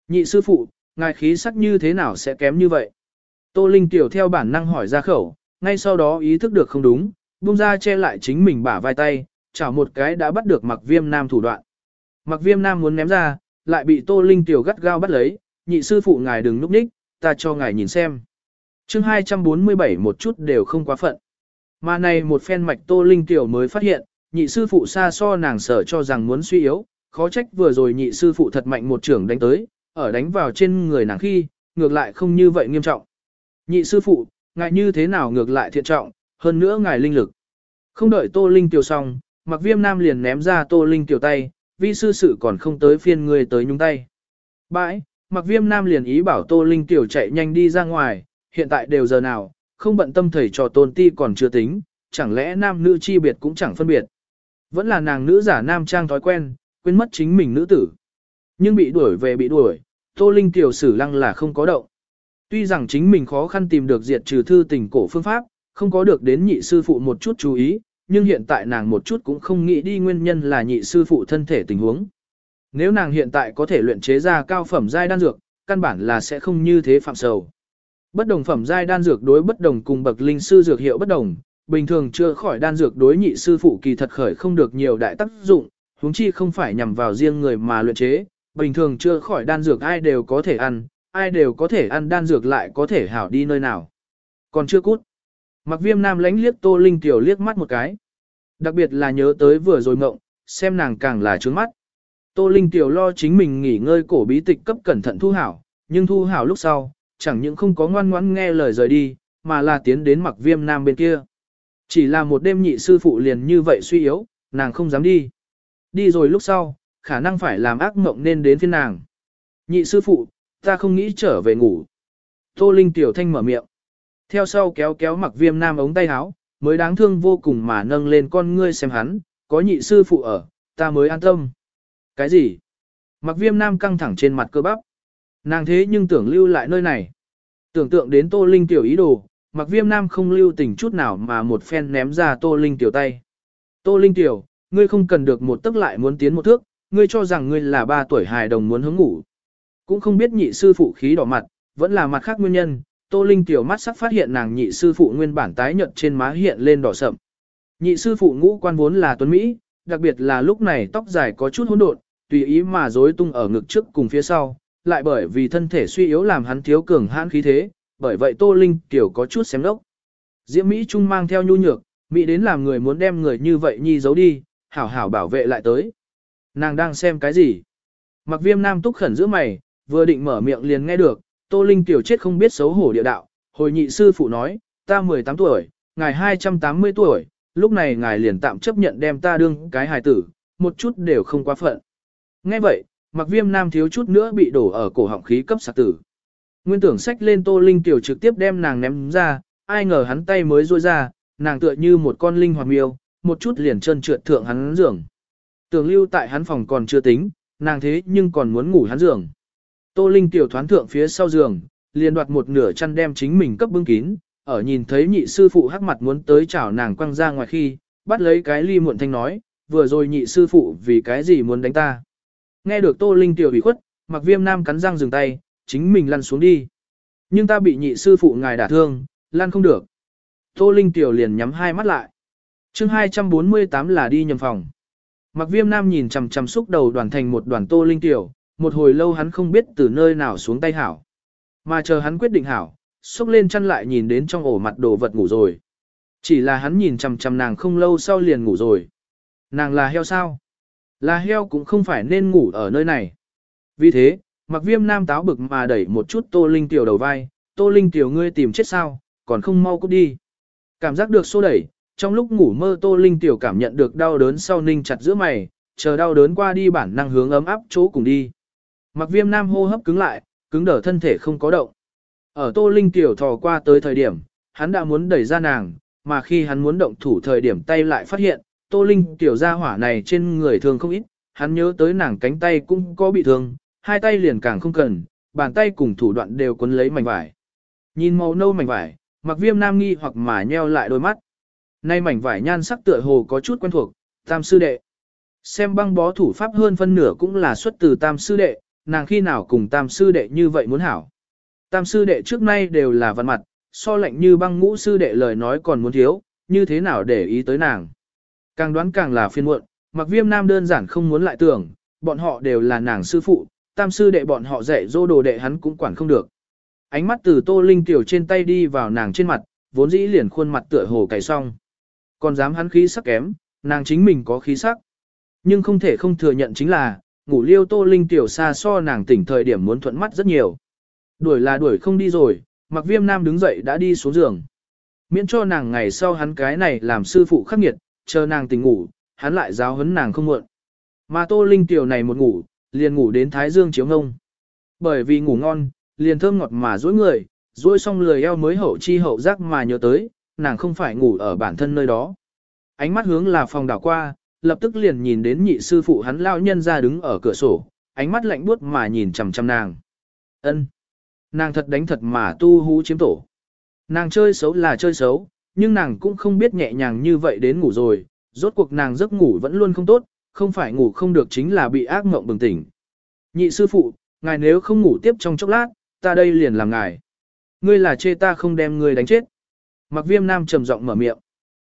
Nhị sư phụ, ngài khí sắc như thế nào sẽ kém như vậy? Tô Linh tiểu theo bản năng hỏi ra khẩu, ngay sau đó ý thức được không đúng, buông ra che lại chính mình bả vai tay, chảo một cái đã bắt được mặc viêm nam thủ đoạn. Mặc viêm nam muốn ném ra, lại bị Tô Linh tiểu gắt gao bắt lấy, nhị sư phụ ngài đừng núp nhích, ta cho ngài nhìn xem. chương 247 một chút đều không quá phận. Mà này một phen mạch Tô Linh tiểu mới phát hiện, nhị sư phụ xa so nàng sở cho rằng muốn suy yếu, khó trách vừa rồi nhị sư phụ thật mạnh một trưởng đánh tới, ở đánh vào trên người nàng khi, ngược lại không như vậy nghiêm trọng. Nhị sư phụ, ngài như thế nào ngược lại thiện trọng, hơn nữa ngài linh lực. Không đợi Tô Linh tiểu xong, mặc viêm nam liền ném ra Tô Linh tiểu tay, vi sư sự còn không tới phiên người tới nhúng tay. Bãi, mặc viêm nam liền ý bảo Tô Linh tiểu chạy nhanh đi ra ngoài, hiện tại đều giờ nào, không bận tâm thầy trò tôn ti còn chưa tính, chẳng lẽ nam nữ chi biệt cũng chẳng phân biệt. Vẫn là nàng nữ giả nam trang thói quen, quên mất chính mình nữ tử. Nhưng bị đuổi về bị đuổi, Tô Linh tiểu sử lăng là không có động. Tuy rằng chính mình khó khăn tìm được diệt trừ thư tình cổ phương pháp, không có được đến nhị sư phụ một chút chú ý, nhưng hiện tại nàng một chút cũng không nghĩ đi nguyên nhân là nhị sư phụ thân thể tình huống. Nếu nàng hiện tại có thể luyện chế ra cao phẩm giai đan dược, căn bản là sẽ không như thế phạm sầu. Bất đồng phẩm giai đan dược đối bất đồng cùng bậc linh sư dược hiệu bất đồng, bình thường chưa khỏi đan dược đối nhị sư phụ kỳ thật khởi không được nhiều đại tác dụng, huống chi không phải nhằm vào riêng người mà luyện chế, bình thường chưa khỏi đan dược ai đều có thể ăn, ai đều có thể ăn đan dược lại có thể hảo đi nơi nào. Còn chưa cút. Mặc viêm nam lánh liếc Tô Linh Tiểu liếc mắt một cái. Đặc biệt là nhớ tới vừa rồi mộng, xem nàng càng là trướng mắt. Tô Linh Tiểu lo chính mình nghỉ ngơi cổ bí tịch cấp cẩn thận thu hảo, nhưng thu hảo lúc sau, chẳng những không có ngoan ngoãn nghe lời rời đi, mà là tiến đến mặc viêm nam bên kia. Chỉ là một đêm nhị sư phụ liền như vậy suy yếu, nàng không dám đi. Đi rồi lúc sau, khả năng phải làm ác mộng nên đến phiên nàng. Nhị sư phụ, ta không nghĩ trở về ngủ. Tô Linh tiểu thanh mở miệng. Theo sau kéo kéo mặc viêm nam ống tay áo, mới đáng thương vô cùng mà nâng lên con ngươi xem hắn, có nhị sư phụ ở, ta mới an tâm. Cái gì? Mặc viêm nam căng thẳng trên mặt cơ bắp. Nàng thế nhưng tưởng lưu lại nơi này. Tưởng tượng đến Tô Linh tiểu ý đồ, mặc viêm nam không lưu tình chút nào mà một phen ném ra Tô Linh tiểu tay. Tô Linh tiểu, ngươi không cần được một tức lại muốn tiến một thước, ngươi cho rằng ngươi là ba tuổi hài đồng muốn hướng ngủ. Cũng không biết nhị sư phụ khí đỏ mặt, vẫn là mặt khác nguyên nhân, Tô Linh tiểu mắt sắc phát hiện nàng nhị sư phụ nguyên bản tái nhợt trên má hiện lên đỏ sậm. Nhị sư phụ ngũ quan vốn là tuấn Mỹ, đặc biệt là lúc này tóc dài có chút hỗn độn, tùy ý mà rối tung ở ngực trước cùng phía sau, lại bởi vì thân thể suy yếu làm hắn thiếu cường hãn khí thế, bởi vậy Tô Linh tiểu có chút xém đốc. Diễm Mỹ Trung mang theo nhu nhược, Mỹ đến làm người muốn đem người như vậy nhi giấu đi, hảo hảo bảo vệ lại tới. Nàng đang xem cái gì? Mặc viêm nam túc khẩn giữa mày, vừa định mở miệng liền nghe được, Tô Linh tiểu chết không biết xấu hổ địa đạo, hồi nhị sư phụ nói, ta 18 tuổi, ngài 280 tuổi, lúc này ngài liền tạm chấp nhận đem ta đương cái hài tử, một chút đều không quá phận. Nghe vậy, mặc viêm nam thiếu chút nữa bị đổ ở cổ họng khí cấp sạc tử. Nguyên tưởng sách lên Tô Linh tiểu trực tiếp đem nàng ném ra, ai ngờ hắn tay mới ruôi ra, nàng tựa như một con linh hoạt miêu, một chút liền chân trượt thượng hắn giường. Tưởng lưu tại hắn phòng còn chưa tính, nàng thế nhưng còn muốn ngủ hắn giường. Tô Linh tiểu thoán thượng phía sau giường, liền đoạt một nửa chăn đem chính mình cấp bưng kín, ở nhìn thấy nhị sư phụ hắc mặt muốn tới chảo nàng quăng ra ngoài khi, bắt lấy cái ly muộn thanh nói, vừa rồi nhị sư phụ vì cái gì muốn đánh ta. Nghe được Tô Linh tiểu bị khuất, mặc viêm nam cắn răng dừng tay, chính mình lăn xuống đi. Nhưng ta bị nhị sư phụ ngài đả thương, lăn không được. Tô Linh tiểu liền nhắm hai mắt lại. chương 248 là đi nhầm phòng. Mặc viêm nam nhìn chằm chằm xúc đầu đoàn thành một đoàn Tô Linh tiểu, một hồi lâu hắn không biết từ nơi nào xuống tay hảo. Mà chờ hắn quyết định hảo, xúc lên chăn lại nhìn đến trong ổ mặt đồ vật ngủ rồi. Chỉ là hắn nhìn chằm chằm nàng không lâu sau liền ngủ rồi. Nàng là heo sao? Là heo cũng không phải nên ngủ ở nơi này. Vì thế, mặc viêm nam táo bực mà đẩy một chút tô linh tiểu đầu vai, tô linh tiểu ngươi tìm chết sao, còn không mau cút đi. Cảm giác được xô đẩy, trong lúc ngủ mơ tô linh tiểu cảm nhận được đau đớn sau ninh chặt giữa mày, chờ đau đớn qua đi bản năng hướng ấm áp chỗ cùng đi. Mặc viêm nam hô hấp cứng lại, cứng đờ thân thể không có động. Ở tô linh tiểu thò qua tới thời điểm, hắn đã muốn đẩy ra nàng, mà khi hắn muốn động thủ thời điểm tay lại phát hiện, tô linh tiểu ra hỏa này trên người thường không ít, hắn nhớ tới nàng cánh tay cũng có bị thương, hai tay liền càng không cần, bàn tay cùng thủ đoạn đều quấn lấy mảnh vải. Nhìn màu nâu mảnh vải, mặc viêm nam nghi hoặc mà nheo lại đôi mắt. Nay mảnh vải nhan sắc tựa hồ có chút quen thuộc, tam sư đệ. Xem băng bó thủ pháp hơn phân nửa cũng là xuất từ tam sư đệ, nàng khi nào cùng tam sư đệ như vậy muốn hảo. Tam sư đệ trước nay đều là văn mặt, so lệnh như băng ngũ sư đệ lời nói còn muốn thiếu, như thế nào để ý tới nàng. Càng đoán càng là phiên muộn, mặc viêm nam đơn giản không muốn lại tưởng, bọn họ đều là nàng sư phụ, tam sư đệ bọn họ dạy dỗ đồ đệ hắn cũng quản không được. Ánh mắt từ tô linh tiểu trên tay đi vào nàng trên mặt, vốn dĩ liền khuôn mặt tựa hồ cày xong. Còn dám hắn khí sắc kém, nàng chính mình có khí sắc. Nhưng không thể không thừa nhận chính là, ngủ liêu tô linh tiểu xa so nàng tỉnh thời điểm muốn thuận mắt rất nhiều. Đuổi là đuổi không đi rồi, mặc viêm nam đứng dậy đã đi xuống giường. Miễn cho nàng ngày sau hắn cái này làm sư phụ khắc nghiệt, chờ nàng tỉnh ngủ, hắn lại giáo huấn nàng không muộn. Mà tô linh tiểu này một ngủ, liền ngủ đến thái dương chiếu ngông. Bởi vì ngủ ngon, liền thơm ngọt mà dối người, dối xong lười eo mới hậu chi hậu giác mà nhớ tới, nàng không phải ngủ ở bản thân nơi đó. Ánh mắt hướng là phòng đảo qua, lập tức liền nhìn đến nhị sư phụ hắn lao nhân ra đứng ở cửa sổ, ánh mắt lạnh buốt mà nhìn chằm chằm nàng. Ân, Nàng thật đánh thật mà tu hú chiếm tổ. Nàng chơi xấu là chơi xấu, nhưng nàng cũng không biết nhẹ nhàng như vậy đến ngủ rồi, rốt cuộc nàng giấc ngủ vẫn luôn không tốt, không phải ngủ không được chính là bị ác mộng bừng tỉnh. Nhị sư phụ, ngài nếu không ngủ tiếp trong chốc lát, ta đây liền làm ngài. Ngươi là chê ta không đem ngươi đánh chết. Mặc viêm nam trầm giọng mở miệng.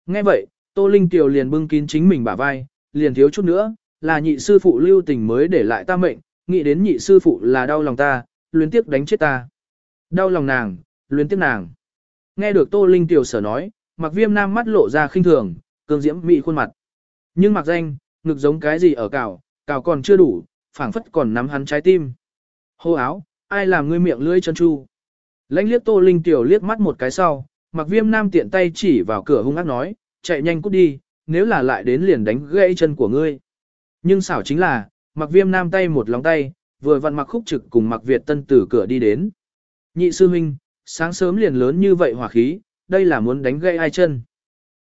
Nghe vậy, Tô Linh Tiểu liền bưng kín chính mình bả vai, liền thiếu chút nữa, là nhị sư phụ lưu tình mới để lại ta mệnh, nghĩ đến nhị sư phụ là đau lòng ta, luyến tiếp đánh chết ta. Đau lòng nàng, luyến tiếp nàng. Nghe được Tô Linh Tiểu sở nói, mặc viêm nam mắt lộ ra khinh thường, cường diễm mị khuôn mặt. Nhưng mặc danh, ngực giống cái gì ở cào, cào còn chưa đủ, phảng phất còn nắm hắn trái tim. Hô áo, ai làm ngươi miệng lưỡi chân chu. Lãnh liếc Tô Linh Tiểu liếc mắt một cái sau, mặc viêm nam tiện tay chỉ vào cửa hung ác nói, chạy nhanh cút đi, nếu là lại đến liền đánh gãy chân của ngươi. Nhưng xảo chính là, mặc viêm nam tay một lòng tay, vừa vặn mặc khúc trực cùng mặc Việt tân tử cửa đi đến. Nhị sư huynh, sáng sớm liền lớn như vậy hỏa khí, đây là muốn đánh gãy ai chân.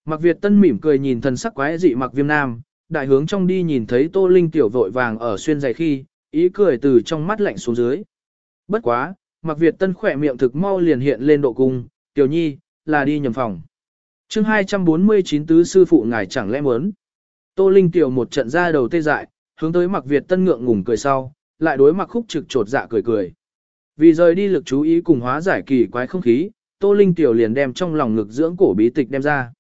Mặc Việt tân mỉm cười nhìn thần sắc quái dị mặc viêm nam, đại hướng trong đi nhìn thấy tô linh tiểu vội vàng ở xuyên giày khi, ý cười từ trong mắt lạnh xuống dưới. Bất quá, mặc Việt tân khỏe miệng thực mau liền hiện lên độ cung, tiểu nhi, là đi nhầm phòng chương 249 tứ sư phụ ngài chẳng lẽ muốn. Tô Linh tiểu một trận ra đầu tê dại, hướng tới mặc Việt tân ngượng ngùng cười sau, lại đối mặc khúc trực trột dạ cười cười. Vì rời đi lực chú ý cùng hóa giải kỳ quái không khí, Tô Linh tiểu liền đem trong lòng ngực dưỡng cổ bí tịch đem ra.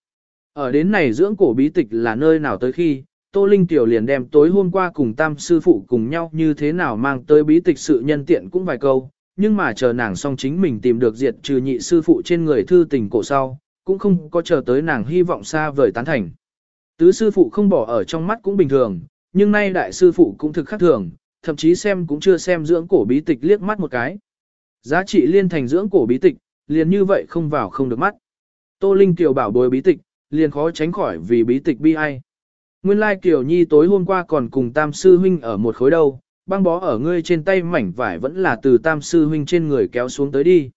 Ở đến này dưỡng cổ bí tịch là nơi nào tới khi, Tô Linh tiểu liền đem tối hôm qua cùng tam sư phụ cùng nhau như thế nào mang tới bí tịch sự nhân tiện cũng vài câu, nhưng mà chờ nàng xong chính mình tìm được diệt trừ nhị sư phụ trên người thư tình cổ sau, cũng không có chờ tới nàng hy vọng xa vời tán thành. Tứ sư phụ không bỏ ở trong mắt cũng bình thường, nhưng nay đại sư phụ cũng thực khác thường, thậm chí xem cũng chưa xem dưỡng cổ bí tịch liếc mắt một cái. Giá trị liên thành dưỡng cổ bí tịch, liền như vậy không vào không được mắt. Tô Linh Kiều bảo bối bí tịch, liền khó tránh khỏi vì bí tịch bi ai. Nguyên lai Kiều Nhi tối hôm qua còn cùng Tam Sư Huynh ở một khối đâu, băng bó ở ngươi trên tay mảnh vải vẫn là từ Tam Sư Huynh trên người kéo xuống tới đi.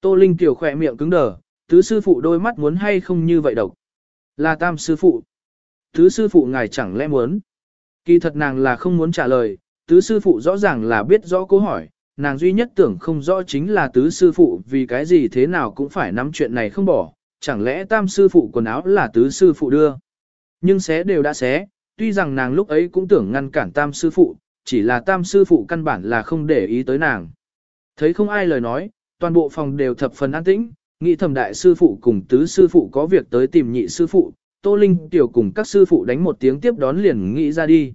Tô Linh Kiều khỏe miệng cứng đờ, tứ sư phụ đôi mắt muốn hay không như vậy độc. Là tam sư phụ. Tứ sư phụ ngài chẳng lẽ muốn. Kỳ thật nàng là không muốn trả lời, tứ sư phụ rõ ràng là biết rõ câu hỏi, nàng duy nhất tưởng không rõ chính là tứ sư phụ vì cái gì thế nào cũng phải nắm chuyện này không bỏ, chẳng lẽ tam sư phụ quần áo là tứ sư phụ đưa. Nhưng xé đều đã xé, tuy rằng nàng lúc ấy cũng tưởng ngăn cản tam sư phụ, chỉ là tam sư phụ căn bản là không để ý tới nàng. Thấy không ai lời nói, toàn bộ phòng đều thập phần an tĩnh, Nghĩ thầm đại sư phụ cùng tứ sư phụ có việc tới tìm nhị sư phụ, Tô Linh tiểu cùng các sư phụ đánh một tiếng tiếp đón liền nghĩ ra đi.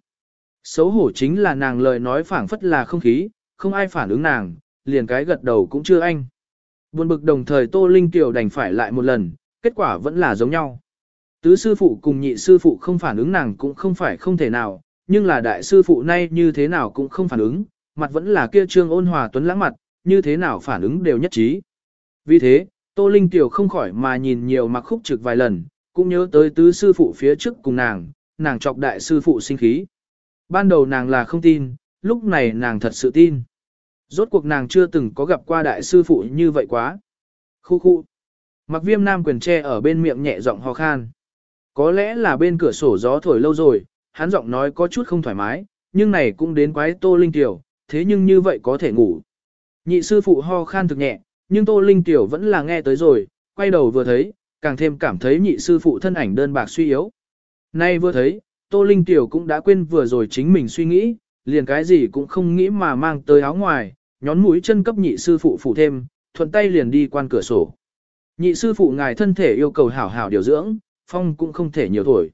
Xấu hổ chính là nàng lời nói phảng phất là không khí, không ai phản ứng nàng, liền cái gật đầu cũng chưa anh. Buồn bực đồng thời Tô Linh tiểu đành phải lại một lần, kết quả vẫn là giống nhau. Tứ sư phụ cùng nhị sư phụ không phản ứng nàng cũng không phải không thể nào, nhưng là đại sư phụ nay như thế nào cũng không phản ứng, mặt vẫn là kia trương ôn hòa tuấn lãng mặt, như thế nào phản ứng đều nhất trí. Vì thế, Tô Linh Tiểu không khỏi mà nhìn nhiều mặc khúc trực vài lần, cũng nhớ tới tứ sư phụ phía trước cùng nàng, nàng chọc đại sư phụ sinh khí. Ban đầu nàng là không tin, lúc này nàng thật sự tin. Rốt cuộc nàng chưa từng có gặp qua đại sư phụ như vậy quá. Khu khu. Mặc viêm nam quyền tre ở bên miệng nhẹ giọng ho khan. Có lẽ là bên cửa sổ gió thổi lâu rồi, hắn giọng nói có chút không thoải mái, nhưng này cũng đến quái tô linh tiểu, thế nhưng như vậy có thể ngủ. Nhị sư phụ ho khan thực nhẹ, nhưng Tô Linh Tiểu vẫn là nghe tới rồi, quay đầu vừa thấy, càng thêm cảm thấy nhị sư phụ thân ảnh đơn bạc suy yếu. Nay vừa thấy, Tô Linh Tiểu cũng đã quên vừa rồi chính mình suy nghĩ, liền cái gì cũng không nghĩ mà mang tới áo ngoài, nhón mũi chân cấp nhị sư phụ phụ thêm, thuận tay liền đi quan cửa sổ. Nhị sư phụ ngài thân thể yêu cầu hảo hảo điều dưỡng, phong cũng không thể nhiều thổi.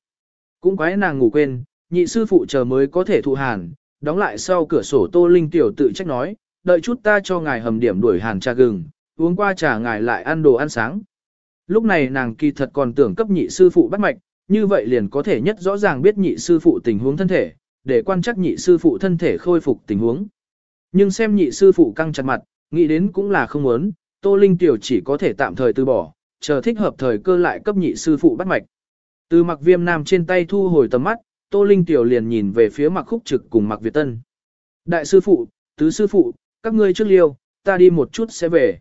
Cũng quái nàng ngủ quên, nhị sư phụ chờ mới có thể thụ hàn, đóng lại sau cửa sổ Tô Linh tiểu tự trách nói, đợi chút ta cho ngài hầm điểm đuổi hàn trà gừng, uống qua trà ngài lại ăn đồ ăn sáng. Lúc này nàng kỳ thật còn tưởng cấp nhị sư phụ bắt mạch, như vậy liền có thể nhất rõ ràng biết nhị sư phụ tình huống thân thể, để quan chắc nhị sư phụ thân thể khôi phục tình huống. Nhưng xem nhị sư phụ căng chặt mặt, nghĩ đến cũng là không muốn, Tô Linh tiểu chỉ có thể tạm thời từ bỏ, chờ thích hợp thời cơ lại cấp nhị sư phụ bắt mạch. Từ mặc viêm nam trên tay thu hồi tầm mắt, Tô Linh tiểu liền nhìn về phía mặc khúc trực cùng mặc Việt Tân. Đại sư phụ, tứ sư phụ, các ngươi trước liêu, ta đi một chút sẽ về.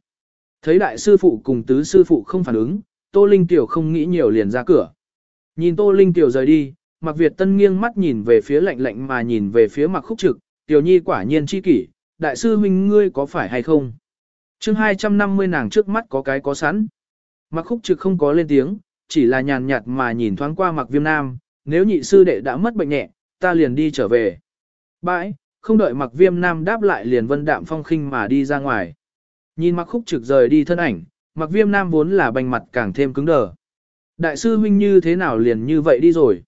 Thấy đại sư phụ cùng tứ sư phụ không phản ứng, Tô Linh tiểu không nghĩ nhiều liền ra cửa. Nhìn Tô Linh tiểu rời đi, mặc Việt Tân nghiêng mắt nhìn về phía lạnh lạnh mà nhìn về phía mặc khúc trực, tiểu nhi quả nhiên chi kỷ, đại sư huynh ngươi có phải hay không? chương 250 nàng trước mắt có cái có sẵn. Mặc khúc trực không có lên tiếng, chỉ là nhàn nhạt mà nhìn thoáng qua mặc viêm nam, nếu nhị sư đệ đã mất bệnh nhẹ, ta liền đi trở về. Bãi, không đợi mặc viêm nam đáp lại liền vân đạm phong khinh mà đi ra ngoài. Nhìn mặc khúc trực rời đi thân ảnh, mặc viêm nam vốn là bành mặt càng thêm cứng đờ. Đại sư huynh như thế nào liền như vậy đi rồi.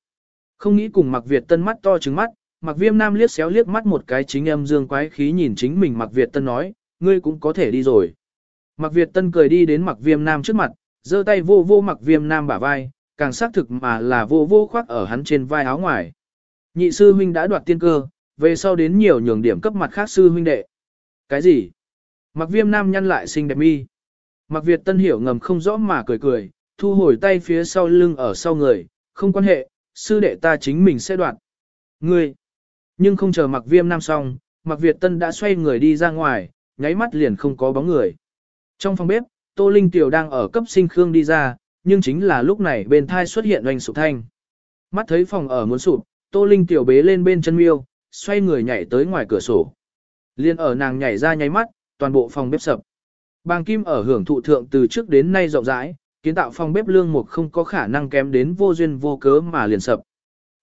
Không nghĩ cùng mặc Việt tân mắt to trứng mắt, mặc viêm nam liếc xéo liếc mắt một cái chính âm dương quái khí nhìn chính mình mặc Việt tân nói, ngươi cũng có thể đi rồi. Mặc Việt tân cười đi đến mặc viêm nam trước mặt, giơ tay vô vô mặc viêm nam bả vai, càng xác thực mà là vô vô khoác ở hắn trên vai áo ngoài. Nhị sư huynh đã đoạt tiên cơ, về sau đến nhiều nhường điểm cấp mặt khác sư huynh đệ. Cái gì? Mặc viêm nam nhăn lại xinh đẹp mi. Mặc Việt tân hiểu ngầm không rõ mà cười cười, thu hồi tay phía sau lưng ở sau người, không quan hệ, sư đệ ta chính mình sẽ đoạn. Ngươi! Nhưng không chờ mặc viêm nam xong, mặc Việt tân đã xoay người đi ra ngoài, nháy mắt liền không có bóng người. Trong phòng bếp, Tô Linh Tiểu đang ở cấp sinh khương đi ra, nhưng chính là lúc này bên thai xuất hiện oanh sụp thanh. Mắt thấy phòng ở muốn sụp, Tô Linh Tiểu bế lên bên chân miêu, xoay người nhảy tới ngoài cửa sổ. Liên ở nàng nhảy ra nháy mắt, toàn bộ phòng bếp sập. Bàng Kim ở hưởng thụ thượng từ trước đến nay rộng rãi, kiến tạo phòng bếp lương mục không có khả năng kém đến vô duyên vô cớ mà liền sập.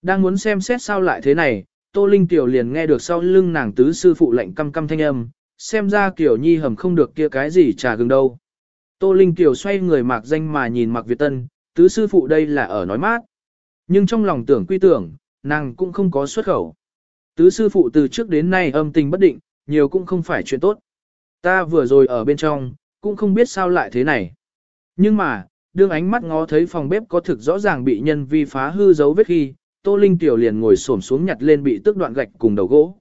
Đang muốn xem xét sao lại thế này, Tô Linh Tiểu liền nghe được sau lưng nàng tứ sư phụ lệnh căm căm thanh âm, xem ra Kiều Nhi hầm không được kia cái gì trà gừng đâu. Tô Linh Tiểu xoay người mạc danh mà nhìn Mạc Việt Tân, tứ sư phụ đây là ở nói mát. Nhưng trong lòng tưởng quy tưởng, nàng cũng không có xuất khẩu. Tứ sư phụ từ trước đến nay âm tình bất định, nhiều cũng không phải chuyện tốt. Ta vừa rồi ở bên trong, cũng không biết sao lại thế này. Nhưng mà, đương ánh mắt ngó thấy phòng bếp có thực rõ ràng bị nhân vi phá hư dấu vết khi, Tô Linh Tiểu liền ngồi xổm xuống nhặt lên bị tước đoạn gạch cùng đầu gỗ.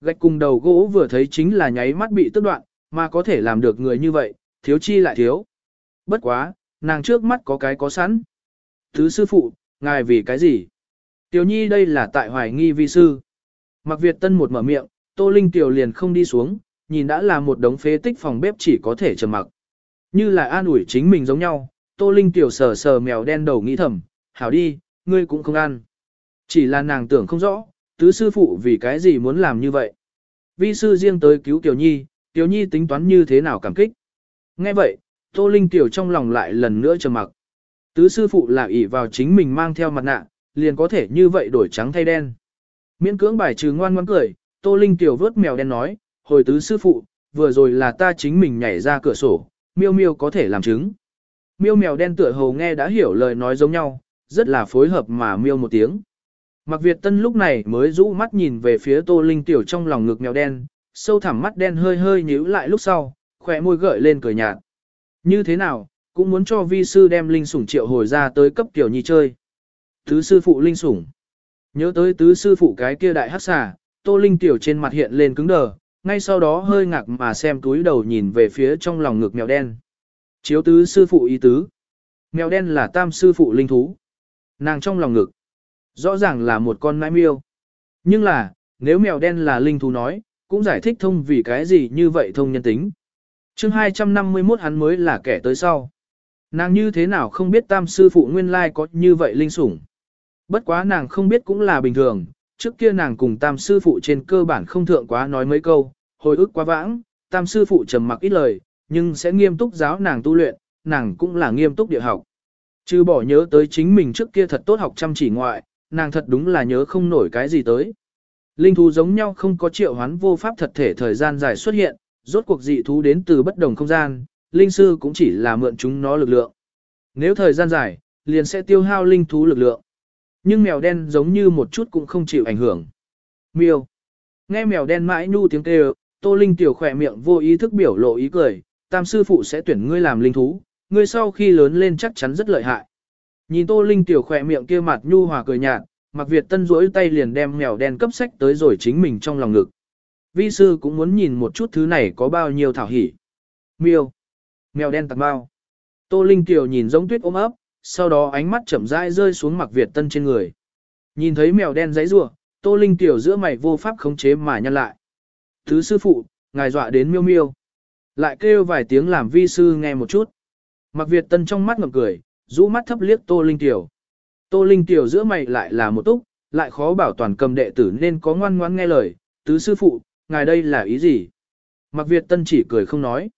Gạch cùng đầu gỗ vừa thấy chính là nháy mắt bị tước đoạn, mà có thể làm được người như vậy, thiếu chi lại thiếu. Bất quá, nàng trước mắt có cái có sẵn. Thứ sư phụ, ngài vì cái gì? Tiểu nhi đây là tại hoài nghi vi sư. Mặc Việt Tân một mở miệng, Tô Linh Tiểu liền không đi xuống, nhìn đã là một đống phế tích phòng bếp chỉ có thể trầm mặc. Như là an ủi chính mình giống nhau, Tô Linh Tiểu sờ sờ mèo đen đầu nghĩ thầm, hảo đi, ngươi cũng không ăn. Chỉ là nàng tưởng không rõ, tứ sư phụ vì cái gì muốn làm như vậy. Vi sư riêng tới cứu Tiểu Nhi, Tiểu Nhi tính toán như thế nào cảm kích. Nghe vậy, Tô Linh Tiểu trong lòng lại lần nữa trầm mặc. Tứ sư phụ là ỷ vào chính mình mang theo mặt nạ, liền có thể như vậy đổi trắng thay đen. Miễn cưỡng bài trừ ngoan ngoãn cười, Tô Linh Tiểu vớt mèo đen nói, hồi tứ sư phụ, vừa rồi là ta chính mình nhảy ra cửa sổ, miêu miêu có thể làm chứng. Miêu mèo đen tựa hồ nghe đã hiểu lời nói giống nhau, rất là phối hợp mà miêu một tiếng. Mặc Việt Tân lúc này mới rũ mắt nhìn về phía Tô Linh Tiểu trong lòng ngực mèo đen, sâu thẳm mắt đen hơi hơi nhíu lại lúc sau, khỏe môi gợi lên cười nhạt. Như thế nào, cũng muốn cho vi sư đem linh sủng triệu hồi ra tới cấp tiểu nhi chơi. Tứ sư phụ linh sủng. Nhớ tới tứ sư phụ cái kia đại hắc xà, Tô Linh Tiểu trên mặt hiện lên cứng đờ, ngay sau đó hơi ngạc mà xem túi đầu nhìn về phía trong lòng ngực mèo đen. Chiếu tứ sư phụ ý tứ. Mèo đen là tam sư phụ linh thú. Nàng trong lòng ngực. Rõ ràng là một con nai miêu. Nhưng là, nếu mèo đen là linh thú nói, cũng giải thích thông vì cái gì như vậy thông nhân tính. chương 251 hắn mới là kẻ tới sau. Nàng như thế nào không biết tam sư phụ nguyên lai có như vậy linh sủng. Bất quá nàng không biết cũng là bình thường, trước kia nàng cùng tam sư phụ trên cơ bản không thượng quá nói mấy câu, hồi ức quá vãng, tam sư phụ trầm mặc ít lời, nhưng sẽ nghiêm túc giáo nàng tu luyện, nàng cũng là nghiêm túc địa học. Chứ bỏ nhớ tới chính mình trước kia thật tốt học chăm chỉ ngoại, nàng thật đúng là nhớ không nổi cái gì tới. Linh thú giống nhau không có triệu hoán vô pháp thật thể thời gian dài xuất hiện, rốt cuộc dị thú đến từ bất đồng không gian, linh sư cũng chỉ là mượn chúng nó lực lượng. Nếu thời gian dài, liền sẽ tiêu hao linh thú lực lượng. Nhưng mèo đen giống như một chút cũng không chịu ảnh hưởng. Miêu. Nghe mèo đen mãi nu tiếng kêu, Tô Linh tiểu khỏe miệng vô ý thức biểu lộ ý cười, tam sư phụ sẽ tuyển ngươi làm linh thú, ngươi sau khi lớn lên chắc chắn rất lợi hại. Nhìn Tô Linh tiểu khỏe miệng kia mặt nhu hòa cười nhạt, Mặc Việt Tân duỗi tay liền đem mèo đen cấp sách tới rồi chính mình trong lòng ngực. Vi sư cũng muốn nhìn một chút thứ này có bao nhiêu thảo hỉ. Miêu. Mèo đen tặng bao. Tô Linh tiểu nhìn giống tuyết ôm ấp, sau đó ánh mắt chậm rãi rơi xuống Mặc Việt Tân trên người. Nhìn thấy mèo đen giấy rùa, Tô Linh tiểu giữa mày vô pháp khống chế mà nhăn lại. Thứ sư phụ, ngài dọa đến miêu miêu. Lại kêu vài tiếng làm vi sư nghe một chút. Mặc Việt Tân trong mắt ngậm cười, rũ mắt thấp liếc Tô Linh Tiểu. Tô Linh Tiểu giữa mày lại là một túc, lại khó bảo toàn cầm đệ tử nên có ngoan ngoãn nghe lời, tứ sư phụ, ngài đây là ý gì? Mặc Việt Tân chỉ cười không nói.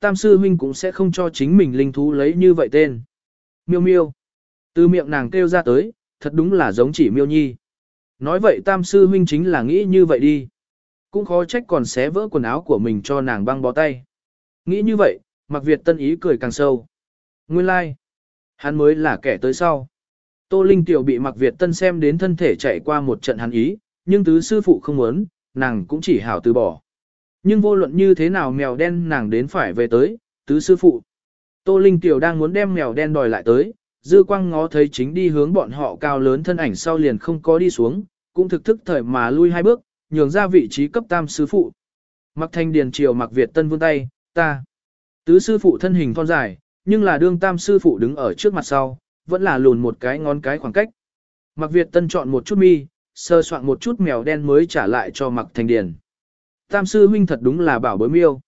Tam sư huynh cũng sẽ không cho chính mình linh thú lấy như vậy tên. Miêu miêu. Từ miệng nàng kêu ra tới, thật đúng là giống chỉ miêu nhi. Nói vậy tam sư huynh chính là nghĩ như vậy đi. Cũng khó trách còn xé vỡ quần áo của mình cho nàng băng bó tay. Nghĩ như vậy, Mặc Việt Tân ý cười càng sâu. Nguyên lai, like. hắn mới là kẻ tới sau. Tô Linh Tiểu bị Mặc Việt Tân xem đến thân thể chạy qua một trận hắn ý, nhưng tứ sư phụ không muốn, nàng cũng chỉ hảo từ bỏ. Nhưng vô luận như thế nào mèo đen nàng đến phải về tới, tứ sư phụ. Tô Linh Tiểu đang muốn đem mèo đen đòi lại tới, dư quang ngó thấy chính đi hướng bọn họ cao lớn thân ảnh sau liền không có đi xuống, cũng thực thức thời mà lui hai bước, nhường ra vị trí cấp tam sư phụ. Mặc thanh điền triều mặc Việt Tân vương tay, ta. Tứ sư phụ thân hình thon dài, nhưng là đương tam sư phụ đứng ở trước mặt sau, vẫn là lùn một cái ngón cái khoảng cách. Mặc Việt Tân chọn một chút mi, sơ soạn một chút mèo đen mới trả lại cho Mặc Thanh Điền. Tam sư huynh thật đúng là bảo bối miêu.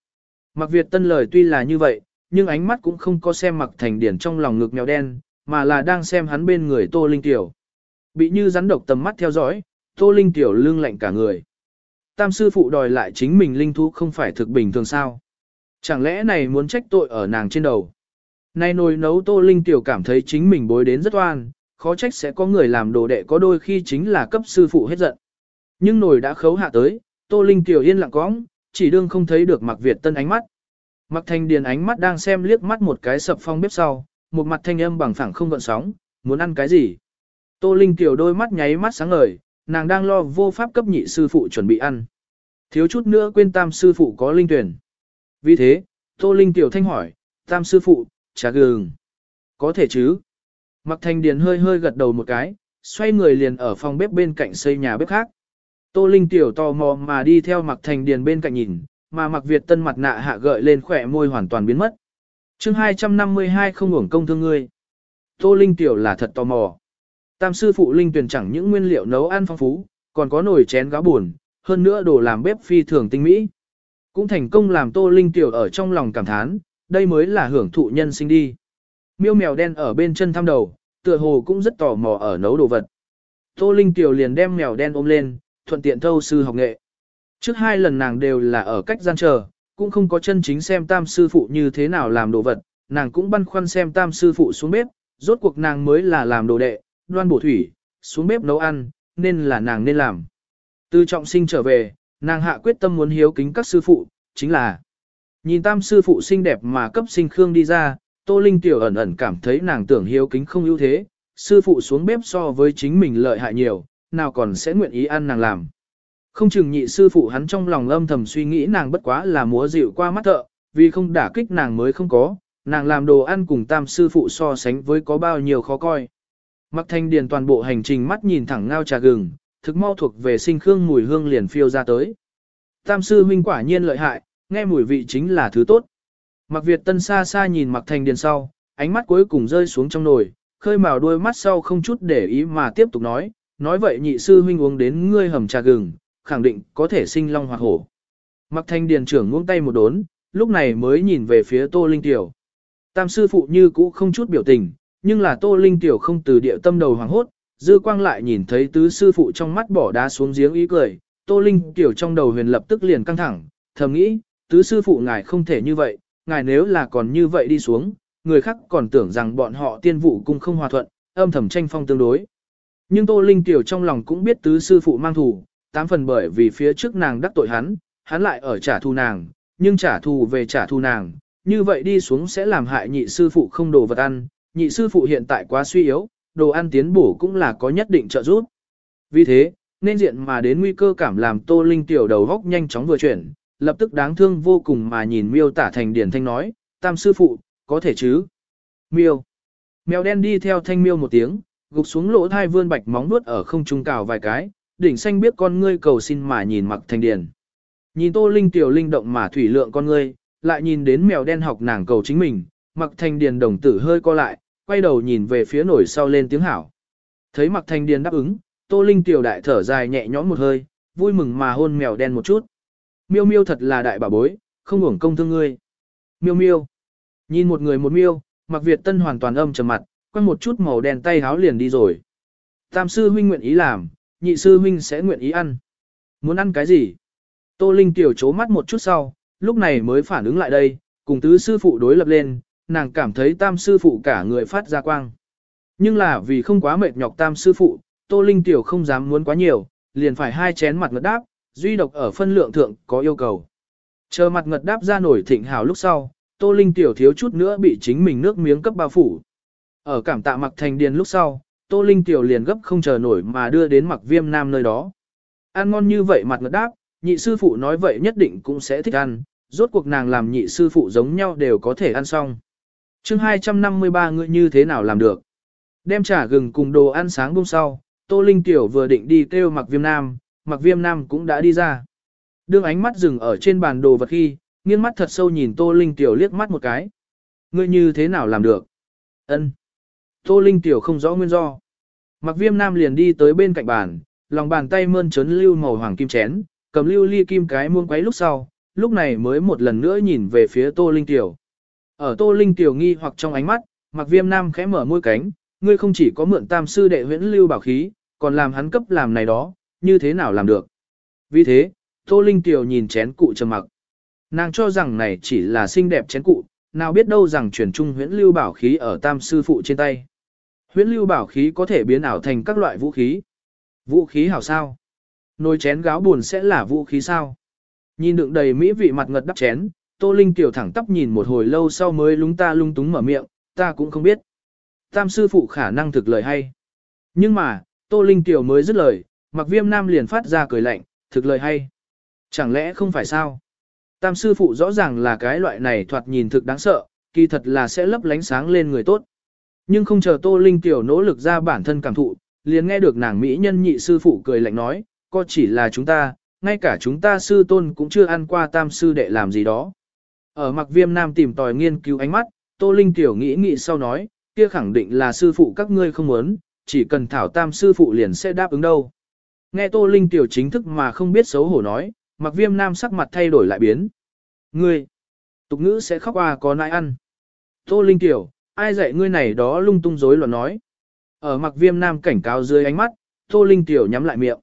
Mặc Việt Tân lời tuy là như vậy, nhưng ánh mắt cũng không có xem Mặc Thành Điền trong lòng ngực mèo đen, mà là đang xem hắn bên người Tô Linh Tiểu. Bị như rắn độc tầm mắt theo dõi, Tô Linh Tiểu lưng lạnh cả người. Tam sư phụ đòi lại chính mình linh thú không phải thực bình thường sao. Chẳng lẽ này muốn trách tội ở nàng trên đầu. Nay nồi nấu Tô Linh Tiểu cảm thấy chính mình bối đến rất oan, khó trách sẽ có người làm đồ đệ có đôi khi chính là cấp sư phụ hết giận. Nhưng nồi đã khấu hạ tới, Tô Linh Tiểu yên lặng cóng, chỉ đương không thấy được Mặc Việt Tân ánh mắt. Mặc Thanh Điền ánh mắt đang xem liếc mắt một cái sập phong bếp sau, một mặt thanh âm bằng phẳng không gợn sóng, muốn ăn cái gì. Tô Linh Tiểu đôi mắt nháy mắt sáng ngời, nàng đang lo vô pháp cấp nhị sư phụ chuẩn bị ăn. Thiếu chút nữa quên tam sư phụ có linh tuyển. Vì thế, Tô Linh Tiểu Thanh hỏi, tam sư phụ, trà gừng. Có thể chứ. Mặc Thanh Điền hơi hơi gật đầu một cái, xoay người liền ở phòng bếp bên cạnh xây nhà bếp khác. Tô Linh Tiểu tò mò mà đi theo Mặc Thành Điền bên cạnh nhìn, mà Mặc Việt Tân mặt nạ hạ gợi lên khỏe môi hoàn toàn biến mất. chương 252 không hưởng công thương ngươi. Tô Linh Tiểu là thật tò mò. Tam sư phụ Linh tuyển chẳng những nguyên liệu nấu ăn phong phú, còn có nồi chén gáo buồn, hơn nữa đồ làm bếp phi thường tinh mỹ. Cũng thành công làm Tô Linh Tiểu ở trong lòng cảm thán, đây mới là hưởng thụ nhân sinh đi. Miêu mèo đen ở bên chân thăm đầu, tựa hồ cũng rất tò mò ở nấu đồ vật. Tô Linh Tiểu liền đem mèo đen ôm lên, thuận tiện thâu sư học nghệ. Trước hai lần nàng đều là ở cách gian chờ, cũng không có chân chính xem tam sư phụ như thế nào làm đồ vật, nàng cũng băn khoăn xem tam sư phụ xuống bếp, rốt cuộc nàng mới là làm đồ đệ, đoan bổ thủy, xuống bếp nấu ăn, nên là nàng nên làm. Từ trọng sinh trở về, nàng hạ quyết tâm muốn hiếu kính các sư phụ, chính là nhìn tam sư phụ xinh đẹp mà cấp sinh khương đi ra, Tô Linh tiểu ẩn ẩn cảm thấy nàng tưởng hiếu kính không ưu thế, sư phụ xuống bếp so với chính mình lợi hại nhiều, nào còn sẽ nguyện ý ăn nàng làm. Không chừng nhị sư phụ hắn trong lòng âm thầm suy nghĩ nàng bất quá là múa dịu qua mắt thợ, vì không đả kích nàng mới không có, nàng làm đồ ăn cùng tam sư phụ so sánh với có bao nhiêu khó coi. Mặc thanh điền toàn bộ hành trình mắt nhìn thẳng ngao trà gừng, thực mau thuộc về sinh khương mùi hương liền phiêu ra tới. Tam sư huynh quả nhiên lợi hại, nghe mùi vị chính là thứ tốt. Mặc Việt Tân xa xa nhìn Mặc Thành Điền sau, ánh mắt cuối cùng rơi xuống trong nồi, khơi màu đôi mắt sau không chút để ý mà tiếp tục nói, nói vậy nhị sư huynh uống đến ngươi hầm trà gừng, khẳng định có thể sinh long hoặc hổ. Mặc Thành Điền trưởng ngung tay một đốn, lúc này mới nhìn về phía Tô Linh Tiểu. Tam sư phụ như cũ không chút biểu tình, nhưng là Tô Linh Tiểu không từ địa tâm đầu hoàng hốt, dư quang lại nhìn thấy tứ sư phụ trong mắt bỏ đá xuống giếng ý cười, Tô Linh Tiểu trong đầu huyền lập tức liền căng thẳng, thầm nghĩ, tứ sư phụ ngài không thể như vậy, ngài nếu là còn như vậy đi xuống, người khác còn tưởng rằng bọn họ tiên vụ cung không hòa thuận, âm thầm tranh phong tương đối. Nhưng Tô Linh Tiểu trong lòng cũng biết tứ sư phụ mang thù, tám phần bởi vì phía trước nàng đắc tội hắn, hắn lại ở trả thù nàng, nhưng trả thù về trả thù nàng, như vậy đi xuống sẽ làm hại nhị sư phụ không đồ vật ăn, nhị sư phụ hiện tại quá suy yếu, đồ ăn tiến bổ cũng là có nhất định trợ giúp. Vì thế, nên diện mà đến nguy cơ cảm làm Tô Linh tiểu đầu góc nhanh chóng vừa chuyển, lập tức đáng thương vô cùng mà nhìn miêu tả thành điển thanh nói, tam sư phụ, có thể chứ? Miêu. Mèo đen đi theo thanh miêu một tiếng, gục xuống lỗ thai vươn bạch móng nuốt ở không trung cào vài cái, đỉnh xanh biết con ngươi cầu xin mà nhìn mặc thành điển. Nhìn Tô Linh tiểu linh động mà thủy lượng con ngươi, lại nhìn đến mèo đen học nàng cầu chính mình, mặc thành điền đồng tử hơi co lại, quay đầu nhìn về phía nổi sau lên tiếng hảo. Thấy mặc thành điền đáp ứng, Tô Linh tiểu đại thở dài nhẹ nhõm một hơi, vui mừng mà hôn mèo đen một chút. Miêu miêu thật là đại bà bối, không hưởng công thương ngươi. Miêu miêu. Nhìn một người một miêu, mặc Việt Tân hoàn toàn âm trầm mặt, quăng một chút màu đen tay háo liền đi rồi. Tam sư huynh nguyện ý làm, nhị sư huynh sẽ nguyện ý ăn. Muốn ăn cái gì? Tô Linh tiểu chố mắt một chút sau, lúc này mới phản ứng lại đây, cùng tứ sư phụ đối lập lên, nàng cảm thấy tam sư phụ cả người phát ra quang. Nhưng là vì không quá mệt nhọc tam sư phụ, Tô Linh tiểu không dám muốn quá nhiều, liền phải hai chén mặt ngật đáp, duy độc ở phân lượng thượng có yêu cầu. Chờ mặt ngật đáp ra nổi thịnh hào lúc sau, Tô Linh tiểu thiếu chút nữa bị chính mình nước miếng cấp bao phủ. Ở cảm tạ mặc thành điền lúc sau, Tô Linh tiểu liền gấp không chờ nổi mà đưa đến mặc viêm nam nơi đó. Ăn ngon như vậy mặt ngật đáp, nhị sư phụ nói vậy nhất định cũng sẽ thích ăn, rốt cuộc nàng làm nhị sư phụ giống nhau đều có thể ăn xong chương 253 ngươi như thế nào làm được? Đem trả gừng cùng đồ ăn sáng hôm sau, Tô Linh Tiểu vừa định đi kêu mặc viêm nam, mặc viêm nam cũng đã đi ra. Đương ánh mắt dừng ở trên bàn đồ vật khi, nghiêng mắt thật sâu nhìn Tô Linh Tiểu liếc mắt một cái. Ngươi như thế nào làm được? Ân. Tô Linh Tiểu không rõ nguyên do. Mặc viêm nam liền đi tới bên cạnh bàn, lòng bàn tay mơn trớn lưu màu hoàng kim chén, cầm lưu ly kim cái muông quấy lúc sau, lúc này mới một lần nữa nhìn về phía Tô Linh Tiểu. Ở Tô Linh Tiểu nghi hoặc trong ánh mắt, mặc viêm nam khẽ mở môi cánh, ngươi không chỉ có mượn tam sư đệ huyễn lưu bảo khí, còn làm hắn cấp làm này đó, như thế nào làm được. Vì thế, Tô Linh Tiểu nhìn chén cụ trầm mặc. Nàng cho rằng này chỉ là xinh đẹp chén cụ, nào biết đâu rằng chuyển trung huyễn lưu bảo khí ở tam sư phụ trên tay. Huyễn lưu bảo khí có thể biến ảo thành các loại vũ khí. Vũ khí hảo sao? Nồi chén gáo buồn sẽ là vũ khí sao? Nhìn đựng đầy mỹ vị mặt ngật đắp chén, Tô Linh tiểu thẳng tắp nhìn một hồi lâu sau mới lúng ta lung túng mở miệng, ta cũng không biết. Tam sư phụ khả năng thực lời hay. Nhưng mà, Tô Linh tiểu mới dứt lời, mặc viêm nam liền phát ra cười lạnh, thực lời hay. Chẳng lẽ không phải sao? Tam sư phụ rõ ràng là cái loại này thoạt nhìn thực đáng sợ, kỳ thật là sẽ lấp lánh sáng lên người tốt. Nhưng không chờ Tô Linh tiểu nỗ lực ra bản thân cảm thụ, liền nghe được nàng mỹ nhân nhị sư phụ cười lạnh nói, có chỉ là chúng ta, ngay cả chúng ta sư tôn cũng chưa ăn qua tam sư đệ làm gì đó. Ở mặc viêm nam tìm tòi nghiên cứu ánh mắt, Tô Linh tiểu nghĩ nghĩ sau nói, kia khẳng định là sư phụ các ngươi không muốn, chỉ cần thảo tam sư phụ liền sẽ đáp ứng đâu. Nghe Tô Linh tiểu chính thức mà không biết xấu hổ nói, mặc viêm nam sắc mặt thay đổi lại biến. Ngươi, tục ngữ sẽ khóc à có nai ăn. Tô Linh tiểu, ai dạy ngươi này đó lung tung rối loạn nói. Ở mặc viêm nam cảnh cáo dưới ánh mắt, Tô Linh tiểu nhắm lại miệng.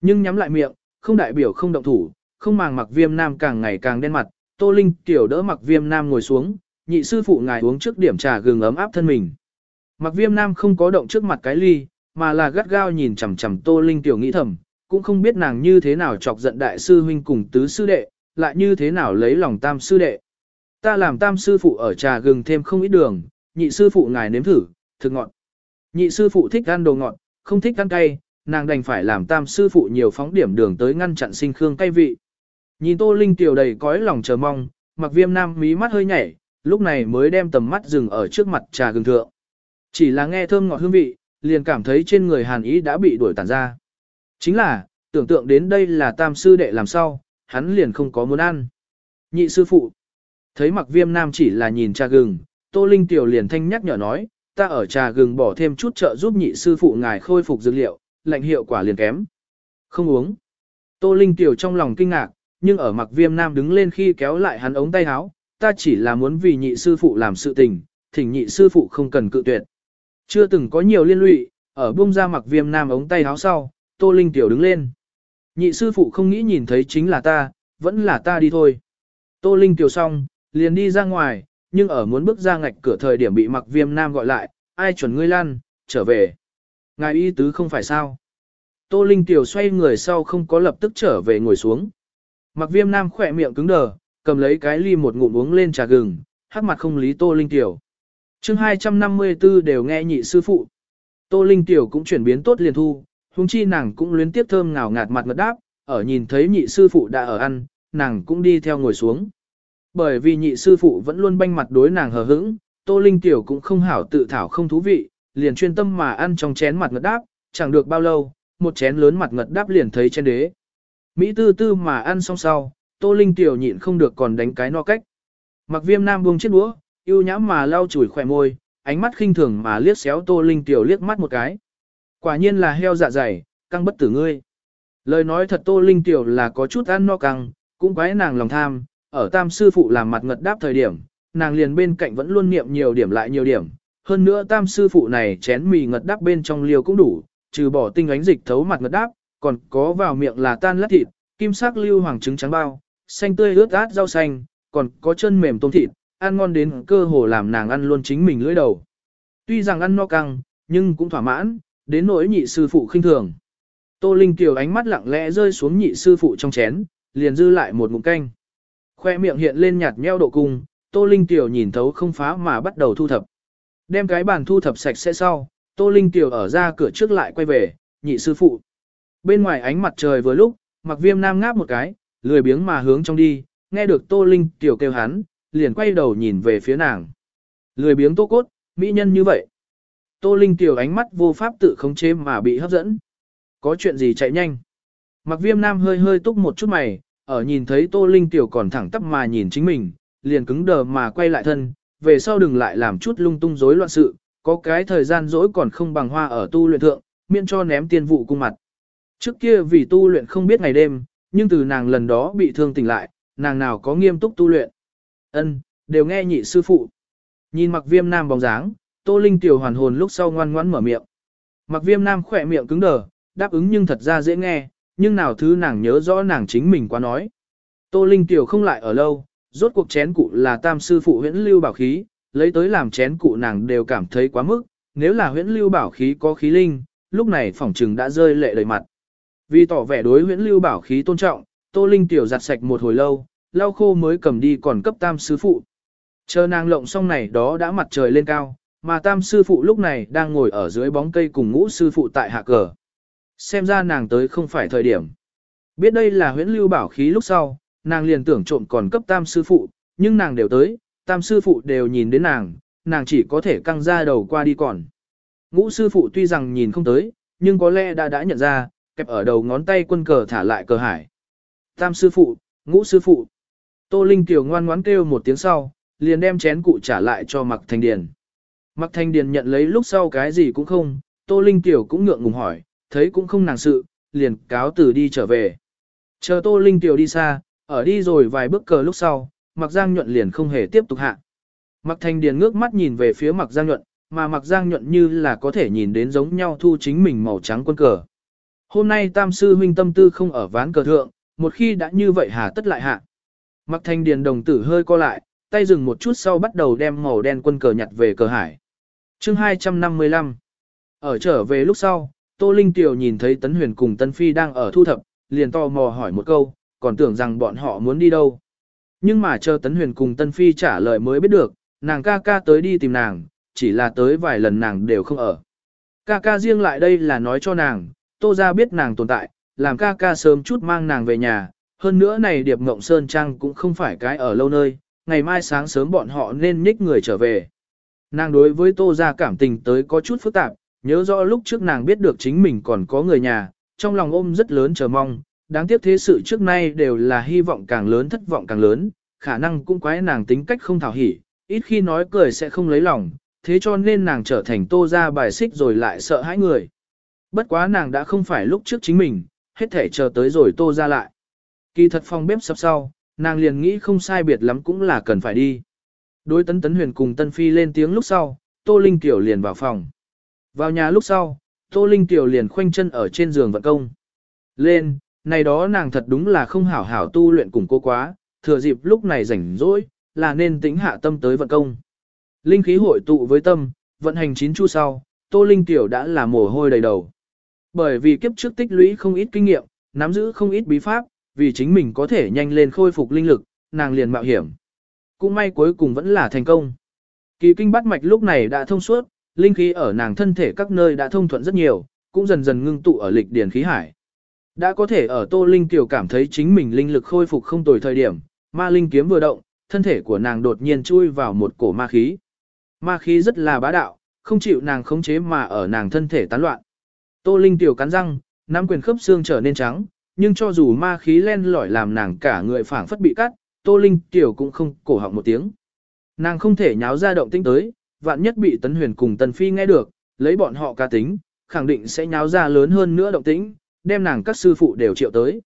Nhưng nhắm lại miệng, không đại biểu không động thủ, không màng mặc viêm nam càng ngày càng đen mặt, Tô Linh tiểu đỡ mặc viêm nam ngồi xuống, nhị sư phụ ngài uống trước điểm trà gừng ấm áp thân mình. Mặc viêm nam không có động trước mặt cái ly, mà là gắt gao nhìn chằm chằm Tô Linh tiểu nghĩ thầm, cũng không biết nàng như thế nào chọc giận đại sư huynh cùng tứ sư đệ, lại như thế nào lấy lòng tam sư đệ. Ta làm tam sư phụ ở trà gừng thêm không ít đường, nhị sư phụ ngài nếm thử, thực ngọt. Nhị sư phụ thích ăn đồ ngọt, không thích ăn cay, nàng đành phải làm tam sư phụ nhiều phóng điểm đường tới ngăn chặn sinh khương cay vị. Nhìn Tô Linh tiểu đầy cõi lòng chờ mong, mặc viêm nam mí mắt hơi nhảy, lúc này mới đem tầm mắt dừng ở trước mặt trà gừng thượng. Chỉ là nghe thơm ngọt hương vị, liền cảm thấy trên người hàn ý đã bị đuổi tàn ra. Chính là, tưởng tượng đến đây là tam sư đệ làm sao, hắn liền không có muốn ăn. Nhị sư phụ, thấy mặc viêm nam chỉ là nhìn trà gừng, Tô Linh tiểu liền thanh nhắc nhở nói, ta ở trà gừng bỏ thêm chút trợ giúp nhị sư phụ ngài khôi phục dược liệu, lạnh hiệu quả liền kém. Không uống. Tô Linh tiểu trong lòng kinh ngạc, nhưng ở mặc viêm nam đứng lên khi kéo lại hắn ống tay áo, ta chỉ là muốn vì nhị sư phụ làm sự tình, thỉnh nhị sư phụ không cần cự tuyệt. Chưa từng có nhiều liên lụy, ở bung ra mặc viêm nam ống tay áo sau, Tô Linh tiểu đứng lên. Nhị sư phụ không nghĩ nhìn thấy chính là ta, vẫn là ta đi thôi. Tô Linh tiểu xong, liền đi ra ngoài, nhưng ở muốn bước ra ngạch cửa thời điểm bị mặc viêm nam gọi lại, ai chuẩn ngươi lan, trở về. Ngài y tứ không phải sao. Tô Linh Tiểu xoay người sau không có lập tức trở về ngồi xuống. Mặc viêm nam khỏe miệng cứng đờ, cầm lấy cái ly một ngụm uống lên trà gừng, hắc mặt không lý Tô Linh Tiểu. chương 254 đều nghe nhị sư phụ. Tô Linh Tiểu cũng chuyển biến tốt liền thu, huống chi nàng cũng luyến tiếp thơm ngào ngạt mặt ngật đáp, ở nhìn thấy nhị sư phụ đã ở ăn, nàng cũng đi theo ngồi xuống. Bởi vì nhị sư phụ vẫn luôn banh mặt đối nàng hờ hững, Tô Linh Tiểu cũng không hảo tự thảo không thú vị, liền chuyên tâm mà ăn trong chén mặt ngật đáp, chẳng được bao lâu, một chén lớn mặt ngật đáp liền thấy trên đế. Mỹ tư tư mà ăn xong sau, Tô Linh Tiểu nhịn không được còn đánh cái no cách. Mặc viêm nam buông chiếc đũa, yêu nhãm mà lau chùi khỏe môi, ánh mắt khinh thường mà liếc xéo Tô Linh Tiểu liếc mắt một cái. Quả nhiên là heo dạ dày, căng bất tử ngươi. Lời nói thật Tô Linh Tiểu là có chút ăn no căng, cũng quái nàng lòng tham, ở tam sư phụ làm mặt ngật đáp thời điểm, nàng liền bên cạnh vẫn luôn niệm nhiều điểm lại nhiều điểm. Hơn nữa tam sư phụ này chén mì ngật đáp bên trong liều cũng đủ, trừ bỏ tinh ánh dịch thấu mặt ngật đáp, còn có vào miệng là tan lát thịt, kim sắc lưu hoàng trứng trắng bao, xanh tươi ướt át rau xanh, còn có chân mềm tôm thịt, ăn ngon đến cơ hồ làm nàng ăn luôn chính mình lưỡi đầu. Tuy rằng ăn no căng, nhưng cũng thỏa mãn, đến nỗi nhị sư phụ khinh thường. Tô Linh Kiều ánh mắt lặng lẽ rơi xuống nhị sư phụ trong chén, liền dư lại một ngụm canh. Khoe miệng hiện lên nhạt nheo độ cung, Tô Linh Kiều nhìn thấu không phá mà bắt đầu thu thập. Đem cái bàn thu thập sạch sẽ sau, Tô Linh Kiều ở ra cửa trước lại quay về, nhị sư phụ. Bên ngoài ánh mặt trời vừa lúc, mặc viêm nam ngáp một cái, lười biếng mà hướng trong đi, nghe được Tô Linh tiểu kêu hắn, liền quay đầu nhìn về phía nàng. Lười biếng tô cốt, mỹ nhân như vậy. Tô Linh tiểu ánh mắt vô pháp tự khống chế mà bị hấp dẫn. Có chuyện gì chạy nhanh. Mặc viêm nam hơi hơi túc một chút mày, ở nhìn thấy Tô Linh Tiểu còn thẳng tắp mà nhìn chính mình, liền cứng đờ mà quay lại thân, về sau đừng lại làm chút lung tung rối loạn sự, có cái thời gian rỗi còn không bằng hoa ở tu luyện thượng, miễn cho ném tiên vụ cung mặt. Trước kia vì tu luyện không biết ngày đêm, nhưng từ nàng lần đó bị thương tỉnh lại, nàng nào có nghiêm túc tu luyện. Ân, đều nghe nhị sư phụ. Nhìn mặc viêm nam bóng dáng, Tô Linh Tiểu hoàn hồn lúc sau ngoan ngoãn mở miệng. Mặc viêm nam khỏe miệng cứng đờ, đáp ứng nhưng thật ra dễ nghe, nhưng nào thứ nàng nhớ rõ nàng chính mình quá nói. Tô Linh Tiểu không lại ở lâu, rốt cuộc chén cụ là tam sư phụ huyễn lưu bảo khí, lấy tới làm chén cụ nàng đều cảm thấy quá mức, nếu là huyễn lưu bảo khí có khí linh, lúc này phỏng trừng đã rơi lệ đầy mặt. Vì tỏ vẻ đối huyễn lưu bảo khí tôn trọng, Tô Linh Tiểu giặt sạch một hồi lâu, lau khô mới cầm đi còn cấp tam sư phụ. Chờ nàng lộng xong này đó đã mặt trời lên cao, mà tam sư phụ lúc này đang ngồi ở dưới bóng cây cùng ngũ sư phụ tại hạ cờ. Xem ra nàng tới không phải thời điểm. Biết đây là huyễn lưu bảo khí lúc sau, nàng liền tưởng trộm còn cấp tam sư phụ, nhưng nàng đều tới, tam sư phụ đều nhìn đến nàng, nàng chỉ có thể căng ra đầu qua đi còn. Ngũ sư phụ tuy rằng nhìn không tới, nhưng có lẽ đã đã nhận ra, kẹp ở đầu ngón tay quân cờ thả lại cờ hải. Tam sư phụ, ngũ sư phụ. Tô Linh Tiểu ngoan ngoãn kêu một tiếng sau, liền đem chén cụ trả lại cho Mặc Thành Điền. Mặc Thành Điền nhận lấy lúc sau cái gì cũng không, Tô Linh Tiểu cũng ngượng ngùng hỏi, thấy cũng không nàng sự, liền cáo từ đi trở về. Chờ Tô Linh Tiểu đi xa, ở đi rồi vài bước cờ lúc sau, Mặc Giang Nhuận liền không hề tiếp tục hạ. Mặc Thành Điền ngước mắt nhìn về phía Mặc Giang Nhuận, mà Mặc Giang Nhuận như là có thể nhìn đến giống nhau thu chính mình màu trắng quân cờ. Hôm nay Tam Sư huynh tâm tư không ở ván cờ thượng, một khi đã như vậy hà tất lại hạ. Mặc Thanh Điền đồng tử hơi co lại, tay dừng một chút sau bắt đầu đem màu đen quân cờ nhặt về cờ hải. chương 255 Ở trở về lúc sau, Tô Linh Tiểu nhìn thấy Tấn Huyền cùng Tân Phi đang ở thu thập, liền to mò hỏi một câu, còn tưởng rằng bọn họ muốn đi đâu. Nhưng mà chờ Tấn Huyền cùng Tân Phi trả lời mới biết được, nàng ca ca tới đi tìm nàng, chỉ là tới vài lần nàng đều không ở. Ca ca riêng lại đây là nói cho nàng, Tô gia biết nàng tồn tại, làm ca ca sớm chút mang nàng về nhà, hơn nữa này Điệp Ngộng Sơn Trang cũng không phải cái ở lâu nơi, ngày mai sáng sớm bọn họ nên nhích người trở về. Nàng đối với Tô gia cảm tình tới có chút phức tạp, Nhớ rõ lúc trước nàng biết được chính mình còn có người nhà, trong lòng ôm rất lớn chờ mong, đáng tiếc thế sự trước nay đều là hy vọng càng lớn thất vọng càng lớn, khả năng cũng quái nàng tính cách không thảo hỉ, ít khi nói cười sẽ không lấy lòng, thế cho nên nàng trở thành tô gia bài xích rồi lại sợ hãi người. Bất quá nàng đã không phải lúc trước chính mình, hết thể chờ tới rồi tô ra lại. Kỳ thật phòng bếp sắp sau, nàng liền nghĩ không sai biệt lắm cũng là cần phải đi. Đối tấn tấn huyền cùng tân phi lên tiếng lúc sau, tô linh tiểu liền vào phòng. Vào nhà lúc sau, Tô Linh Tiểu liền khoanh chân ở trên giường vận công. Lên, này đó nàng thật đúng là không hảo hảo tu luyện cùng cô quá, thừa dịp lúc này rảnh rỗi, là nên tính hạ tâm tới vận công. Linh khí hội tụ với tâm, vận hành chín chu sau, Tô Linh Tiểu đã là mồ hôi đầy đầu. Bởi vì kiếp trước tích lũy không ít kinh nghiệm, nắm giữ không ít bí pháp, vì chính mình có thể nhanh lên khôi phục linh lực, nàng liền mạo hiểm. cũng may cuối cùng vẫn là thành công. Kỳ kinh bắt mạch lúc này đã thông suốt, linh khí ở nàng thân thể các nơi đã thông thuận rất nhiều, cũng dần dần ngưng tụ ở lịch điển khí hải. Đã có thể ở Tô Linh tiểu cảm thấy chính mình linh lực khôi phục không tồi thời điểm, ma linh kiếm vừa động, thân thể của nàng đột nhiên chui vào một cổ ma khí. Ma khí rất là bá đạo, không chịu nàng khống chế mà ở nàng thân thể tán loạn. Tô Linh tiểu cắn răng, nắm quyền khớp xương trở nên trắng, nhưng cho dù ma khí len lỏi làm nàng cả người phảng phất bị cắt, Tô Linh tiểu cũng không cổ họng một tiếng. Nàng không thể nháo ra động tĩnh tới, vạn nhất bị Tấn Huyền cùng Tần Phi nghe được, lấy bọn họ ca tính, khẳng định sẽ nháo ra lớn hơn nữa động tĩnh, đem nàng các sư phụ đều triệu tới.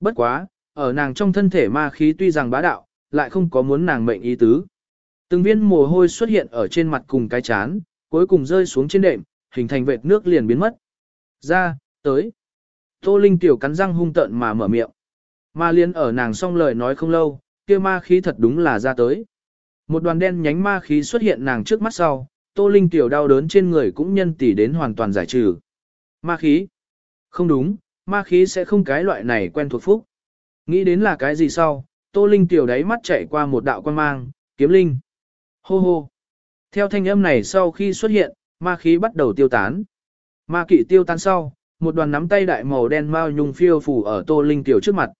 Bất quá, ở nàng trong thân thể ma khí tuy rằng bá đạo, lại không có muốn nàng mệnh ý tứ. Từng viên mồ hôi xuất hiện ở trên mặt cùng cái chán, cuối cùng rơi xuống trên đệm, hình thành vệt nước liền biến mất. Ra, tới. Tô Linh tiểu cắn răng hung tợn mà mở miệng. Ma liên ở nàng xong lời nói không lâu, kia ma khí thật đúng là ra tới. Một đoàn đen nhánh ma khí xuất hiện nàng trước mắt sau, Tô Linh tiểu đau đớn trên người cũng nhân tỷ đến hoàn toàn giải trừ. Ma khí? Không đúng, ma khí sẽ không cái loại này quen thuộc phúc. Nghĩ đến là cái gì sau, Tô Linh tiểu đáy mắt chạy qua một đạo quan mang, kiếm linh. Hô hô. Theo thanh âm này sau khi xuất hiện, ma khí bắt đầu tiêu tán. Ma kỵ tiêu tan sau, một đoàn nắm tay đại màu đen mao nhung phiêu phủ ở Tô Linh tiểu trước mặt.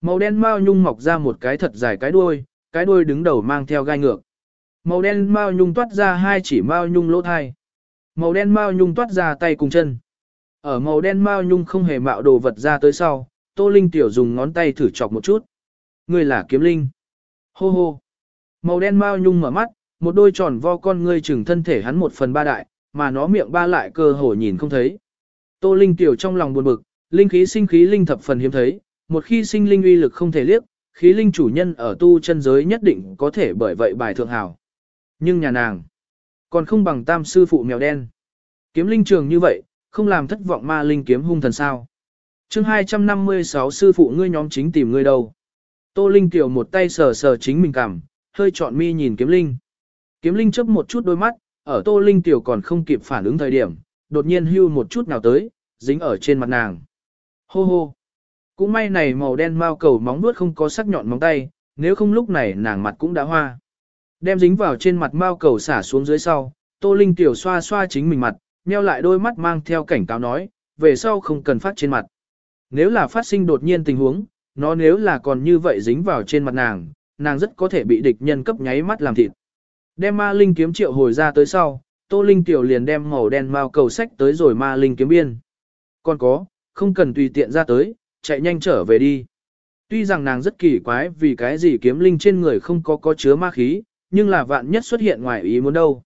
Màu đen mao nhung mọc ra một cái thật dài cái đuôi, cái đuôi đứng đầu mang theo gai ngược. Màu đen mao nhung toát ra hai chỉ mao nhung lỗ thai. Màu đen mao nhung toát ra tay cùng chân. Ở màu đen mao nhung không hề mạo đồ vật ra tới sau, Tô Linh tiểu dùng ngón tay thử chọc một chút. Người là kiếm linh. Hô hô. Màu đen mao nhung mở mắt, một đôi tròn vo con ngươi chừng thân thể hắn một phần ba đại, mà nó miệng ba lại cơ hồ nhìn không thấy. Tô Linh tiểu trong lòng buồn bực, linh khí sinh khí linh thập phần hiếm thấy, một khi sinh linh uy lực không thể liếc, khí linh chủ nhân ở tu chân giới nhất định có thể bởi vậy bài thượng hảo. Nhưng nhà nàng, còn không bằng tam sư phụ mèo đen. Kiếm linh trường như vậy, không làm thất vọng ma linh kiếm hung thần sao. chương 256 sư phụ ngươi nhóm chính tìm ngươi đâu. Tô Linh tiểu một tay sờ sờ chính mình cảm, hơi trọn mi nhìn kiếm linh. Kiếm linh chớp một chút đôi mắt, ở Tô Linh tiểu còn không kịp phản ứng thời điểm, đột nhiên hưu một chút nào tới, dính ở trên mặt nàng. Hô hô. Cũng may này màu đen mao cầu móng nuốt không có sắc nhọn móng tay, nếu không lúc này nàng mặt cũng đã hoa. Đem dính vào trên mặt mao cầu xả xuống dưới sau, Tô Linh tiểu xoa xoa chính mình mặt, nheo lại đôi mắt mang theo cảnh cáo nói, về sau không cần phát trên mặt. Nếu là phát sinh đột nhiên tình huống, nó nếu là còn như vậy dính vào trên mặt nàng, nàng rất có thể bị địch nhân cấp nháy mắt làm thịt. Đem ma linh kiếm triệu hồi ra tới sau, Tô Linh tiểu liền đem màu đen mao cầu sách tới rồi ma linh kiếm biên. Còn có, không cần tùy tiện ra tới, chạy nhanh trở về đi. Tuy rằng nàng rất kỳ quái vì cái gì kiếm linh trên người không có có chứa ma khí, nhưng là vạn nhất xuất hiện ngoài ý muốn đâu.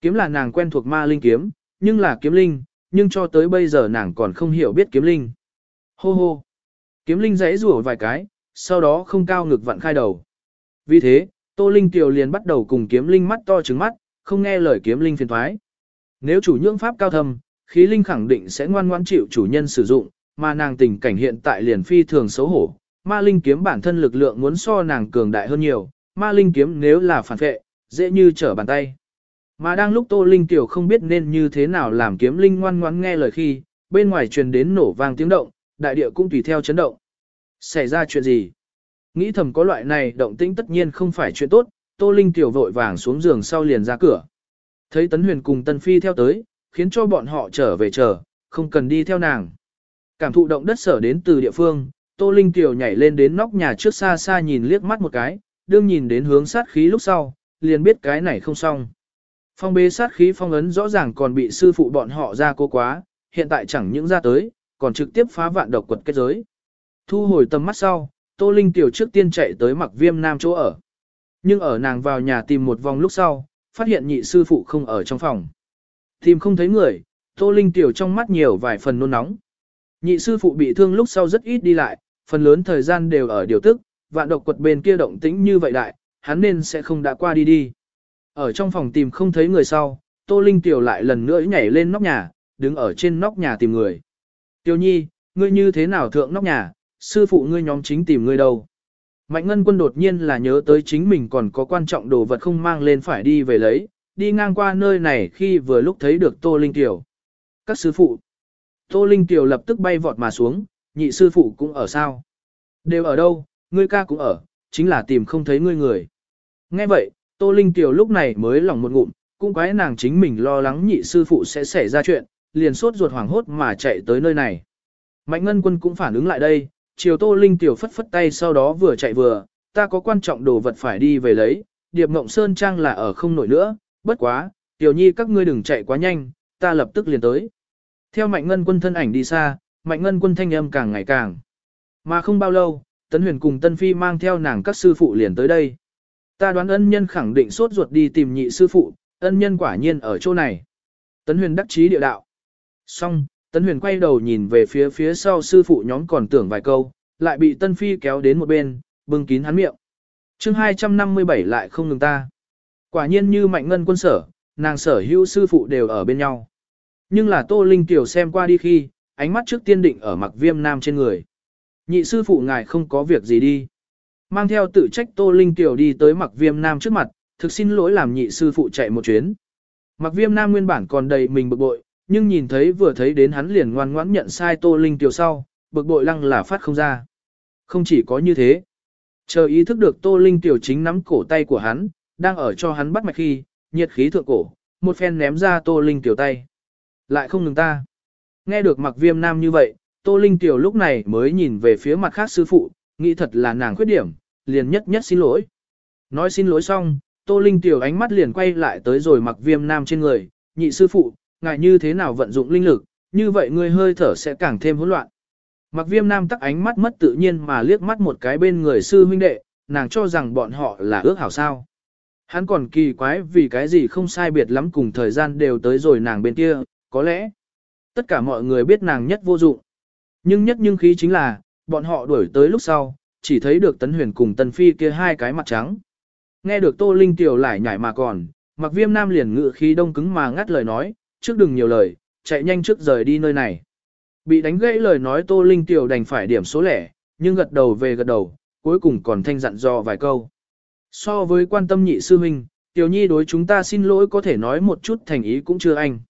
Kiếm là nàng quen thuộc ma linh kiếm, nhưng là kiếm linh, nhưng cho tới bây giờ nàng còn không hiểu biết kiếm linh. Hô hô. Kiếm linh giãy rủa vài cái, sau đó không cao ngực vặn khai đầu. Vì thế, Tô Linh Tiểu liền bắt đầu cùng kiếm linh mắt to trứng mắt, không nghe lời kiếm linh phiền thoái. Nếu chủ nhưỡng pháp cao thâm, khí linh khẳng định sẽ ngoan ngoãn chịu chủ nhân sử dụng, mà nàng tình cảnh hiện tại liền phi thường xấu hổ. Ma linh kiếm bản thân lực lượng muốn so nàng cường đại hơn nhiều, ma linh kiếm nếu là phản vệ, dễ như trở bàn tay. Mà đang lúc Tô Linh Tiểu không biết nên như thế nào làm kiếm linh ngoan ngoãn nghe lời khi, bên ngoài truyền đến nổ vang tiếng động, đại địa cũng tùy theo chấn động. Xảy ra chuyện gì? Nghĩ thầm có loại này động tĩnh tất nhiên không phải chuyện tốt, Tô Linh Tiểu vội vàng xuống giường sau liền ra cửa. Thấy Tấn Huyền cùng Tân Phi theo tới, khiến cho bọn họ trở về chờ, không cần đi theo nàng. Cảm thụ động đất sở đến từ địa phương, Tô Linh Tiểu nhảy lên đến nóc nhà trước xa xa nhìn liếc mắt một cái, đương nhìn đến hướng sát khí lúc sau, liền biết cái này không xong. Phong bế sát khí phong ấn rõ ràng còn bị sư phụ bọn họ ra cố quá, hiện tại chẳng những ra tới, còn trực tiếp phá vạn độc quật kết giới. Thu hồi tầm mắt sau, Tô Linh Tiểu trước tiên chạy tới mặc viêm nam chỗ ở. Nhưng ở nàng vào nhà tìm một vòng lúc sau, phát hiện nhị sư phụ không ở trong phòng. Tìm không thấy người, Tô Linh Tiểu trong mắt nhiều vài phần nôn nóng. Nhị sư phụ bị thương lúc sau rất ít đi lại, phần lớn thời gian đều ở điều tức, vạn độc quật bên kia động tĩnh như vậy đại, hắn nên sẽ không đã qua đi đi. Ở trong phòng tìm không thấy người sau, Tô Linh Tiểu lại lần nữa nhảy lên nóc nhà, đứng ở trên nóc nhà tìm người. Tiểu nhi, ngươi như thế nào thượng nóc nhà, sư phụ ngươi nhóm chính tìm ngươi đâu. Mạnh ngân quân đột nhiên là nhớ tới chính mình còn có quan trọng đồ vật không mang lên phải đi về lấy, đi ngang qua nơi này khi vừa lúc thấy được Tô Linh Tiểu. Các sư phụ. Tô Linh Tiểu lập tức bay vọt mà xuống, nhị sư phụ cũng ở sao. Đều ở đâu, ngươi ca cũng ở, chính là tìm không thấy ngươi người. Nghe vậy, Tô Linh Tiểu lúc này mới lòng một ngụm, cũng quái nàng chính mình lo lắng nhị sư phụ sẽ xảy ra chuyện, liền sốt ruột hoảng hốt mà chạy tới nơi này. Mạnh Ngân Quân cũng phản ứng lại đây, chiều Tô Linh Tiểu phất phất tay sau đó vừa chạy vừa, ta có quan trọng đồ vật phải đi về lấy, Điệp Ngộng Sơn Trang là ở không nổi nữa, bất quá, Tiểu Nhi các ngươi đừng chạy quá nhanh, ta lập tức liền tới. Theo Mạnh Ngân Quân thân ảnh đi xa, Mạnh Ngân Quân thanh âm càng ngày càng. Mà không bao lâu, Tấn Huyền cùng Tân Phi mang theo nàng các sư phụ liền tới đây. Ta đoán ân nhân khẳng định sốt ruột đi tìm nhị sư phụ, ân nhân quả nhiên ở chỗ này. Tấn Huyền đắc chí địa đạo. Xong, Tấn Huyền quay đầu nhìn về phía phía sau sư phụ nhóm còn tưởng vài câu, lại bị Tân Phi kéo đến một bên, bưng kín hắn miệng. chương 257 lại không ngừng ta. Quả nhiên như mạnh ngân quân sở, nàng sở hữu sư phụ đều ở bên nhau. Nhưng là Tô Linh Tiểu xem qua đi khi, ánh mắt trước tiên định ở mặc viêm nam trên người. Nhị sư phụ ngài không có việc gì đi. Mang theo tự trách Tô Linh Tiểu đi tới mặc viêm nam trước mặt, thực xin lỗi làm nhị sư phụ chạy một chuyến. Mặc viêm nam nguyên bản còn đầy mình bực bội, nhưng nhìn thấy vừa thấy đến hắn liền ngoan ngoãn nhận sai Tô Linh Tiểu sau, bực bội lăng là phát không ra. Không chỉ có như thế. Chờ ý thức được Tô Linh Tiểu chính nắm cổ tay của hắn, đang ở cho hắn bắt mạch khi, nhiệt khí thượng cổ, một phen ném ra Tô Linh Tiểu tay. Lại không ngừng ta. Nghe được mặc viêm nam như vậy, Tô Linh Tiểu lúc này mới nhìn về phía mặt khác sư phụ, nghĩ thật là nàng khuyết điểm, liền nhất nhất xin lỗi. Nói xin lỗi xong, Tô Linh Tiểu ánh mắt liền quay lại tới rồi mặc viêm nam trên người, nhị sư phụ, Ngài như thế nào vận dụng linh lực, như vậy ngươi hơi thở sẽ càng thêm hỗn loạn. Mặc viêm nam tắc ánh mắt mất tự nhiên mà liếc mắt một cái bên người sư huynh đệ, nàng cho rằng bọn họ là ước hảo sao. Hắn còn kỳ quái vì cái gì không sai biệt lắm cùng thời gian đều tới rồi nàng bên kia, có lẽ tất cả mọi người biết nàng nhất vô dụng. Nhưng nhất nhưng khí chính là, bọn họ đuổi tới lúc sau, chỉ thấy được Tấn Huyền cùng Tần Phi kia hai cái mặt trắng. Nghe được Tô Linh tiểu lại nhảy mà còn, mặc viêm nam liền ngự khí đông cứng mà ngắt lời nói, trước đừng nhiều lời, chạy nhanh trước rời đi nơi này. Bị đánh gãy lời nói Tô Linh tiểu đành phải điểm số lẻ, nhưng gật đầu về gật đầu, cuối cùng còn thanh dặn dò vài câu. So với quan tâm nhị sư huynh, Tiểu Nhi đối chúng ta xin lỗi có thể nói một chút thành ý cũng chưa anh.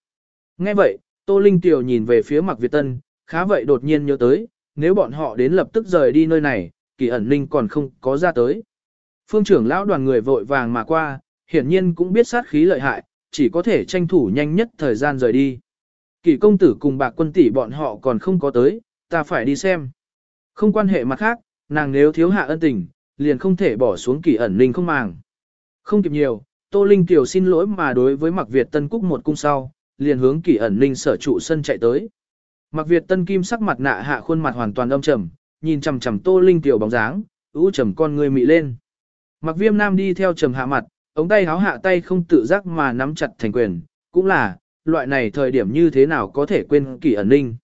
Nghe vậy, Tô Linh Tiểu nhìn về phía Mạc Việt Tân, khá vậy đột nhiên nhớ tới, nếu bọn họ đến lập tức rời đi nơi này, kỳ ẩn ninh còn không có ra tới. Phương trưởng lão đoàn người vội vàng mà qua, hiển nhiên cũng biết sát khí lợi hại, chỉ có thể tranh thủ nhanh nhất thời gian rời đi. Kỷ công tử cùng bạc quân tỷ bọn họ còn không có tới, ta phải đi xem. Không quan hệ mặt khác, nàng nếu thiếu hạ ân tình, liền không thể bỏ xuống kỷ ẩn linh không màng. Không kịp nhiều, Tô Linh Tiểu xin lỗi mà đối với Mạc Việt Tân Cúc một cung sau, liền hướng kỷ ẩn linh sở trụ sân chạy tới. Mạc Việt Tân Kim sắc mặt nạ hạ khuôn mặt hoàn toàn âm trầm, nhìn chằm chằm Tô Linh Tiểu bóng dáng, ưu trầm con người mị lên. Mạc Viêm Nam đi theo trầm hạ mặt, ống tay háo hạ tay không tự giác mà nắm chặt thành quyền, cũng là, loại này thời điểm như thế nào có thể quên kỳ ẩn ninh.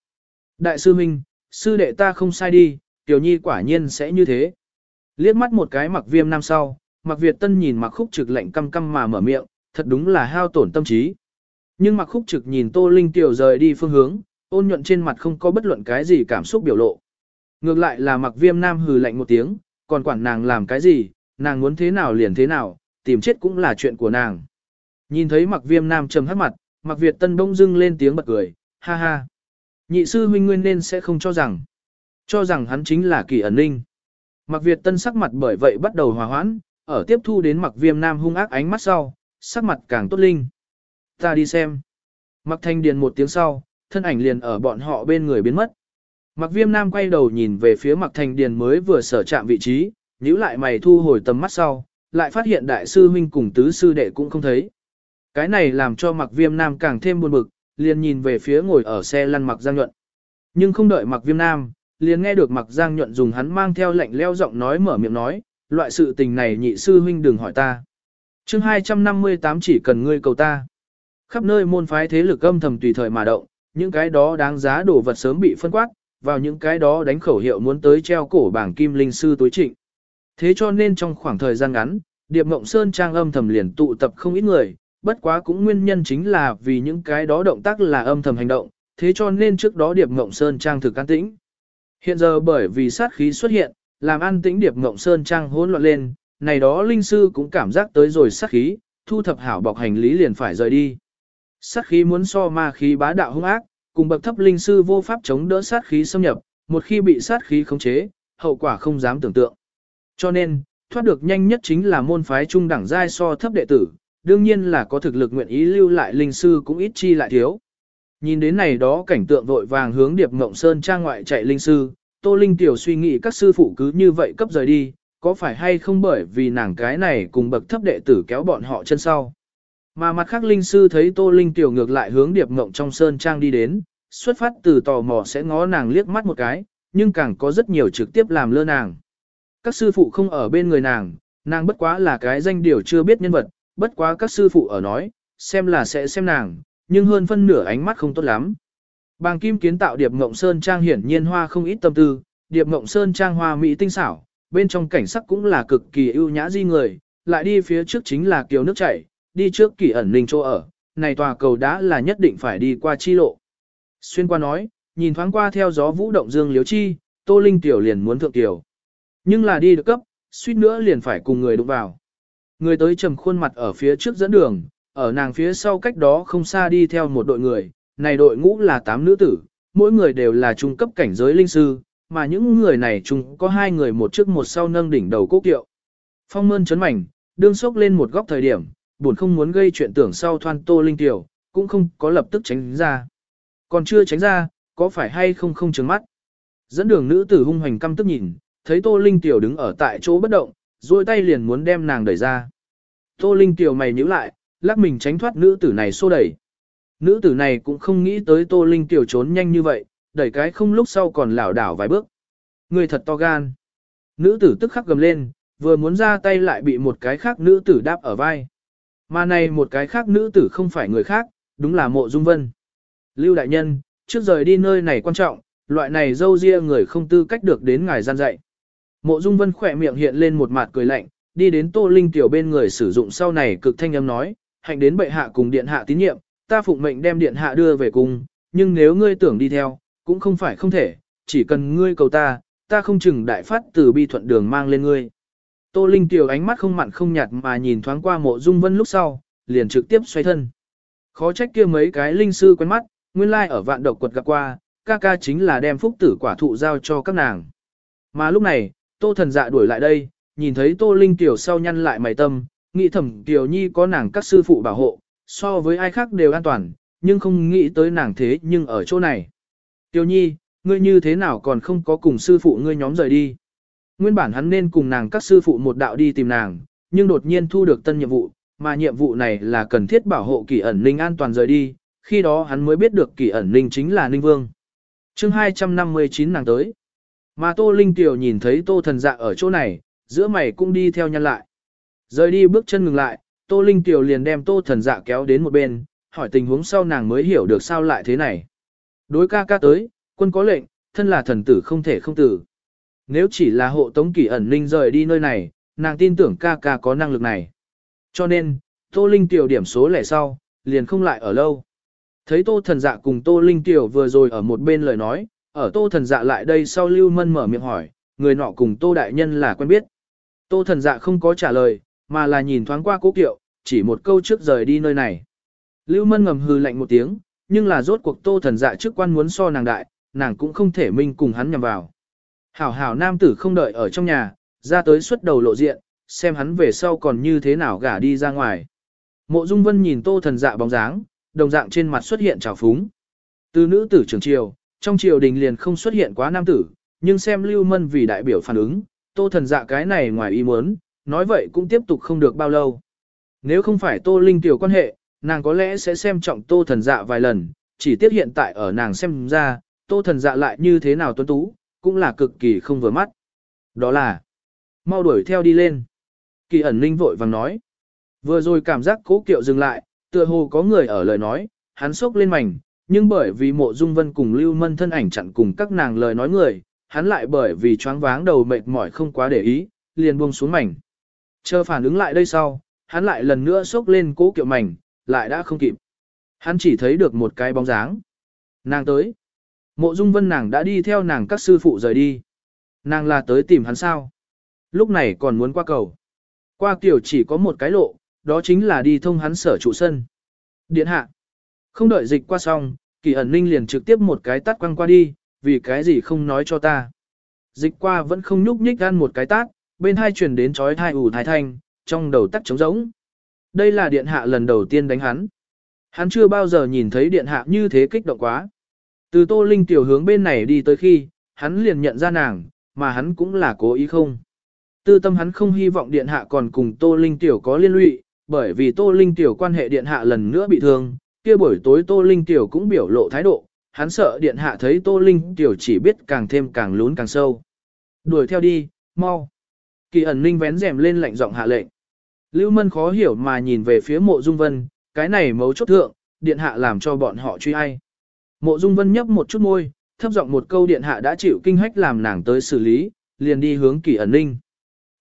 Đại sư Minh, sư đệ ta không sai đi, Tiểu Nhi quả nhiên sẽ như thế. Liếc mắt một cái mặc viêm nam sau, mặc Việt Tân nhìn mặc khúc trực lạnh căm căm mà mở miệng, thật đúng là hao tổn tâm trí. Nhưng mặc khúc trực nhìn Tô Linh Tiểu rời đi phương hướng, ôn nhuận trên mặt không có bất luận cái gì cảm xúc biểu lộ. Ngược lại là mặc viêm nam hừ lạnh một tiếng, còn quản nàng làm cái gì, nàng muốn thế nào liền thế nào, tìm chết cũng là chuyện của nàng. Nhìn thấy mặc viêm nam trầm hát mặt, mặc Việt Tân bông dưng lên tiếng bật cười, ha ha. Nhị sư huynh nguyên nên sẽ không cho rằng, cho rằng hắn chính là kỳ ẩn ninh. Mặc Việt Tân sắc mặt bởi vậy bắt đầu hòa hoãn, ở tiếp thu đến mặc viêm nam hung ác ánh mắt sau, sắc mặt càng tốt linh. Ta đi xem. Mặc thanh điền một tiếng sau, thân ảnh liền ở bọn họ bên người biến mất. Mặc viêm nam quay đầu nhìn về phía mặc thanh điền mới vừa sở chạm vị trí, nhíu lại mày thu hồi tầm mắt sau, lại phát hiện đại sư huynh cùng tứ sư đệ cũng không thấy. Cái này làm cho mặc viêm nam càng thêm buồn bực, liền nhìn về phía ngồi ở xe lăn mặc giang nhuận. Nhưng không đợi mặc viêm nam, liền nghe được mặc giang nhuận dùng hắn mang theo lệnh leo giọng nói mở miệng nói, loại sự tình này nhị sư huynh đừng hỏi ta. chương 258 chỉ cần ngươi cầu ta. Khắp nơi môn phái thế lực âm thầm tùy thời mà động, những cái đó đáng giá đồ vật sớm bị phân quát, vào những cái đó đánh khẩu hiệu muốn tới treo cổ bảng kim linh sư tối trịnh. Thế cho nên trong khoảng thời gian ngắn, Điệp Mộng Sơn trang âm thầm liền tụ tập không ít người, bất quá cũng nguyên nhân chính là vì những cái đó động tác là âm thầm hành động, thế cho nên trước đó Điệp Mộng Sơn trang thực an tĩnh. Hiện giờ bởi vì sát khí xuất hiện, làm an tĩnh Điệp Mộng Sơn trang hỗn loạn lên, này đó linh sư cũng cảm giác tới rồi sát khí, thu thập hảo bọc hành lý liền phải rời đi. Sát khí muốn so ma khí bá đạo hung ác, cùng bậc thấp linh sư vô pháp chống đỡ sát khí xâm nhập, một khi bị sát khí khống chế, hậu quả không dám tưởng tượng. Cho nên, thoát được nhanh nhất chính là môn phái trung đẳng giai so thấp đệ tử, đương nhiên là có thực lực nguyện ý lưu lại linh sư cũng ít chi lại thiếu. Nhìn đến này đó cảnh tượng vội vàng hướng Điệp Ngộng Sơn trang ngoại chạy linh sư, Tô Linh tiểu suy nghĩ các sư phụ cứ như vậy cấp rời đi, có phải hay không bởi vì nàng cái này cùng bậc thấp đệ tử kéo bọn họ chân sau. Mà mặt khác linh sư thấy Tô Linh tiểu ngược lại hướng Điệp Ngộng trong sơn trang đi đến, xuất phát từ tò mò sẽ ngó nàng liếc mắt một cái, nhưng càng có rất nhiều trực tiếp làm lơ nàng. Các sư phụ không ở bên người nàng, nàng bất quá là cái danh điều chưa biết nhân vật, bất quá các sư phụ ở nói, xem là sẽ xem nàng, nhưng hơn phân nửa ánh mắt không tốt lắm. Bàng Kim kiến tạo Điệp Ngộng Sơn Trang hiển nhiên hoa không ít tâm tư, Điệp Ngộng Sơn Trang hoa mỹ tinh xảo, bên trong cảnh sắc cũng là cực kỳ ưu nhã di người, lại đi phía trước chính là kiều nước chảy, đi trước kỳ ẩn linh chỗ ở, này tòa cầu đã là nhất định phải đi qua chi lộ. Xuyên qua nói, nhìn thoáng qua theo gió vũ động dương liếu chi, Tô Linh tiểu liền muốn thượng tiểu. Nhưng là đi được cấp, suýt nữa liền phải cùng người đụng vào. Người tới trầm khuôn mặt ở phía trước dẫn đường, ở nàng phía sau cách đó không xa đi theo một đội người, này đội ngũ là 8 nữ tử, mỗi người đều là trung cấp cảnh giới linh sư, mà những người này chung có hai người một trước một sau nâng đỉnh đầu cố kiệu. Phong mơn chấn mảnh, đương sốc lên một góc thời điểm, buồn không muốn gây chuyện tưởng sau thoan tô linh tiểu, cũng không có lập tức tránh ra. Còn chưa tránh ra, có phải hay không không trứng mắt. Dẫn đường nữ tử hung hoành căm tức nhìn, thấy tô linh tiểu đứng ở tại chỗ bất động, duỗi tay liền muốn đem nàng đẩy ra. Tô linh tiểu mày nhíu lại, lắc mình tránh thoát nữ tử này xô đẩy. Nữ tử này cũng không nghĩ tới Tô Linh tiểu trốn nhanh như vậy, đẩy cái không lúc sau còn lảo đảo vài bước. Người thật to gan. Nữ tử tức khắc gầm lên, vừa muốn ra tay lại bị một cái khác nữ tử đáp ở vai. Mà này một cái khác nữ tử không phải người khác, đúng là mộ dung vân. Lưu đại nhân, trước rời đi nơi này quan trọng, loại này dâu ria người không tư cách được đến ngài gian dạy. Mộ dung vân khỏe miệng hiện lên một mặt cười lạnh, đi đến tô linh tiểu bên người sử dụng sau này cực thanh âm nói, hạnh đến bệ hạ cùng điện hạ tín nhiệm, ta phụng mệnh đem điện hạ đưa về cung, nhưng nếu ngươi tưởng đi theo, cũng không phải không thể, chỉ cần ngươi cầu ta, ta không chừng đại phát từ bi thuận đường mang lên ngươi. Tô Linh tiểu ánh mắt không mặn không nhạt mà nhìn thoáng qua mộ dung vân lúc sau, liền trực tiếp xoay thân. Khó trách kia mấy cái linh sư quen mắt, nguyên lai ở vạn độc quật gặp qua, ca ca chính là đem phúc tử quả thụ giao cho các nàng. Mà lúc này, tô thần dạ đuổi lại đây, nhìn thấy tô linh tiểu sau nhăn lại mày tâm, nghĩ thầm tiểu nhi có nàng các sư phụ bảo hộ, so với ai khác đều an toàn, nhưng không nghĩ tới nàng thế nhưng ở chỗ này. Tiểu nhi, ngươi như thế nào còn không có cùng sư phụ ngươi nhóm rời đi. Nguyên bản hắn nên cùng nàng các sư phụ một đạo đi tìm nàng, nhưng đột nhiên thu được tân nhiệm vụ, mà nhiệm vụ này là cần thiết bảo hộ kỳ ẩn ninh an toàn rời đi, khi đó hắn mới biết được kỳ ẩn ninh chính là ninh vương. chương 259 nàng tới. Mà Tô Linh Tiểu nhìn thấy Tô Thần Dạ ở chỗ này, giữa mày cũng đi theo nhân lại. Rời đi bước chân ngừng lại, Tô Linh Tiểu liền đem Tô Thần Dạ kéo đến một bên, hỏi tình huống sau nàng mới hiểu được sao lại thế này. Đối ca ca tới, quân có lệnh, thân là thần tử không thể không tử. Nếu chỉ là hộ tống kỳ ẩn linh rời đi nơi này, nàng tin tưởng ca ca có năng lực này. Cho nên, Tô Linh Tiểu điểm số lẻ sau, liền không lại ở lâu. Thấy Tô Thần Dạ cùng Tô Linh Tiểu vừa rồi ở một bên lời nói, ở Tô Thần Dạ lại đây sau Lưu Mân mở miệng hỏi, người nọ cùng Tô Đại Nhân là quen biết. Tô Thần Dạ không có trả lời, mà là nhìn thoáng qua cố kiệu, chỉ một câu trước rời đi nơi này. Lưu Mân ngầm hư lạnh một tiếng, nhưng là rốt cuộc Tô Thần Dạ trước quan muốn so nàng đại, nàng cũng không thể minh cùng hắn nhằm vào. Hảo hảo nam tử không đợi ở trong nhà, ra tới xuất đầu lộ diện, xem hắn về sau còn như thế nào gả đi ra ngoài. Mộ Dung Vân nhìn Tô Thần Dạ bóng dáng, đồng dạng trên mặt xuất hiện trào phúng. Từ nữ tử trưởng triều, trong triều đình liền không xuất hiện quá nam tử, nhưng xem Lưu Mân vì đại biểu phản ứng, Tô Thần Dạ cái này ngoài ý muốn, nói vậy cũng tiếp tục không được bao lâu. Nếu không phải Tô Linh tiểu quan hệ, nàng có lẽ sẽ xem trọng Tô Thần Dạ vài lần, chỉ tiếc hiện tại ở nàng xem ra, Tô Thần Dạ lại như thế nào tuấn tú, cũng là cực kỳ không vừa mắt. Đó là, mau đuổi theo đi lên. Kỳ ẩn linh vội vàng nói. Vừa rồi cảm giác cố kiệu dừng lại, tựa hồ có người ở lời nói, hắn sốc lên mảnh, nhưng bởi vì mộ dung vân cùng lưu mân thân ảnh chặn cùng các nàng lời nói người, hắn lại bởi vì choáng váng đầu mệt mỏi không quá để ý, liền buông xuống mảnh. Chờ phản ứng lại đây sau, hắn lại lần nữa sốc lên cố kiệu mảnh, lại đã không kịp. Hắn chỉ thấy được một cái bóng dáng. Nàng tới. Mộ dung vân nàng đã đi theo nàng các sư phụ rời đi. Nàng là tới tìm hắn sao. Lúc này còn muốn qua cầu. Qua kiểu chỉ có một cái lộ, đó chính là đi thông hắn sở trụ sân. Điện hạ. Không đợi dịch qua xong, kỳ ẩn ninh liền trực tiếp một cái tát quăng qua đi, vì cái gì không nói cho ta. Dịch qua vẫn không nhúc nhích ăn một cái tát, bên hai truyền đến chói thai ủ thái thanh, trong đầu tắt trống rỗng. Đây là điện hạ lần đầu tiên đánh hắn. Hắn chưa bao giờ nhìn thấy điện hạ như thế kích động quá. Từ Tô Linh tiểu hướng bên này đi tới khi, hắn liền nhận ra nàng, mà hắn cũng là cố ý không. Tư tâm hắn không hy vọng điện hạ còn cùng Tô Linh tiểu có liên lụy, bởi vì Tô Linh tiểu quan hệ điện hạ lần nữa bị thương, kia buổi tối Tô Linh tiểu cũng biểu lộ thái độ, hắn sợ điện hạ thấy Tô Linh tiểu chỉ biết càng thêm càng lún càng sâu. Đuổi theo đi, mau. Kỳ ẩn ninh vén rèm lên lạnh giọng hạ lệnh. Lưu Mân khó hiểu mà nhìn về phía mộ dung vân, cái này mấu chốt thượng, điện hạ làm cho bọn họ truy ai. Mộ dung vân nhấp một chút môi, thấp giọng một câu điện hạ đã chịu kinh hách làm nàng tới xử lý, liền đi hướng kỳ ẩn ninh.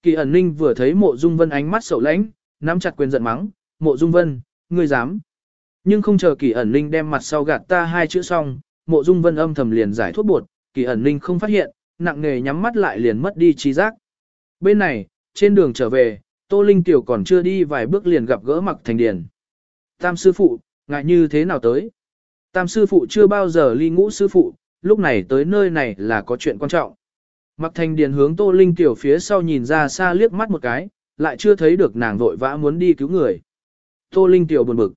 Kỳ ẩn ninh vừa thấy mộ dung vân ánh mắt sầu lãnh, nắm chặt quyền giận mắng, mộ dung vân, ngươi dám. Nhưng không chờ kỳ ẩn ninh đem mặt sau gạt ta hai chữ xong, mộ dung vân âm thầm liền giải thuốc bột, kỳ ẩn ninh không phát hiện, nặng nghề nhắm mắt lại liền mất đi trí giác. Bên này, trên đường trở về, Tô Linh Tiểu còn chưa đi vài bước liền gặp gỡ mặc thành điền. Tam sư phụ, ngại như thế nào tới? Tam sư phụ chưa bao giờ ly ngũ sư phụ, lúc này tới nơi này là có chuyện quan trọng. Mặc thành điền hướng Tô Linh Tiểu phía sau nhìn ra xa liếc mắt một cái, lại chưa thấy được nàng vội vã muốn đi cứu người. Tô Linh Tiểu buồn bực.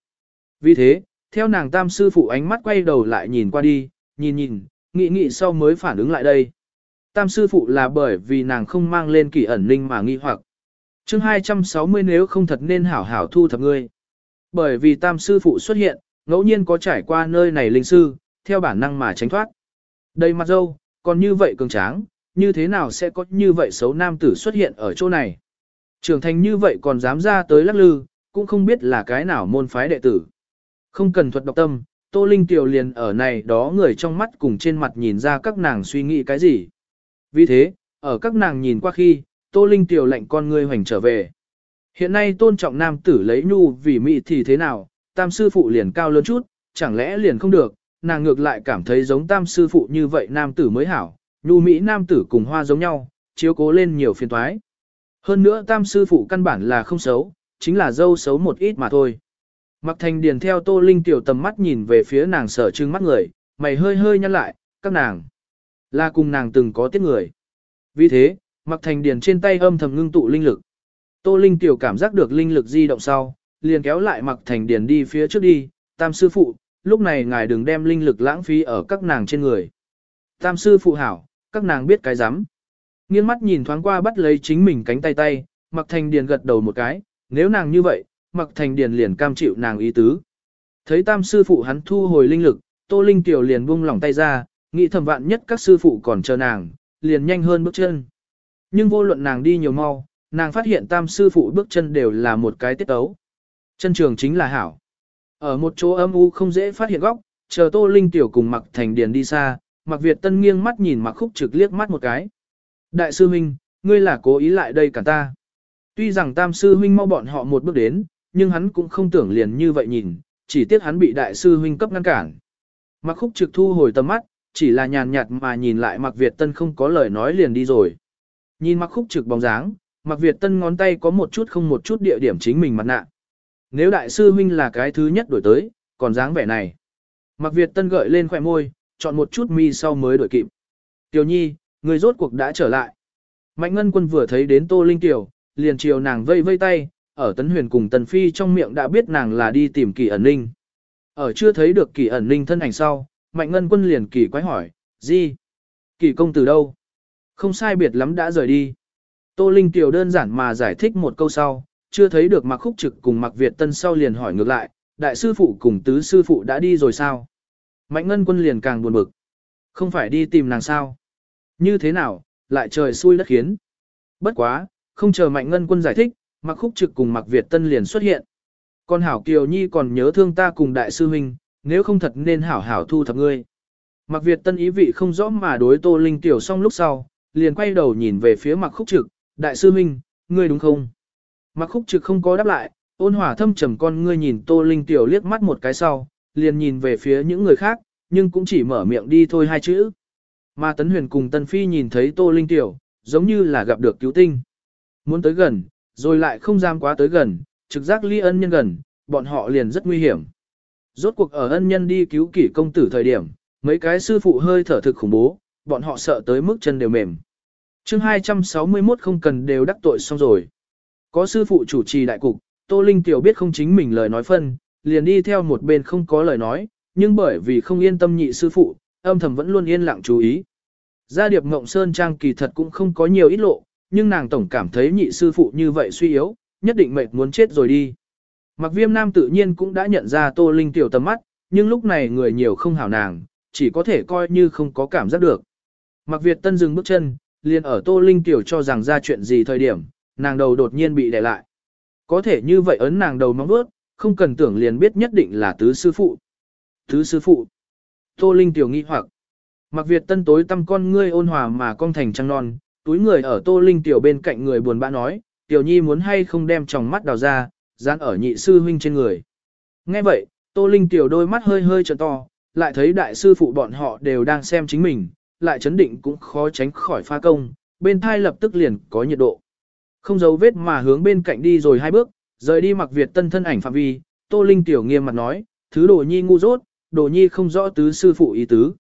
Vì thế, theo nàng tam sư phụ ánh mắt quay đầu lại nhìn qua đi, nhìn nhìn, nghĩ nghĩ sau mới phản ứng lại đây. Tam sư phụ là bởi vì nàng không mang lên kỳ ẩn ninh mà nghi hoặc. chương 260 nếu không thật nên hảo hảo thu thập ngươi. Bởi vì tam sư phụ xuất hiện, ngẫu nhiên có trải qua nơi này linh sư, theo bản năng mà tránh thoát. Đây mặt dâu, còn như vậy cường tráng, như thế nào sẽ có như vậy xấu nam tử xuất hiện ở chỗ này. Trưởng thành như vậy còn dám ra tới lắc lư, cũng không biết là cái nào môn phái đệ tử. Không cần thuật độc tâm, Tô Linh Tiểu liền ở này đó người trong mắt cùng trên mặt nhìn ra các nàng suy nghĩ cái gì. Vì thế, ở các nàng nhìn qua khi, Tô Linh Tiểu lệnh con ngươi hoành trở về. Hiện nay tôn trọng nam tử lấy nhu vì mỹ thì thế nào, tam sư phụ liền cao lớn chút, chẳng lẽ liền không được, nàng ngược lại cảm thấy giống tam sư phụ như vậy nam tử mới hảo, nhu mỹ nam tử cùng hoa giống nhau, chiếu cố lên nhiều phiền toái. Hơn nữa tam sư phụ căn bản là không xấu, chính là dâu xấu một ít mà thôi. Mặc thành điền theo tô linh tiểu tầm mắt nhìn về phía nàng sở trưng mắt người, mày hơi hơi nhăn lại, các nàng. Là cùng nàng từng có tiết người. Vì thế, mặc thành điền trên tay âm thầm ngưng tụ linh lực. Tô linh tiểu cảm giác được linh lực di động sau, liền kéo lại mặc thành điền đi phía trước đi, tam sư phụ, lúc này ngài đừng đem linh lực lãng phí ở các nàng trên người. Tam sư phụ hảo, các nàng biết cái rắm Nghiêng mắt nhìn thoáng qua bắt lấy chính mình cánh tay tay, mặc thành điền gật đầu một cái, nếu nàng như vậy, mặc thành điền liền cam chịu nàng ý tứ. Thấy tam sư phụ hắn thu hồi linh lực, tô linh tiểu liền buông lỏng tay ra, nghĩ thầm vạn nhất các sư phụ còn chờ nàng, liền nhanh hơn bước chân. Nhưng vô luận nàng đi nhiều mau, nàng phát hiện tam sư phụ bước chân đều là một cái tiết ấu. Chân trường chính là hảo. Ở một chỗ âm u không dễ phát hiện góc, chờ tô linh tiểu cùng mặc thành điền đi xa, mặc Việt tân nghiêng mắt nhìn mặc khúc trực liếc mắt một cái. Đại sư huynh, ngươi là cố ý lại đây cả ta. Tuy rằng tam sư huynh mau bọn họ một bước đến, nhưng hắn cũng không tưởng liền như vậy nhìn, chỉ tiếc hắn bị đại sư huynh cấp ngăn cản. Mặc khúc trực thu hồi tầm mắt, chỉ là nhàn nhạt mà nhìn lại mặc Việt Tân không có lời nói liền đi rồi. Nhìn mặc khúc trực bóng dáng, mặc Việt Tân ngón tay có một chút không một chút địa điểm chính mình mặt nạ. Nếu đại sư huynh là cái thứ nhất đổi tới, còn dáng vẻ này. Mặc Việt Tân gợi lên khỏe môi, chọn một chút mi sau mới đổi kịp. Tiểu nhi, người rốt cuộc đã trở lại. Mạnh ngân quân vừa thấy đến Tô Linh Tiểu, liền chiều nàng vây vây tay, ở Tấn Huyền cùng Tần Phi trong miệng đã biết nàng là đi tìm kỳ ẩn ninh. Ở chưa thấy được kỳ ẩn ninh thân ảnh sau, Mạnh Ngân quân liền kỳ quái hỏi, gì? Kỳ công từ đâu? Không sai biệt lắm đã rời đi. Tô Linh Tiểu đơn giản mà giải thích một câu sau, chưa thấy được Mạc Khúc Trực cùng Mạc Việt Tân sau liền hỏi ngược lại, đại sư phụ cùng tứ sư phụ đã đi rồi sao? Mạnh Ngân quân liền càng buồn bực. Không phải đi tìm nàng sao? Như thế nào, lại trời xui đất khiến. Bất quá, không chờ Mạnh Ngân quân giải thích, Mạc Khúc Trực cùng Mạc Việt Tân liền xuất hiện. Con Hảo Kiều Nhi còn nhớ thương ta cùng đại sư huynh, nếu không thật nên hảo hảo thu thập ngươi. Mạc Việt Tân ý vị không rõ mà đối Tô Linh Tiểu xong lúc sau, liền quay đầu nhìn về phía Mạc Khúc Trực, đại sư huynh, ngươi đúng không? Mạc Khúc Trực không có đáp lại, ôn hòa thâm trầm con ngươi nhìn Tô Linh Tiểu liếc mắt một cái sau, liền nhìn về phía những người khác, nhưng cũng chỉ mở miệng đi thôi hai chữ. Mà Tấn Huyền cùng Tân Phi nhìn thấy Tô Linh Tiểu, giống như là gặp được cứu tinh. Muốn tới gần, rồi lại không dám quá tới gần, trực giác ly ân nhân gần, bọn họ liền rất nguy hiểm. Rốt cuộc ở ân nhân đi cứu kỷ công tử thời điểm, mấy cái sư phụ hơi thở thực khủng bố, bọn họ sợ tới mức chân đều mềm. chương 261 không cần đều đắc tội xong rồi. Có sư phụ chủ trì đại cục, Tô Linh Tiểu biết không chính mình lời nói phân, liền đi theo một bên không có lời nói, nhưng bởi vì không yên tâm nhị sư phụ, âm thầm vẫn luôn yên lặng chú ý. Gia điệp Ngộng Sơn Trang kỳ thật cũng không có nhiều ít lộ, nhưng nàng tổng cảm thấy nhị sư phụ như vậy suy yếu, nhất định mệt muốn chết rồi đi. Mặc viêm nam tự nhiên cũng đã nhận ra Tô Linh Tiểu tầm mắt, nhưng lúc này người nhiều không hảo nàng, chỉ có thể coi như không có cảm giác được. Mặc Việt Tân dừng bước chân, liền ở Tô Linh Tiểu cho rằng ra chuyện gì thời điểm, nàng đầu đột nhiên bị đè lại. Có thể như vậy ấn nàng đầu mong bước, không cần tưởng liền biết nhất định là tứ sư phụ. Tứ sư phụ. Tô Linh Tiểu nghi hoặc. Mặc Việt Tân tối tâm con ngươi ôn hòa mà con thành trăng non, túi người ở Tô Linh Tiểu bên cạnh người buồn bã nói, Tiểu Nhi muốn hay không đem tròng mắt đào ra, dán ở nhị sư huynh trên người. Nghe vậy, Tô Linh Tiểu đôi mắt hơi hơi trợn to, lại thấy đại sư phụ bọn họ đều đang xem chính mình, lại chấn định cũng khó tránh khỏi pha công, bên thai lập tức liền có nhiệt độ. Không giấu vết mà hướng bên cạnh đi rồi hai bước, rời đi mặc Việt tân thân ảnh phạm vi, Tô Linh Tiểu nghiêm mặt nói, thứ đồ nhi ngu dốt, đồ nhi không rõ tứ sư phụ ý tứ.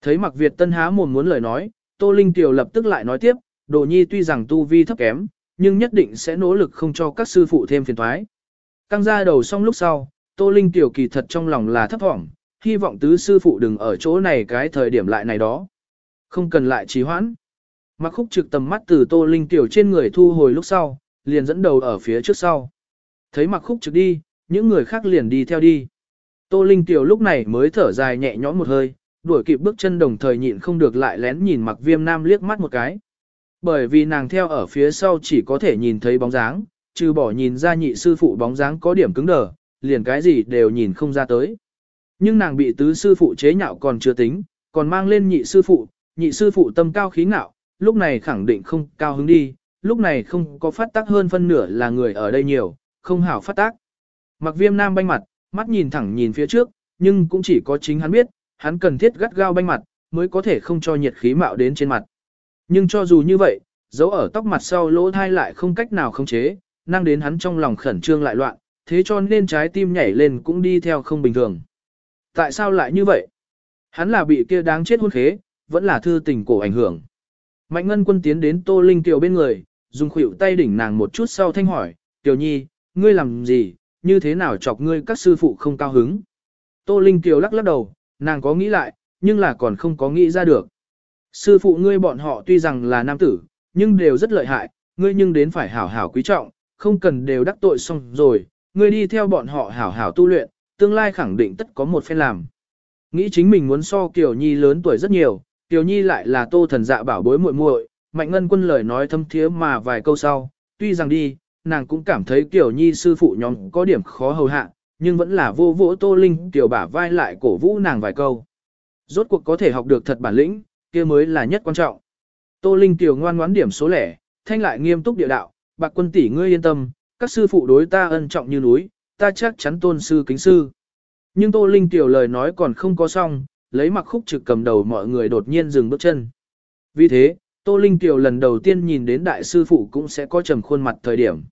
Thấy mặc Việt tân há mồm muốn lời nói, Tô Linh Tiểu lập tức lại nói tiếp, đồ nhi tuy rằng tu vi thấp kém, nhưng nhất định sẽ nỗ lực không cho các sư phụ thêm phiền toái. Căng ra đầu xong lúc sau, Tô Linh Tiểu kỳ thật trong lòng là thấp vọng, hy vọng tứ sư phụ đừng ở chỗ này cái thời điểm lại này đó. Không cần lại trì hoãn. Mặc khúc trực tầm mắt từ Tô Linh Tiểu trên người thu hồi lúc sau, liền dẫn đầu ở phía trước sau. Thấy mặc khúc trực đi, những người khác liền đi theo đi. Tô Linh Tiểu lúc này mới thở dài nhẹ nhõm một hơi, đuổi kịp bước chân đồng thời nhịn không được lại lén nhìn mặc viêm nam liếc mắt một cái. Bởi vì nàng theo ở phía sau chỉ có thể nhìn thấy bóng dáng, trừ bỏ nhìn ra nhị sư phụ bóng dáng có điểm cứng đờ, liền cái gì đều nhìn không ra tới. Nhưng nàng bị tứ sư phụ chế nhạo còn chưa tính, còn mang lên nhị sư phụ, nhị sư phụ tâm cao khí ngạo, lúc này khẳng định không cao hứng đi, lúc này không có phát tác hơn phân nửa là người ở đây nhiều, không hảo phát tác. Mặc viêm nam banh mặt, mắt nhìn thẳng nhìn phía trước, nhưng cũng chỉ có chính hắn biết, hắn cần thiết gắt gao banh mặt, mới có thể không cho nhiệt khí mạo đến trên mặt. Nhưng cho dù như vậy, dấu ở tóc mặt sau lỗ thai lại không cách nào khống chế, năng đến hắn trong lòng khẩn trương lại loạn, thế cho nên trái tim nhảy lên cũng đi theo không bình thường. Tại sao lại như vậy? Hắn là bị kia đáng chết hôn khế, vẫn là thư tình cổ ảnh hưởng. Mạnh ngân quân tiến đến Tô Linh Tiểu bên người, dùng khuỷu tay đỉnh nàng một chút sau thanh hỏi, Tiểu Nhi, ngươi làm gì, như thế nào chọc ngươi các sư phụ không cao hứng? Tô Linh Tiểu lắc lắc đầu, nàng có nghĩ lại, nhưng là còn không có nghĩ ra được. Sư phụ ngươi bọn họ tuy rằng là nam tử, nhưng đều rất lợi hại, ngươi nhưng đến phải hảo hảo quý trọng, không cần đều đắc tội xong rồi, ngươi đi theo bọn họ hảo hảo tu luyện, tương lai khẳng định tất có một phen làm. Nghĩ chính mình muốn so Kiều Nhi lớn tuổi rất nhiều, Kiều Nhi lại là tô thần dạ bảo bối muội muội, Mạnh Ngân Quân lời nói thâm thiế mà vài câu sau, tuy rằng đi, nàng cũng cảm thấy Kiều Nhi sư phụ nhóm có điểm khó hầu hạ, nhưng vẫn là vô vỗ Tô Linh tiểu bả vai lại cổ vũ nàng vài câu. Rốt cuộc có thể học được thật bản lĩnh, kia mới là nhất quan trọng. Tô Linh tiểu ngoan ngoãn điểm số lẻ, thanh lại nghiêm túc địa đạo, bạc quân tỷ ngươi yên tâm, các sư phụ đối ta ân trọng như núi, ta chắc chắn tôn sư kính sư. Nhưng Tô Linh tiểu lời nói còn không có xong, lấy mặc khúc trực cầm đầu mọi người đột nhiên dừng bước chân. Vì thế, Tô Linh tiểu lần đầu tiên nhìn đến đại sư phụ cũng sẽ có trầm khuôn mặt thời điểm.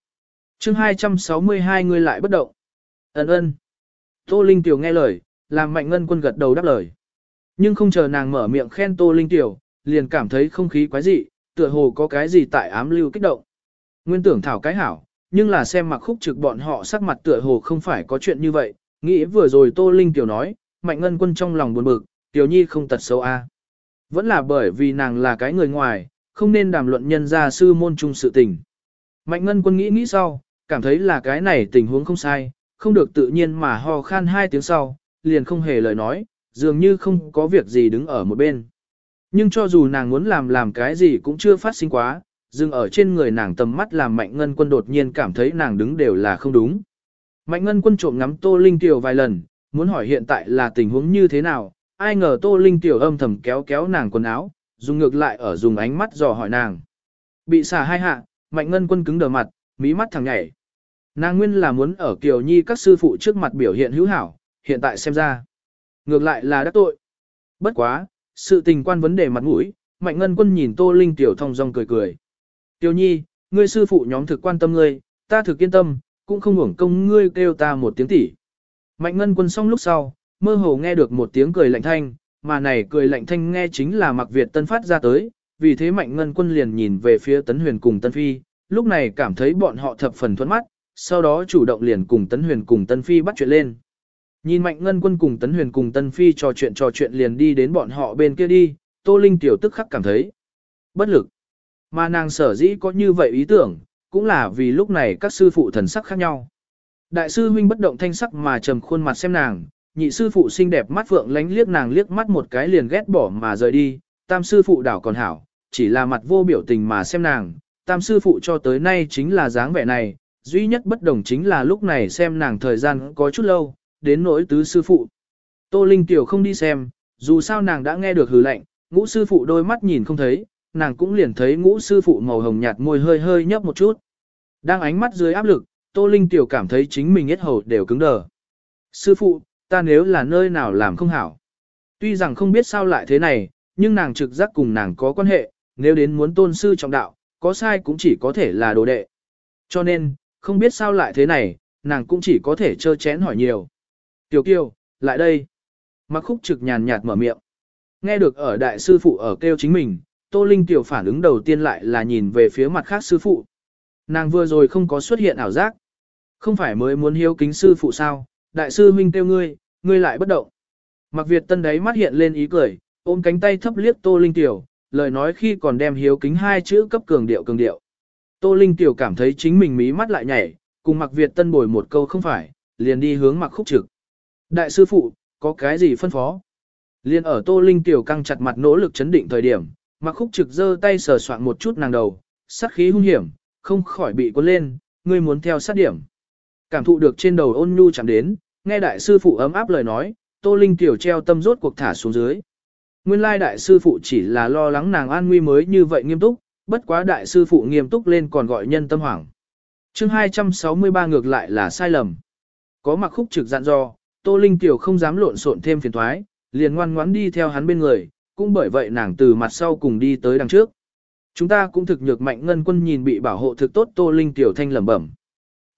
chương 262 ngươi lại bất động. Ấn ơn. Tô Linh tiểu nghe lời, làm mạnh ngân quân gật đầu đáp lời. Nhưng không chờ nàng mở miệng khen Tô Linh tiểu, liền cảm thấy không khí quái dị, tựa hồ có cái gì tại ám lưu kích động. Nguyên tưởng thảo cái hảo, nhưng là xem mặc khúc trực bọn họ sắc mặt tựa hồ không phải có chuyện như vậy, nghĩ vừa rồi Tô Linh tiểu nói, Mạnh Ngân Quân trong lòng buồn bực, Tiểu Nhi không tật xấu a. Vẫn là bởi vì nàng là cái người ngoài, không nên đàm luận nhân gia sư môn chung sự tình. Mạnh Ngân Quân nghĩ nghĩ sau, cảm thấy là cái này tình huống không sai, không được tự nhiên mà ho khan hai tiếng sau, liền không hề lời nói, dường như không có việc gì đứng ở một bên. Nhưng cho dù nàng muốn làm làm cái gì cũng chưa phát sinh quá, dừng ở trên người nàng tầm mắt làm Mạnh Ngân Quân đột nhiên cảm thấy nàng đứng đều là không đúng. Mạnh Ngân Quân trộm ngắm Tô Linh Tiểu vài lần, muốn hỏi hiện tại là tình huống như thế nào, ai ngờ Tô Linh Tiểu âm thầm kéo kéo nàng quần áo, dùng ngược lại ở dùng ánh mắt dò hỏi nàng. Bị xả hai hạ, Mạnh Ngân Quân cứng đờ mặt, mí mắt thẳng nhảy. Nàng nguyên là muốn ở Kiều Nhi các sư phụ trước mặt biểu hiện hữu hảo, hiện tại xem ra. Ngược lại là đắc tội. Bất quá, sự tình quan vấn đề mặt mũi, Mạnh Ngân Quân nhìn Tô Linh Tiểu thông dong cười cười. Tiểu Nhi, ngươi sư phụ nhóm thực quan tâm ngươi, ta thực yên tâm, cũng không hưởng công ngươi kêu ta một tiếng tỷ. Mạnh ngân quân xong lúc sau, mơ hồ nghe được một tiếng cười lạnh thanh, mà này cười lạnh thanh nghe chính là mặc Việt tân phát ra tới, vì thế Mạnh Ngân Quân liền nhìn về phía Tấn Huyền cùng Tân Phi, lúc này cảm thấy bọn họ thập phần thuẫn mắt, sau đó chủ động liền cùng Tấn Huyền cùng Tân Phi bắt chuyện lên. Nhìn Mạnh Ngân Quân cùng Tấn Huyền cùng Tân Phi trò chuyện trò chuyện liền đi đến bọn họ bên kia đi, Tô Linh tiểu tức khắc cảm thấy bất lực. Mà nàng sở dĩ có như vậy ý tưởng, cũng là vì lúc này các sư phụ thần sắc khác nhau. Đại sư huynh bất động thanh sắc mà trầm khuôn mặt xem nàng, nhị sư phụ xinh đẹp mắt vượng lánh liếc nàng liếc mắt một cái liền ghét bỏ mà rời đi, tam sư phụ đảo còn hảo, chỉ là mặt vô biểu tình mà xem nàng, tam sư phụ cho tới nay chính là dáng vẻ này, duy nhất bất đồng chính là lúc này xem nàng thời gian có chút lâu, đến nỗi tứ sư phụ. Tô Linh Tiểu không đi xem, dù sao nàng đã nghe được hừ lệnh, ngũ sư phụ đôi mắt nhìn không thấy, nàng cũng liền thấy ngũ sư phụ màu hồng nhạt môi hơi hơi nhấp một chút. Đang ánh mắt dưới áp lực, Tô Linh Tiểu cảm thấy chính mình hết hầu đều cứng đờ. Sư phụ, ta nếu là nơi nào làm không hảo. Tuy rằng không biết sao lại thế này, nhưng nàng trực giác cùng nàng có quan hệ, nếu đến muốn tôn sư trọng đạo, có sai cũng chỉ có thể là đồ đệ. Cho nên, không biết sao lại thế này, nàng cũng chỉ có thể trơ chén hỏi nhiều. Tiểu kiều, lại đây. Mặc khúc trực nhàn nhạt mở miệng. Nghe được ở đại sư phụ ở kêu chính mình, Tô Linh tiểu phản ứng đầu tiên lại là nhìn về phía mặt khác sư phụ. Nàng vừa rồi không có xuất hiện ảo giác. Không phải mới muốn hiếu kính sư phụ sao, đại sư huynh kêu ngươi, ngươi lại bất động. Mặc Việt Tân đấy mắt hiện lên ý cười, ôm cánh tay thấp liếc Tô Linh tiểu, lời nói khi còn đem hiếu kính hai chữ cấp cường điệu cường điệu. Tô Linh tiểu cảm thấy chính mình mí mắt lại nhảy, cùng Mặc Việt Tân bồi một câu không phải, liền đi hướng Mặc Khúc Trực. Đại sư phụ, có cái gì phân phó? Liên ở Tô Linh tiểu căng chặt mặt nỗ lực chấn định thời điểm, Mặc Khúc Trực giơ tay sờ soạn một chút nàng đầu, sát khí hung hiểm, không khỏi bị cuốn lên, ngươi muốn theo sát điểm. Cảm thụ được trên đầu ôn nhu chạm đến, nghe đại sư phụ ấm áp lời nói, Tô Linh tiểu treo tâm rốt cuộc thả xuống dưới. Nguyên lai đại sư phụ chỉ là lo lắng nàng an nguy mới như vậy nghiêm túc, bất quá đại sư phụ nghiêm túc lên còn gọi nhân tâm hoảng. chương 263 ngược lại là sai lầm. Có mặc khúc trực dặn dò, Tô Linh tiểu không dám lộn xộn thêm phiền thoái, liền ngoan ngoãn đi theo hắn bên người, cũng bởi vậy nàng từ mặt sau cùng đi tới đằng trước. Chúng ta cũng thực nhược mạnh ngân quân nhìn bị bảo hộ thực tốt Tô Linh tiểu thanh lẩm bẩm.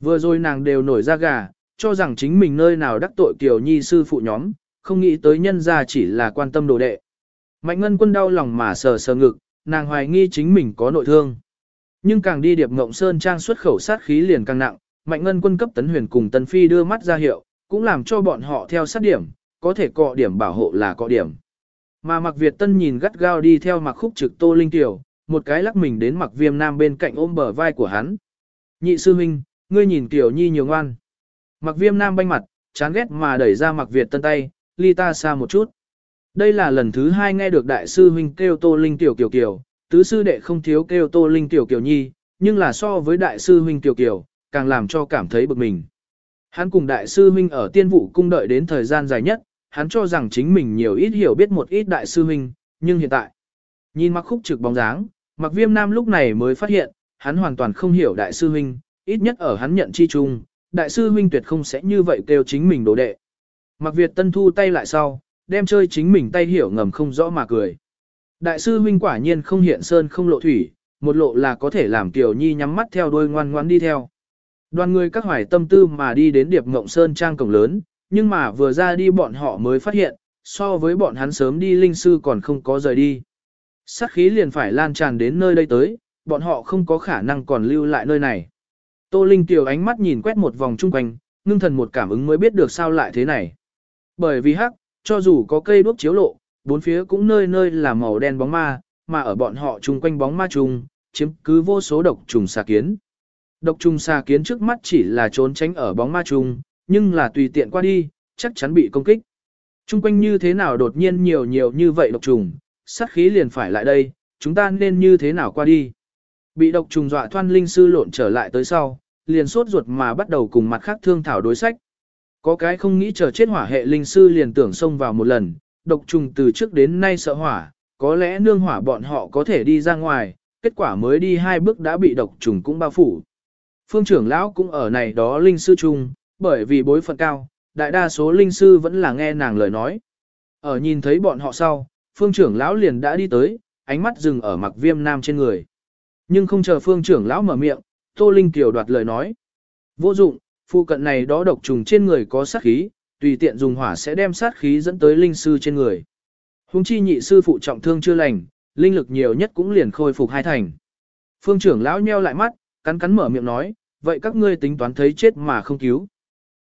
Vừa rồi nàng đều nổi ra gà, cho rằng chính mình nơi nào đắc tội Kiều Nhi sư phụ nhóm, không nghĩ tới nhân ra chỉ là quan tâm đồ đệ. Mạnh ngân quân đau lòng mà sờ sờ ngực, nàng hoài nghi chính mình có nội thương. Nhưng càng đi điệp ngộng sơn trang xuất khẩu sát khí liền càng nặng, mạnh ngân quân cấp tấn huyền cùng tần phi đưa mắt ra hiệu, cũng làm cho bọn họ theo sát điểm, có thể cọ điểm bảo hộ là cọ điểm. Mà mặc Việt tân nhìn gắt gao đi theo mặc khúc trực tô linh tiểu, một cái lắc mình đến mặc viêm nam bên cạnh ôm bờ vai của hắn. Nhị sư huynh, ngươi nhìn tiểu nhi nhiều ngoan. Mặc viêm nam banh mặt, chán ghét mà đẩy ra mặc Việt tân tay, ly ta xa một chút. Đây là lần thứ hai nghe được đại sư huynh kêu Tô Linh Tiểu Kiều Kiều, tứ sư đệ không thiếu kêu Tô Linh Tiểu Kiều Nhi, nhưng là so với đại sư huynh tiểu Kiều, càng làm cho cảm thấy bực mình. Hắn cùng đại sư huynh ở tiên vụ cung đợi đến thời gian dài nhất, hắn cho rằng chính mình nhiều ít hiểu biết một ít đại sư huynh, nhưng hiện tại, nhìn mặc khúc trực bóng dáng, mặc viêm nam lúc này mới phát hiện, hắn hoàn toàn không hiểu đại sư huynh, ít nhất ở hắn nhận chi chung, đại sư huynh tuyệt không sẽ như vậy kêu chính mình đồ đệ. Mặc Việt Tân thu tay lại sau, đem chơi chính mình tay hiểu ngầm không rõ mà cười. Đại sư huynh quả nhiên không hiện sơn không lộ thủy, một lộ là có thể làm Kiều Nhi nhắm mắt theo đuôi ngoan ngoan đi theo. Đoàn người các hoài tâm tư mà đi đến Điệp Ngộng Sơn trang cổng lớn, nhưng mà vừa ra đi bọn họ mới phát hiện, so với bọn hắn sớm đi linh sư còn không có rời đi. Sát khí liền phải lan tràn đến nơi đây tới, bọn họ không có khả năng còn lưu lại nơi này. Tô Linh Tiểu ánh mắt nhìn quét một vòng chung quanh, ngưng thần một cảm ứng mới biết được sao lại thế này. Bởi vì hắc, cho dù có cây đuốc chiếu lộ, bốn phía cũng nơi nơi là màu đen bóng ma, mà ở bọn họ chung quanh bóng ma trùng, chiếm cứ vô số độc trùng xà kiến. Độc trùng xà kiến trước mắt chỉ là trốn tránh ở bóng ma trùng, nhưng là tùy tiện qua đi, chắc chắn bị công kích. Chung quanh như thế nào đột nhiên nhiều nhiều như vậy độc trùng, sát khí liền phải lại đây, chúng ta nên như thế nào qua đi. Bị độc trùng dọa thoan linh sư lộn trở lại tới sau, liền sốt ruột mà bắt đầu cùng mặt khác thương thảo đối sách. Có cái không nghĩ chờ chết hỏa hệ linh sư liền tưởng xông vào một lần, độc trùng từ trước đến nay sợ hỏa, có lẽ nương hỏa bọn họ có thể đi ra ngoài, kết quả mới đi hai bước đã bị độc trùng cũng bao phủ. Phương trưởng lão cũng ở này đó linh sư chung, bởi vì bối phận cao, đại đa số linh sư vẫn là nghe nàng lời nói. Ở nhìn thấy bọn họ sau, phương trưởng lão liền đã đi tới, ánh mắt dừng ở mặc viêm nam trên người. Nhưng không chờ phương trưởng lão mở miệng, Tô Linh Kiều đoạt lời nói. Vô dụng, Phụ cận này đó độc trùng trên người có sát khí, tùy tiện dùng hỏa sẽ đem sát khí dẫn tới linh sư trên người. Hùng chi nhị sư phụ trọng thương chưa lành, linh lực nhiều nhất cũng liền khôi phục hai thành. Phương trưởng lão nheo lại mắt, cắn cắn mở miệng nói, vậy các ngươi tính toán thấy chết mà không cứu.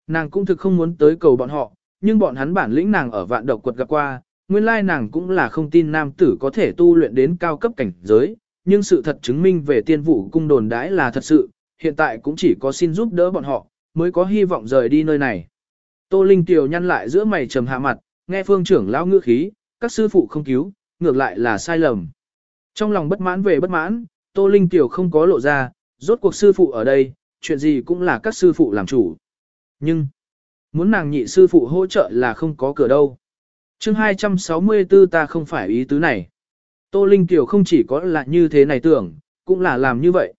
Nàng cũng thực không muốn tới cầu bọn họ, nhưng bọn hắn bản lĩnh nàng ở vạn độc quật gặp qua, nguyên lai nàng cũng là không tin nam tử có thể tu luyện đến cao cấp cảnh giới, nhưng sự thật chứng minh về tiên vụ cung đồn đãi là thật sự, hiện tại cũng chỉ có xin giúp đỡ bọn họ, mới có hy vọng rời đi nơi này. Tô Linh Tiểu nhăn lại giữa mày trầm hạ mặt, nghe phương trưởng lão ngữ khí, các sư phụ không cứu, ngược lại là sai lầm. Trong lòng bất mãn về bất mãn, Tô Linh Tiểu không có lộ ra, rốt cuộc sư phụ ở đây, chuyện gì cũng là các sư phụ làm chủ. Nhưng, muốn nàng nhị sư phụ hỗ trợ là không có cửa đâu. chương 264 ta không phải ý tứ này. Tô Linh Tiểu không chỉ có là như thế này tưởng, cũng là làm như vậy.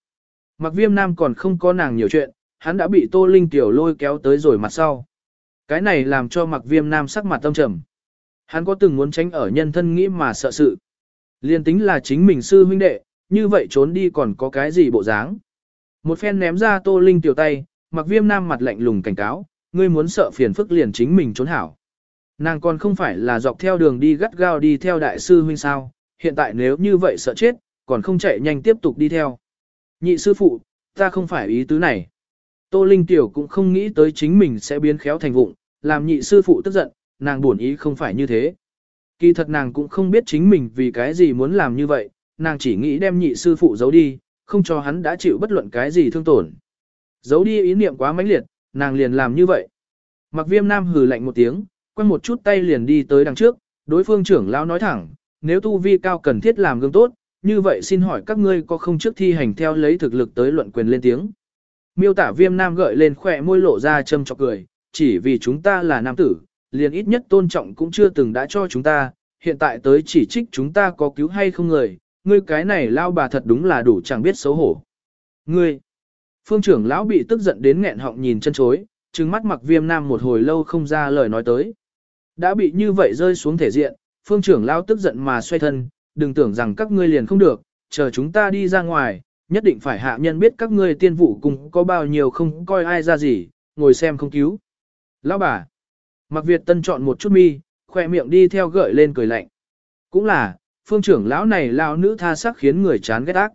Mặc viêm nam còn không có nàng nhiều chuyện, hắn đã bị Tô Linh Tiểu lôi kéo tới rồi mặt sau. Cái này làm cho mặc viêm nam sắc mặt tâm trầm. Hắn có từng muốn tránh ở nhân thân nghĩ mà sợ sự. Liên tính là chính mình sư huynh đệ, như vậy trốn đi còn có cái gì bộ dáng. Một phen ném ra Tô Linh Tiểu tay, mặc viêm nam mặt lạnh lùng cảnh cáo, ngươi muốn sợ phiền phức liền chính mình trốn hảo. Nàng còn không phải là dọc theo đường đi gắt gao đi theo đại sư huynh sao, hiện tại nếu như vậy sợ chết, còn không chạy nhanh tiếp tục đi theo. Nhị sư phụ, ta không phải ý tứ này. Tô Linh Tiểu cũng không nghĩ tới chính mình sẽ biến khéo thành vụng, làm nhị sư phụ tức giận, nàng buồn ý không phải như thế. Kỳ thật nàng cũng không biết chính mình vì cái gì muốn làm như vậy, nàng chỉ nghĩ đem nhị sư phụ giấu đi, không cho hắn đã chịu bất luận cái gì thương tổn. Giấu đi ý niệm quá mãnh liệt, nàng liền làm như vậy. Mặc viêm nam hừ lạnh một tiếng, quăng một chút tay liền đi tới đằng trước, đối phương trưởng lão nói thẳng, nếu tu vi cao cần thiết làm gương tốt, như vậy xin hỏi các ngươi có không trước thi hành theo lấy thực lực tới luận quyền lên tiếng. Miêu tả viêm nam gợi lên khỏe môi lộ ra châm chọc cười, chỉ vì chúng ta là nam tử, liền ít nhất tôn trọng cũng chưa từng đã cho chúng ta, hiện tại tới chỉ trích chúng ta có cứu hay không người, ngươi cái này lao bà thật đúng là đủ chẳng biết xấu hổ. Ngươi, phương trưởng lão bị tức giận đến nghẹn họng nhìn chân chối, trừng mắt mặc viêm nam một hồi lâu không ra lời nói tới. Đã bị như vậy rơi xuống thể diện, phương trưởng lão tức giận mà xoay thân, đừng tưởng rằng các ngươi liền không được, chờ chúng ta đi ra ngoài, nhất định phải hạ nhân biết các ngươi tiên vụ cùng có bao nhiêu không coi ai ra gì, ngồi xem không cứu. Lão bà, mặc Việt Tân chọn một chút mi, khoe miệng đi theo gợi lên cười lạnh. Cũng là, phương trưởng lão này lão nữ tha sắc khiến người chán ghét ác.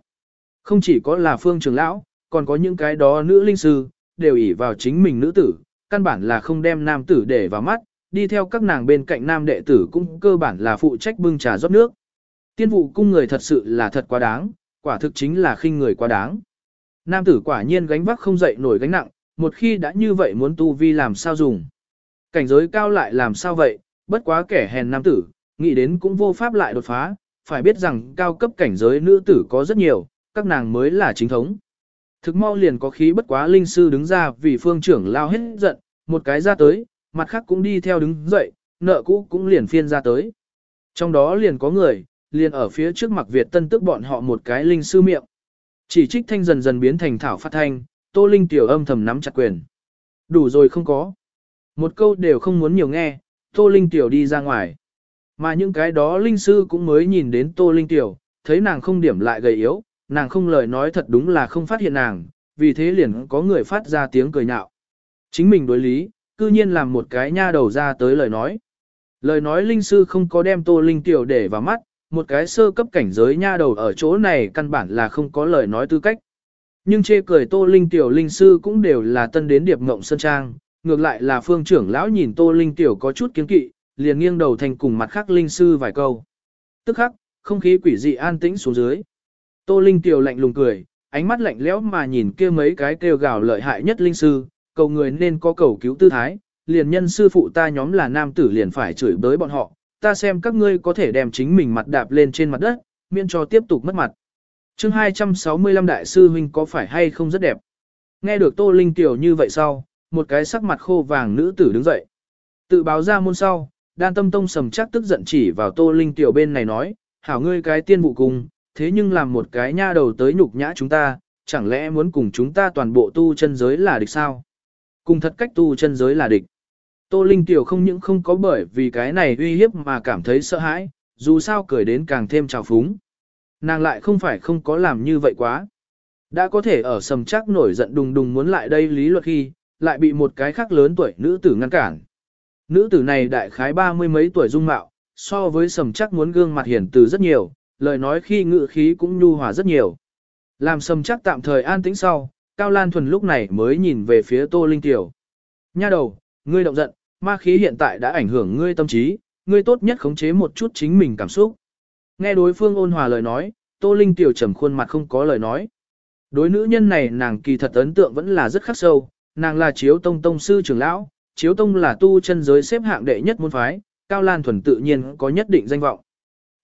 Không chỉ có là phương trưởng lão, còn có những cái đó nữ linh sư, đều ỷ vào chính mình nữ tử, căn bản là không đem nam tử để vào mắt, đi theo các nàng bên cạnh nam đệ tử cũng cơ bản là phụ trách bưng trà rót nước. Tiên vụ cung người thật sự là thật quá đáng, quả thực chính là khinh người quá đáng. Nam tử quả nhiên gánh vác không dậy nổi gánh nặng, một khi đã như vậy muốn tu vi làm sao dùng. Cảnh giới cao lại làm sao vậy, bất quá kẻ hèn nam tử, nghĩ đến cũng vô pháp lại đột phá, phải biết rằng cao cấp cảnh giới nữ tử có rất nhiều, các nàng mới là chính thống. Thực mau liền có khí bất quá linh sư đứng ra vì phương trưởng lao hết giận, một cái ra tới, mặt khác cũng đi theo đứng dậy, nợ cũ cũng liền phiên ra tới. Trong đó liền có người, liền ở phía trước mặt Việt tân tức bọn họ một cái linh sư miệng. Chỉ trích thanh dần dần biến thành thảo phát thanh, tô linh tiểu âm thầm nắm chặt quyền. Đủ rồi không có. Một câu đều không muốn nhiều nghe, tô linh tiểu đi ra ngoài. Mà những cái đó linh sư cũng mới nhìn đến tô linh tiểu, thấy nàng không điểm lại gầy yếu, nàng không lời nói thật đúng là không phát hiện nàng, vì thế liền có người phát ra tiếng cười nhạo. Chính mình đối lý, cư nhiên làm một cái nha đầu ra tới lời nói. Lời nói linh sư không có đem tô linh tiểu để vào mắt, một cái sơ cấp cảnh giới nha đầu ở chỗ này căn bản là không có lời nói tư cách. Nhưng chê cười Tô Linh tiểu linh sư cũng đều là tân đến điệp ngộng sơn trang, ngược lại là phương trưởng lão nhìn Tô Linh tiểu có chút kiến kỵ, liền nghiêng đầu thành cùng mặt khác linh sư vài câu. Tức khắc, không khí quỷ dị an tĩnh xuống dưới. Tô Linh tiểu lạnh lùng cười, ánh mắt lạnh lẽo mà nhìn kia mấy cái kêu gào lợi hại nhất linh sư, cầu người nên có cầu cứu tư thái, liền nhân sư phụ ta nhóm là nam tử liền phải chửi bới bọn họ, ta xem các ngươi có thể đem chính mình mặt đạp lên trên mặt đất, miễn cho tiếp tục mất mặt. chương 265 đại sư huynh có phải hay không rất đẹp? Nghe được Tô Linh Tiểu như vậy sau, một cái sắc mặt khô vàng nữ tử đứng dậy. Tự báo ra môn sau, đan tâm tông sầm chắc tức giận chỉ vào Tô Linh Tiểu bên này nói, hảo ngươi cái tiên vụ cùng, thế nhưng làm một cái nha đầu tới nhục nhã chúng ta, chẳng lẽ muốn cùng chúng ta toàn bộ tu chân giới là địch sao? Cùng thật cách tu chân giới là địch. Tô Linh Tiểu không những không có bởi vì cái này uy hiếp mà cảm thấy sợ hãi, dù sao cười đến càng thêm trào phúng. Nàng lại không phải không có làm như vậy quá. Đã có thể ở sầm chắc nổi giận đùng đùng muốn lại đây lý luật khi, lại bị một cái khác lớn tuổi nữ tử ngăn cản. Nữ tử này đại khái ba mươi mấy tuổi dung mạo, so với sầm chắc muốn gương mặt hiển từ rất nhiều, lời nói khi ngự khí cũng nhu hòa rất nhiều. Làm sầm chắc tạm thời an tĩnh sau, Cao Lan Thuần lúc này mới nhìn về phía Tô Linh Tiểu. Nha đầu, ngươi động giận, ma khí hiện tại đã ảnh hưởng ngươi tâm trí, ngươi tốt nhất khống chế một chút chính mình cảm xúc. Nghe đối phương ôn hòa lời nói, Tô Linh Tiểu trầm khuôn mặt không có lời nói. Đối nữ nhân này nàng kỳ thật ấn tượng vẫn là rất khắc sâu, nàng là chiếu tông tông sư trưởng lão, chiếu tông là tu chân giới xếp hạng đệ nhất môn phái, Cao Lan Thuần tự nhiên có nhất định danh vọng.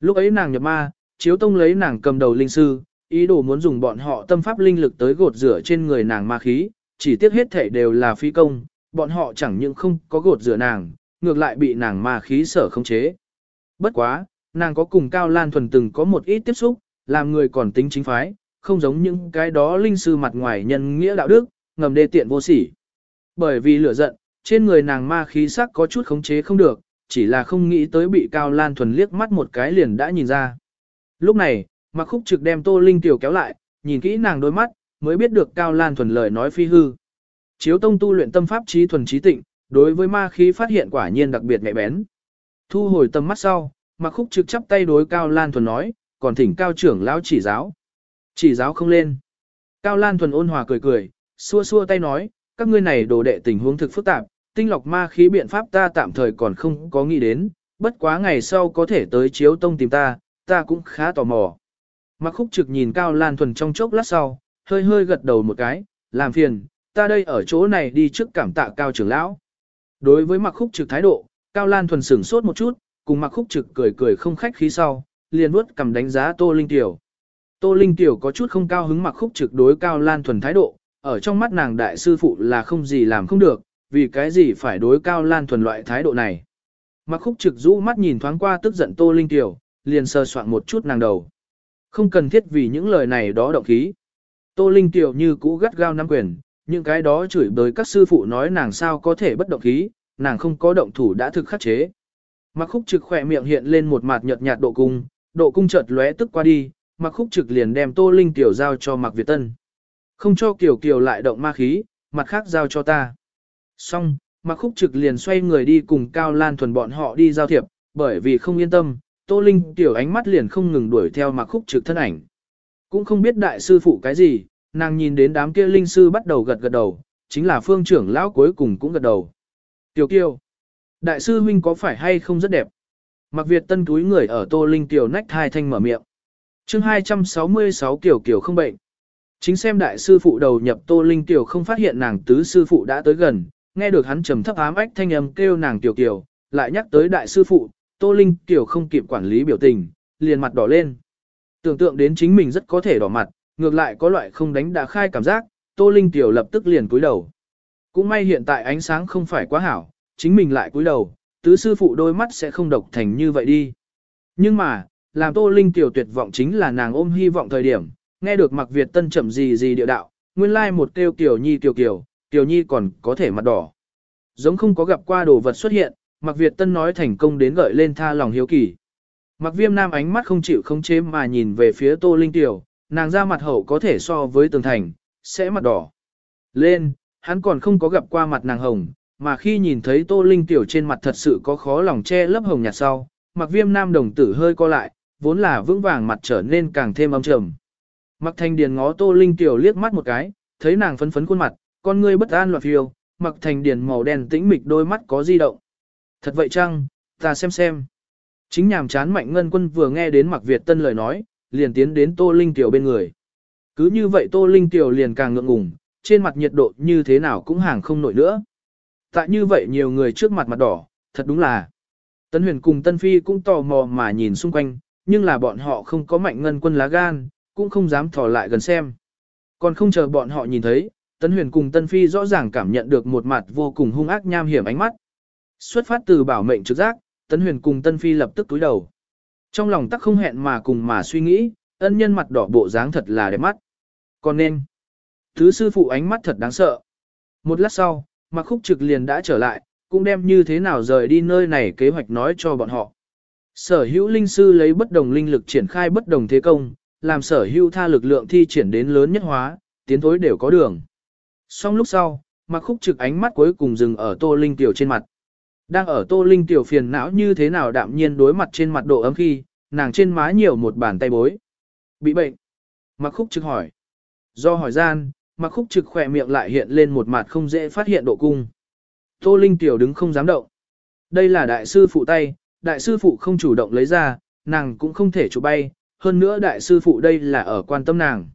Lúc ấy nàng nhập ma, chiếu tông lấy nàng cầm đầu linh sư, ý đồ muốn dùng bọn họ tâm pháp linh lực tới gột rửa trên người nàng ma khí, chỉ tiếc hết thể đều là phi công, bọn họ chẳng những không có gột rửa nàng, ngược lại bị nàng ma khí sở khống chế. Bất quá, nàng có cùng Cao Lan Thuần từng có một ít tiếp xúc, làm người còn tính chính phái, không giống những cái đó linh sư mặt ngoài nhân nghĩa đạo đức, ngầm đê tiện vô sỉ. Bởi vì lửa giận, trên người nàng ma khí sắc có chút khống chế không được, chỉ là không nghĩ tới bị Cao Lan Thuần liếc mắt một cái liền đã nhìn ra. Lúc này, Mặc Khúc Trực đem Tô Linh Tiểu kéo lại, nhìn kỹ nàng đôi mắt, mới biết được Cao Lan Thuần lời nói phi hư. Chiếu tông tu luyện tâm pháp trí thuần trí tịnh, đối với ma khí phát hiện quả nhiên đặc biệt nhạy bén. Thu hồi tầm mắt sau, Mặc Khúc Trực chắp tay đối Cao Lan Thuần nói, còn thỉnh Cao trưởng lão chỉ giáo. Chỉ giáo không lên. Cao Lan Thuần ôn hòa cười cười, xua xua tay nói, các ngươi này đồ đệ tình huống thực phức tạp, tinh lọc ma khí biện pháp ta tạm thời còn không có nghĩ đến, bất quá ngày sau có thể tới chiếu tông tìm ta, ta cũng khá tò mò. Mặc khúc trực nhìn Cao Lan Thuần trong chốc lát sau, hơi hơi gật đầu một cái, làm phiền, ta đây ở chỗ này đi trước cảm tạ Cao trưởng lão. Đối với mặc khúc trực thái độ, Cao Lan Thuần sửng sốt một chút, cùng mặc khúc trực cười cười không khách khí sau, liền nuốt cầm đánh giá Tô Linh Tiểu. Tô Linh Tiểu có chút không cao hứng mặc khúc trực đối Cao Lan Thuần thái độ, ở trong mắt nàng đại sư phụ là không gì làm không được, vì cái gì phải đối Cao Lan Thuần loại thái độ này. Mặc khúc trực rũ mắt nhìn thoáng qua tức giận Tô Linh Tiểu, liền sờ soạn một chút nàng đầu. Không cần thiết vì những lời này đó động khí. Tô Linh Tiểu như cũ gắt gao nắm quyền, những cái đó chửi bới các sư phụ nói nàng sao có thể bất động khí, nàng không có động thủ đã thực khắc chế. Mặc khúc trực khỏe miệng hiện lên một mặt nhợt nhạt độ cung, độ cung chợt lóe tức qua đi, mặc khúc trực liền đem Tô Linh Tiểu giao cho Mặc Việt Tân. Không cho Kiều Kiều lại động ma khí, mặt khác giao cho ta. Xong, mặc khúc trực liền xoay người đi cùng Cao Lan Thuần bọn họ đi giao thiệp, bởi vì không yên tâm, Tô Linh tiểu ánh mắt liền không ngừng đuổi theo mặc khúc trực thân ảnh. Cũng không biết đại sư phụ cái gì, nàng nhìn đến đám kia linh sư bắt đầu gật gật đầu, chính là phương trưởng lão cuối cùng cũng gật đầu. Tiểu kiêu, đại sư huynh có phải hay không rất đẹp? Mặc Việt tân túi người ở Tô Linh tiểu nách hai thanh mở miệng. chương 266 kiểu kiểu không bệnh. Chính xem đại sư phụ đầu nhập Tô Linh tiểu không phát hiện nàng tứ sư phụ đã tới gần, nghe được hắn trầm thấp ám ách thanh âm kêu nàng tiểu kiểu, lại nhắc tới đại sư phụ, Tô Linh tiểu không kịp quản lý biểu tình, liền mặt đỏ lên. Tưởng tượng đến chính mình rất có thể đỏ mặt, ngược lại có loại không đánh đã khai cảm giác, Tô Linh tiểu lập tức liền cúi đầu. Cũng may hiện tại ánh sáng không phải quá hảo, chính mình lại cúi đầu, tứ sư phụ đôi mắt sẽ không độc thành như vậy đi. Nhưng mà, làm Tô Linh tiểu tuyệt vọng chính là nàng ôm hy vọng thời điểm, nghe được Mặc Việt Tân chậm gì gì điệu đạo, nguyên lai like một kêu Kiều Nhi Kiều Kiều, Kiều Nhi còn có thể mặt đỏ. Giống không có gặp qua đồ vật xuất hiện, Mạc Việt Tân nói thành công đến gợi lên tha lòng hiếu kỳ. Mạc Viêm Nam ánh mắt không chịu không chế mà nhìn về phía Tô Linh Tiểu, nàng ra mặt hậu có thể so với tường thành, sẽ mặt đỏ. Lên, hắn còn không có gặp qua mặt nàng hồng, mà khi nhìn thấy Tô Linh Tiểu trên mặt thật sự có khó lòng che lấp hồng nhạt sau, mặc Viêm Nam đồng tử hơi co lại, vốn là vững vàng mặt trở nên càng thêm âm trầm. mặc Thanh Điền ngó Tô Linh Tiểu liếc mắt một cái, thấy nàng phấn phấn khuôn mặt, con ngươi bất an loạt phiêu, mặc Thành Điền màu đen tĩnh mịch đôi mắt có di động. Thật vậy chăng, ta xem xem. Chính nhàm chán mạnh ngân quân vừa nghe đến mặc Việt Tân lời nói, liền tiến đến Tô Linh Tiểu bên người. Cứ như vậy Tô Linh Tiểu liền càng ngượng ngùng, trên mặt nhiệt độ như thế nào cũng hàng không nổi nữa. Tại như vậy nhiều người trước mặt mặt đỏ, thật đúng là. Tân huyền cùng Tân Phi cũng tò mò mà nhìn xung quanh, nhưng là bọn họ không có mạnh ngân quân lá gan, cũng không dám thò lại gần xem. Còn không chờ bọn họ nhìn thấy, Tân huyền cùng Tân Phi rõ ràng cảm nhận được một mặt vô cùng hung ác nham hiểm ánh mắt. Xuất phát từ bảo mệnh trực giác, tân Huyền cùng Tân Phi lập tức túi đầu. Trong lòng tắc không hẹn mà cùng mà suy nghĩ, ân nhân mặt đỏ bộ dáng thật là đẹp mắt. Còn nên, thứ sư phụ ánh mắt thật đáng sợ. Một lát sau, mặc Khúc Trực liền đã trở lại, cũng đem như thế nào rời đi nơi này kế hoạch nói cho bọn họ. Sở hữu linh sư lấy bất đồng linh lực triển khai bất đồng thế công, làm sở hữu tha lực lượng thi triển đến lớn nhất hóa, tiến thối đều có đường. Xong lúc sau, mặc Khúc Trực ánh mắt cuối cùng dừng ở Tô Linh Tiểu trên mặt. Đang ở Tô Linh tiểu phiền não như thế nào đạm nhiên đối mặt trên mặt độ ấm khi, nàng trên má nhiều một bàn tay bối. Bị bệnh. Mặc khúc trực hỏi. Do hỏi gian, mặc khúc trực khỏe miệng lại hiện lên một mặt không dễ phát hiện độ cung. Tô Linh tiểu đứng không dám động. Đây là đại sư phụ tay, đại sư phụ không chủ động lấy ra, nàng cũng không thể chụp bay, hơn nữa đại sư phụ đây là ở quan tâm nàng.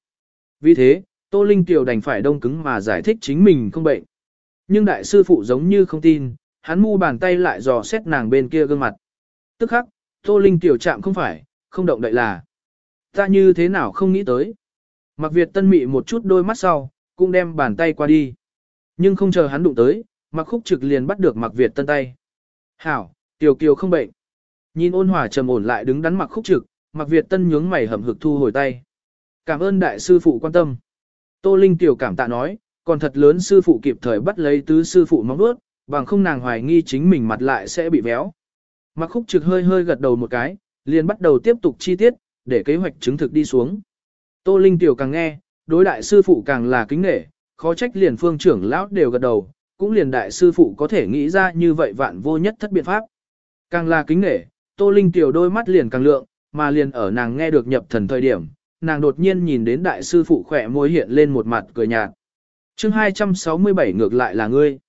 Vì thế, Tô Linh tiểu đành phải đông cứng mà giải thích chính mình không bệnh. Nhưng đại sư phụ giống như không tin, hắn mu bàn tay lại dò xét nàng bên kia gương mặt. Tức khắc, Tô Linh tiểu chạm không phải, không động đậy là. Ta như thế nào không nghĩ tới. Mặc Việt tân mị một chút đôi mắt sau, cũng đem bàn tay qua đi. Nhưng không chờ hắn đụng tới, Mặc Khúc Trực liền bắt được Mặc Việt tân tay. Hảo, Tiểu Kiều không bệnh. Nhìn ôn hòa trầm ổn lại đứng đắn Mặc Khúc Trực, Mặc Việt tân nhướng mày hầm hực thu hồi tay. Cảm ơn đại sư phụ quan tâm. Tô Linh Tiểu cảm tạ nói, còn thật lớn sư phụ kịp thời bắt lấy tứ sư phụ móng vuốt, bằng không nàng hoài nghi chính mình mặt lại sẽ bị béo. Mặc Khúc Trực hơi hơi gật đầu một cái, liền bắt đầu tiếp tục chi tiết, để kế hoạch chứng thực đi xuống. Tô Linh Tiểu càng nghe, đối đại sư phụ càng là kính nể, khó trách liền phương trưởng lão đều gật đầu, cũng liền đại sư phụ có thể nghĩ ra như vậy vạn vô nhất thất biện pháp. Càng là kính nể, Tô Linh Tiểu đôi mắt liền càng lượng, mà liền ở nàng nghe được nhập thần thời điểm, nàng đột nhiên nhìn đến đại sư phụ khỏe môi hiện lên một mặt cười nhạt. chương 267 ngược lại là ngươi.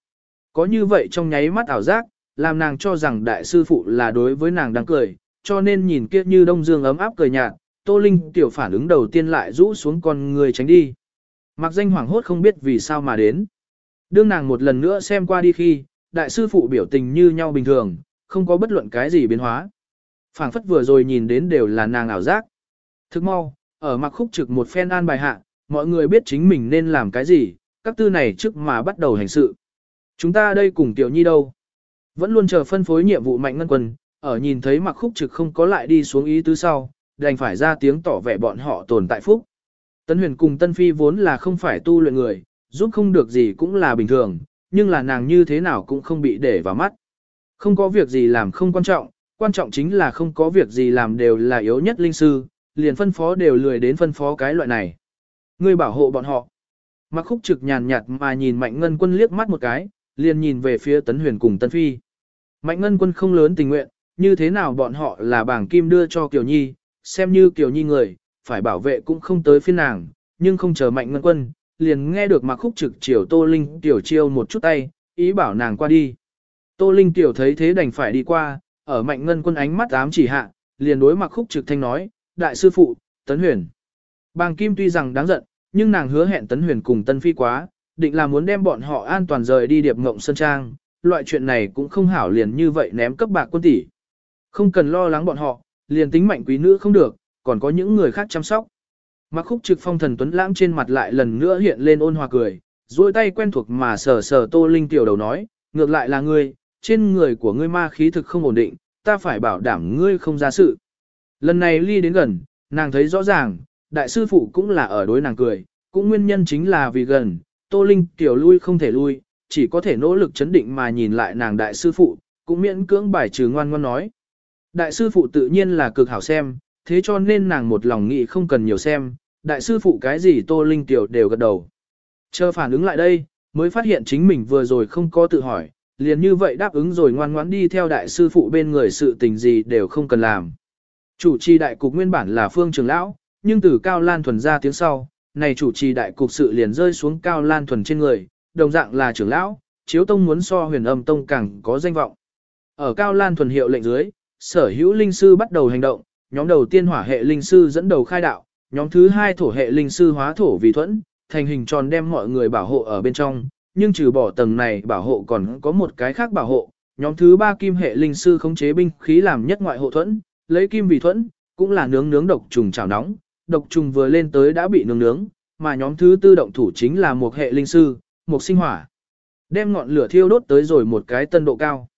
Có như vậy trong nháy mắt ảo giác, làm nàng cho rằng đại sư phụ là đối với nàng đang cười, cho nên nhìn kia như đông dương ấm áp cười nhạt, Tô Linh tiểu phản ứng đầu tiên lại rũ xuống con người tránh đi. Mặc danh hoảng hốt không biết vì sao mà đến. Đương nàng một lần nữa xem qua đi khi, đại sư phụ biểu tình như nhau bình thường, không có bất luận cái gì biến hóa. phảng phất vừa rồi nhìn đến đều là nàng ảo giác. Thức mau, ở mặc khúc trực một phen an bài hạ, mọi người biết chính mình nên làm cái gì, các tư này trước mà bắt đầu hành sự. Chúng ta đây cùng tiểu nhi đâu? Vẫn luôn chờ phân phối nhiệm vụ mạnh ngân quân, ở nhìn thấy mặc khúc trực không có lại đi xuống ý tứ sau, đành phải ra tiếng tỏ vẻ bọn họ tồn tại phúc. Tân huyền cùng Tân Phi vốn là không phải tu luyện người, giúp không được gì cũng là bình thường, nhưng là nàng như thế nào cũng không bị để vào mắt. Không có việc gì làm không quan trọng, quan trọng chính là không có việc gì làm đều là yếu nhất linh sư, liền phân phó đều lười đến phân phó cái loại này. Ngươi bảo hộ bọn họ. Mặc khúc trực nhàn nhạt mà nhìn Mạnh Ngân quân liếc mắt một cái, liền nhìn về phía Tấn Huyền cùng Tân Phi. Mạnh Ngân quân không lớn tình nguyện, như thế nào bọn họ là bảng kim đưa cho Kiều Nhi, xem như Kiều Nhi người, phải bảo vệ cũng không tới phiên nàng, nhưng không chờ Mạnh Ngân quân, liền nghe được Mạc Khúc Trực chiều Tô Linh tiểu chiêu một chút tay, ý bảo nàng qua đi. Tô Linh tiểu thấy thế đành phải đi qua, ở Mạnh Ngân quân ánh mắt ám chỉ hạ, liền đối Mạc Khúc Trực thanh nói, đại sư phụ, Tấn Huyền. Bàng Kim tuy rằng đáng giận, nhưng nàng hứa hẹn Tấn Huyền cùng Tân Phi quá, định là muốn đem bọn họ an toàn rời đi điệp ngộng sơn trang, loại chuyện này cũng không hảo liền như vậy ném cấp bạc quân tỷ. Không cần lo lắng bọn họ, liền tính mạnh quý nữ không được, còn có những người khác chăm sóc. Mặc khúc trực phong thần tuấn lãng trên mặt lại lần nữa hiện lên ôn hòa cười, duỗi tay quen thuộc mà sờ sờ tô linh tiểu đầu nói, ngược lại là ngươi, trên người của ngươi ma khí thực không ổn định, ta phải bảo đảm ngươi không ra sự. Lần này ly đến gần, nàng thấy rõ ràng, đại sư phụ cũng là ở đối nàng cười, cũng nguyên nhân chính là vì gần, tô linh tiểu lui không thể lui, chỉ có thể nỗ lực chấn định mà nhìn lại nàng đại sư phụ, cũng miễn cưỡng bài trừ ngoan ngoan nói. Đại sư phụ tự nhiên là cực hảo xem, thế cho nên nàng một lòng nghĩ không cần nhiều xem, đại sư phụ cái gì Tô Linh Tiểu đều gật đầu. Chờ phản ứng lại đây, mới phát hiện chính mình vừa rồi không có tự hỏi, liền như vậy đáp ứng rồi ngoan ngoãn đi theo đại sư phụ bên người sự tình gì đều không cần làm. Chủ trì đại cục nguyên bản là Phương Trường Lão, nhưng từ Cao Lan Thuần ra tiếng sau, này chủ trì đại cục sự liền rơi xuống Cao Lan Thuần trên người, đồng dạng là trưởng lão, chiếu tông muốn so huyền âm tông càng có danh vọng. Ở Cao Lan Thuần hiệu lệnh dưới, sở hữu linh sư bắt đầu hành động, nhóm đầu tiên hỏa hệ linh sư dẫn đầu khai đạo, nhóm thứ hai thổ hệ linh sư hóa thổ vì thuẫn, thành hình tròn đem mọi người bảo hộ ở bên trong, nhưng trừ bỏ tầng này bảo hộ còn có một cái khác bảo hộ, nhóm thứ ba kim hệ linh sư khống chế binh khí làm nhất ngoại hộ thuẫn, lấy kim vì thuẫn, cũng là nướng nướng độc trùng chảo nóng, độc trùng vừa lên tới đã bị nướng nướng, mà nhóm thứ tư động thủ chính là một hệ linh sư, một sinh hỏa. Đem ngọn lửa thiêu đốt tới rồi một cái tân độ cao.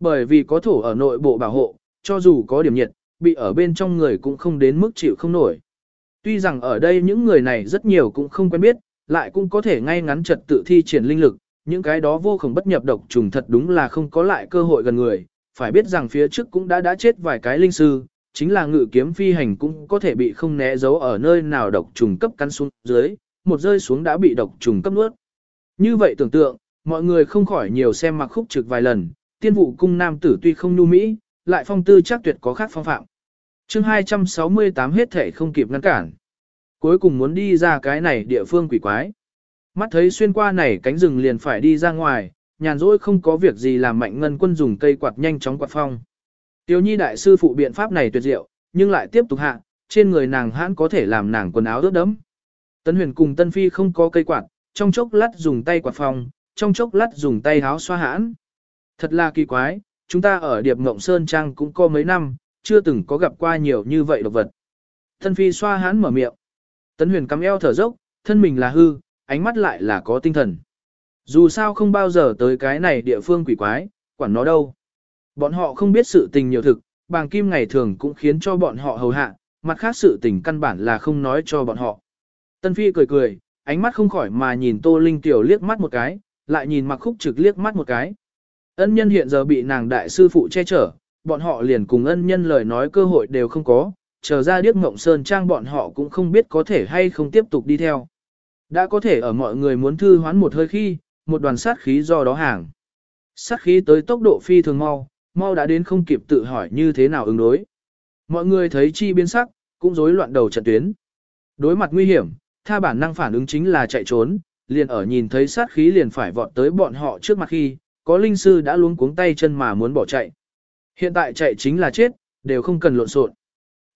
Bởi vì có thổ ở nội bộ bảo hộ, cho dù có điểm nhiệt, bị ở bên trong người cũng không đến mức chịu không nổi. Tuy rằng ở đây những người này rất nhiều cũng không quen biết, lại cũng có thể ngay ngắn trật tự thi triển linh lực, những cái đó vô cùng bất nhập độc trùng thật đúng là không có lại cơ hội gần người, phải biết rằng phía trước cũng đã đã chết vài cái linh sư, chính là ngự kiếm phi hành cũng có thể bị không né giấu ở nơi nào độc trùng cấp cắn xuống dưới, một rơi xuống đã bị độc trùng cấp nuốt. Như vậy tưởng tượng, mọi người không khỏi nhiều xem mặc khúc trực vài lần, tiên vụ cung nam tử tuy không nhu mỹ, lại phong tư chắc tuyệt có khác phong phạm. chương 268 hết thể không kịp ngăn cản. Cuối cùng muốn đi ra cái này địa phương quỷ quái. Mắt thấy xuyên qua này cánh rừng liền phải đi ra ngoài, nhàn rỗi không có việc gì làm mạnh ngân quân dùng cây quạt nhanh chóng quạt phong. Tiểu nhi đại sư phụ biện pháp này tuyệt diệu, nhưng lại tiếp tục hạ, trên người nàng hãn có thể làm nàng quần áo ướt đẫm. Tân huyền cùng tân phi không có cây quạt, trong chốc lát dùng tay quạt phòng, trong chốc lát dùng tay háo xoa hãn. Thật là kỳ quái, chúng ta ở Điệp Ngộng Sơn Trang cũng có mấy năm, chưa từng có gặp qua nhiều như vậy độc vật. Tân phi xoa hãn mở miệng. Tân huyền cắm eo thở dốc, thân mình là hư, ánh mắt lại là có tinh thần. Dù sao không bao giờ tới cái này địa phương quỷ quái, quản nó đâu. Bọn họ không biết sự tình nhiều thực, bàng kim ngày thường cũng khiến cho bọn họ hầu hạ, mặt khác sự tình căn bản là không nói cho bọn họ. Tân Phi cười cười, ánh mắt không khỏi mà nhìn Tô Linh Tiểu liếc mắt một cái, lại nhìn mặc khúc trực liếc mắt một cái. Ân nhân hiện giờ bị nàng đại sư phụ che chở, bọn họ liền cùng ân nhân lời nói cơ hội đều không có, chờ ra điếc mộng sơn trang bọn họ cũng không biết có thể hay không tiếp tục đi theo. Đã có thể ở mọi người muốn thư hoán một hơi khi, một đoàn sát khí do đó hàng. Sát khí tới tốc độ phi thường mau, mau đã đến không kịp tự hỏi như thế nào ứng đối. Mọi người thấy chi biến sắc, cũng rối loạn đầu trận tuyến. Đối mặt nguy hiểm, tha bản năng phản ứng chính là chạy trốn, liền ở nhìn thấy sát khí liền phải vọt tới bọn họ trước mặt khi, có linh sư đã luống cuống tay chân mà muốn bỏ chạy. Hiện tại chạy chính là chết, đều không cần lộn xộn.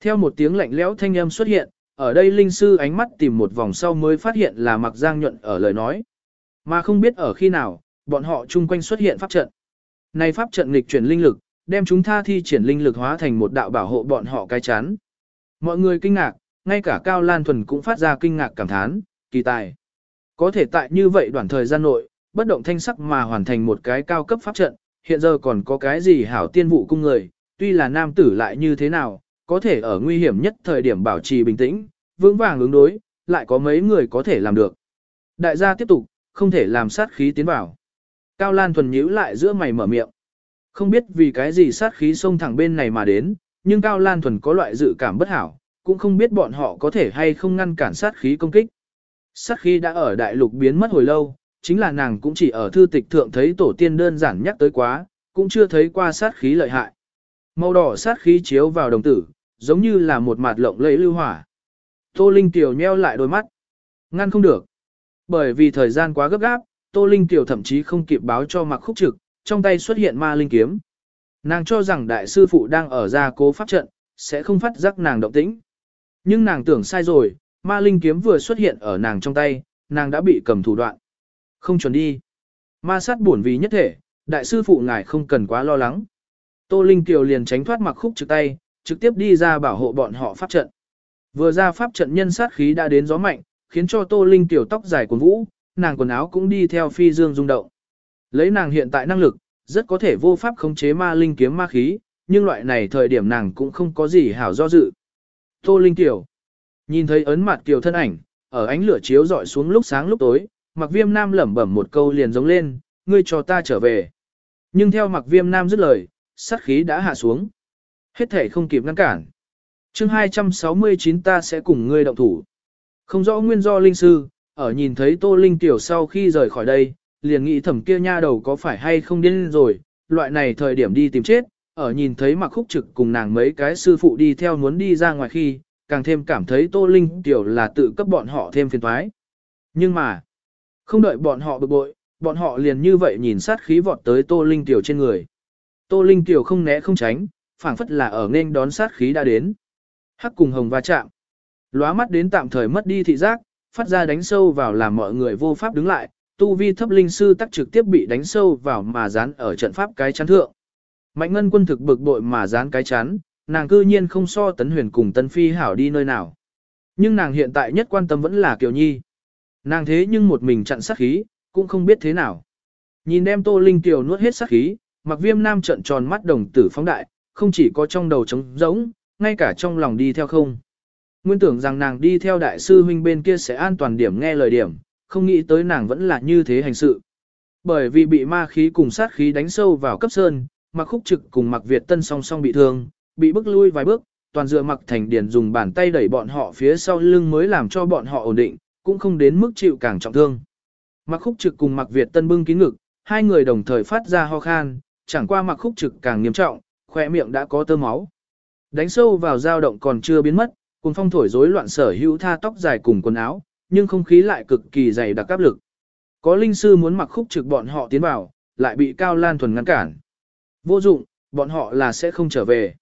Theo một tiếng lạnh lẽo thanh âm xuất hiện, ở đây linh sư ánh mắt tìm một vòng sau mới phát hiện là mặc giang nhuận ở lời nói. Mà không biết ở khi nào, bọn họ chung quanh xuất hiện pháp trận. Này pháp trận nghịch chuyển linh lực, đem chúng tha thi triển linh lực hóa thành một đạo bảo hộ bọn họ cái chán. Mọi người kinh ngạc, ngay cả Cao Lan Thuần cũng phát ra kinh ngạc cảm thán, kỳ tài. Có thể tại như vậy đoạn thời gian nội, bất động thanh sắc mà hoàn thành một cái cao cấp pháp trận, hiện giờ còn có cái gì hảo tiên vụ cung người, tuy là nam tử lại như thế nào, có thể ở nguy hiểm nhất thời điểm bảo trì bình tĩnh, vững vàng ứng đối, lại có mấy người có thể làm được. Đại gia tiếp tục, không thể làm sát khí tiến vào. Cao Lan thuần nhíu lại giữa mày mở miệng. Không biết vì cái gì sát khí xông thẳng bên này mà đến, nhưng Cao Lan thuần có loại dự cảm bất hảo, cũng không biết bọn họ có thể hay không ngăn cản sát khí công kích. Sát khí đã ở đại lục biến mất hồi lâu, chính là nàng cũng chỉ ở thư tịch thượng thấy tổ tiên đơn giản nhắc tới quá, cũng chưa thấy qua sát khí lợi hại. Màu đỏ sát khí chiếu vào đồng tử, giống như là một mặt lộng lẫy lưu hỏa. Tô Linh Tiểu nheo lại đôi mắt. Ngăn không được. Bởi vì thời gian quá gấp gáp, Tô Linh Tiểu thậm chí không kịp báo cho mặc khúc trực, trong tay xuất hiện ma linh kiếm. Nàng cho rằng đại sư phụ đang ở gia cố pháp trận, sẽ không phát giác nàng động tĩnh. Nhưng nàng tưởng sai rồi, ma linh kiếm vừa xuất hiện ở nàng trong tay, nàng đã bị cầm thủ đoạn. Không chuẩn đi. Ma sát buồn vì nhất thể, đại sư phụ ngài không cần quá lo lắng. Tô Linh Kiều liền tránh thoát mặc khúc trực tay, trực tiếp đi ra bảo hộ bọn họ pháp trận. Vừa ra pháp trận nhân sát khí đã đến gió mạnh, khiến cho Tô Linh Kiều tóc dài cuốn vũ, nàng quần áo cũng đi theo phi dương rung động. Lấy nàng hiện tại năng lực, rất có thể vô pháp khống chế ma linh kiếm ma khí, nhưng loại này thời điểm nàng cũng không có gì hảo do dự. Tô Linh Tiểu nhìn thấy ấn mặt Kiều thân ảnh, ở ánh lửa chiếu dọi xuống lúc sáng lúc tối, mặc viêm nam lẩm bẩm một câu liền giống lên, ngươi cho ta trở về. Nhưng theo mặc viêm nam dứt lời, sát khí đã hạ xuống. Hết thể không kịp ngăn cản. chương 269 ta sẽ cùng ngươi động thủ. Không rõ nguyên do linh sư, ở nhìn thấy Tô Linh Tiểu sau khi rời khỏi đây, liền nghĩ thẩm kia nha đầu có phải hay không điên rồi, loại này thời điểm đi tìm chết, ở nhìn thấy mặc khúc trực cùng nàng mấy cái sư phụ đi theo muốn đi ra ngoài khi, càng thêm cảm thấy Tô Linh Tiểu là tự cấp bọn họ thêm phiền thoái. Nhưng mà, không đợi bọn họ bực bội, bọn họ liền như vậy nhìn sát khí vọt tới Tô Linh Tiểu trên người. Tô Linh Tiểu không né không tránh, phảng phất là ở nên đón sát khí đã đến. Hắc cùng hồng va chạm. Lóa mắt đến tạm thời mất đi thị giác, phát ra đánh sâu vào làm mọi người vô pháp đứng lại, tu vi thấp linh sư tắc trực tiếp bị đánh sâu vào mà dán ở trận pháp cái chắn thượng. Mạnh ngân quân thực bực bội mà dán cái chắn, nàng cư nhiên không so tấn huyền cùng tân phi hảo đi nơi nào. Nhưng nàng hiện tại nhất quan tâm vẫn là Kiều Nhi. Nàng thế nhưng một mình chặn sát khí, cũng không biết thế nào. Nhìn đem Tô Linh Kiều nuốt hết sát khí, mặc viêm nam trận tròn mắt đồng tử phóng đại, không chỉ có trong đầu trống rỗng, ngay cả trong lòng đi theo không. Nguyên tưởng rằng nàng đi theo đại sư huynh bên kia sẽ an toàn điểm nghe lời điểm, không nghĩ tới nàng vẫn là như thế hành sự. Bởi vì bị ma khí cùng sát khí đánh sâu vào cấp sơn, mặc khúc trực cùng mặc Việt tân song song bị thương, bị bước lui vài bước, toàn dựa mặc thành điển dùng bàn tay đẩy bọn họ phía sau lưng mới làm cho bọn họ ổn định, cũng không đến mức chịu càng trọng thương. Mặc khúc trực cùng mặc Việt tân bưng kín ngực, hai người đồng thời phát ra ho khan, chẳng qua mặc khúc trực càng nghiêm trọng, khỏe miệng đã có tơ máu. Đánh sâu vào dao động còn chưa biến mất, cùng phong thổi rối loạn sở hữu tha tóc dài cùng quần áo, nhưng không khí lại cực kỳ dày đặc áp lực. Có linh sư muốn mặc khúc trực bọn họ tiến vào, lại bị Cao Lan Thuần ngăn cản. Vô dụng, bọn họ là sẽ không trở về.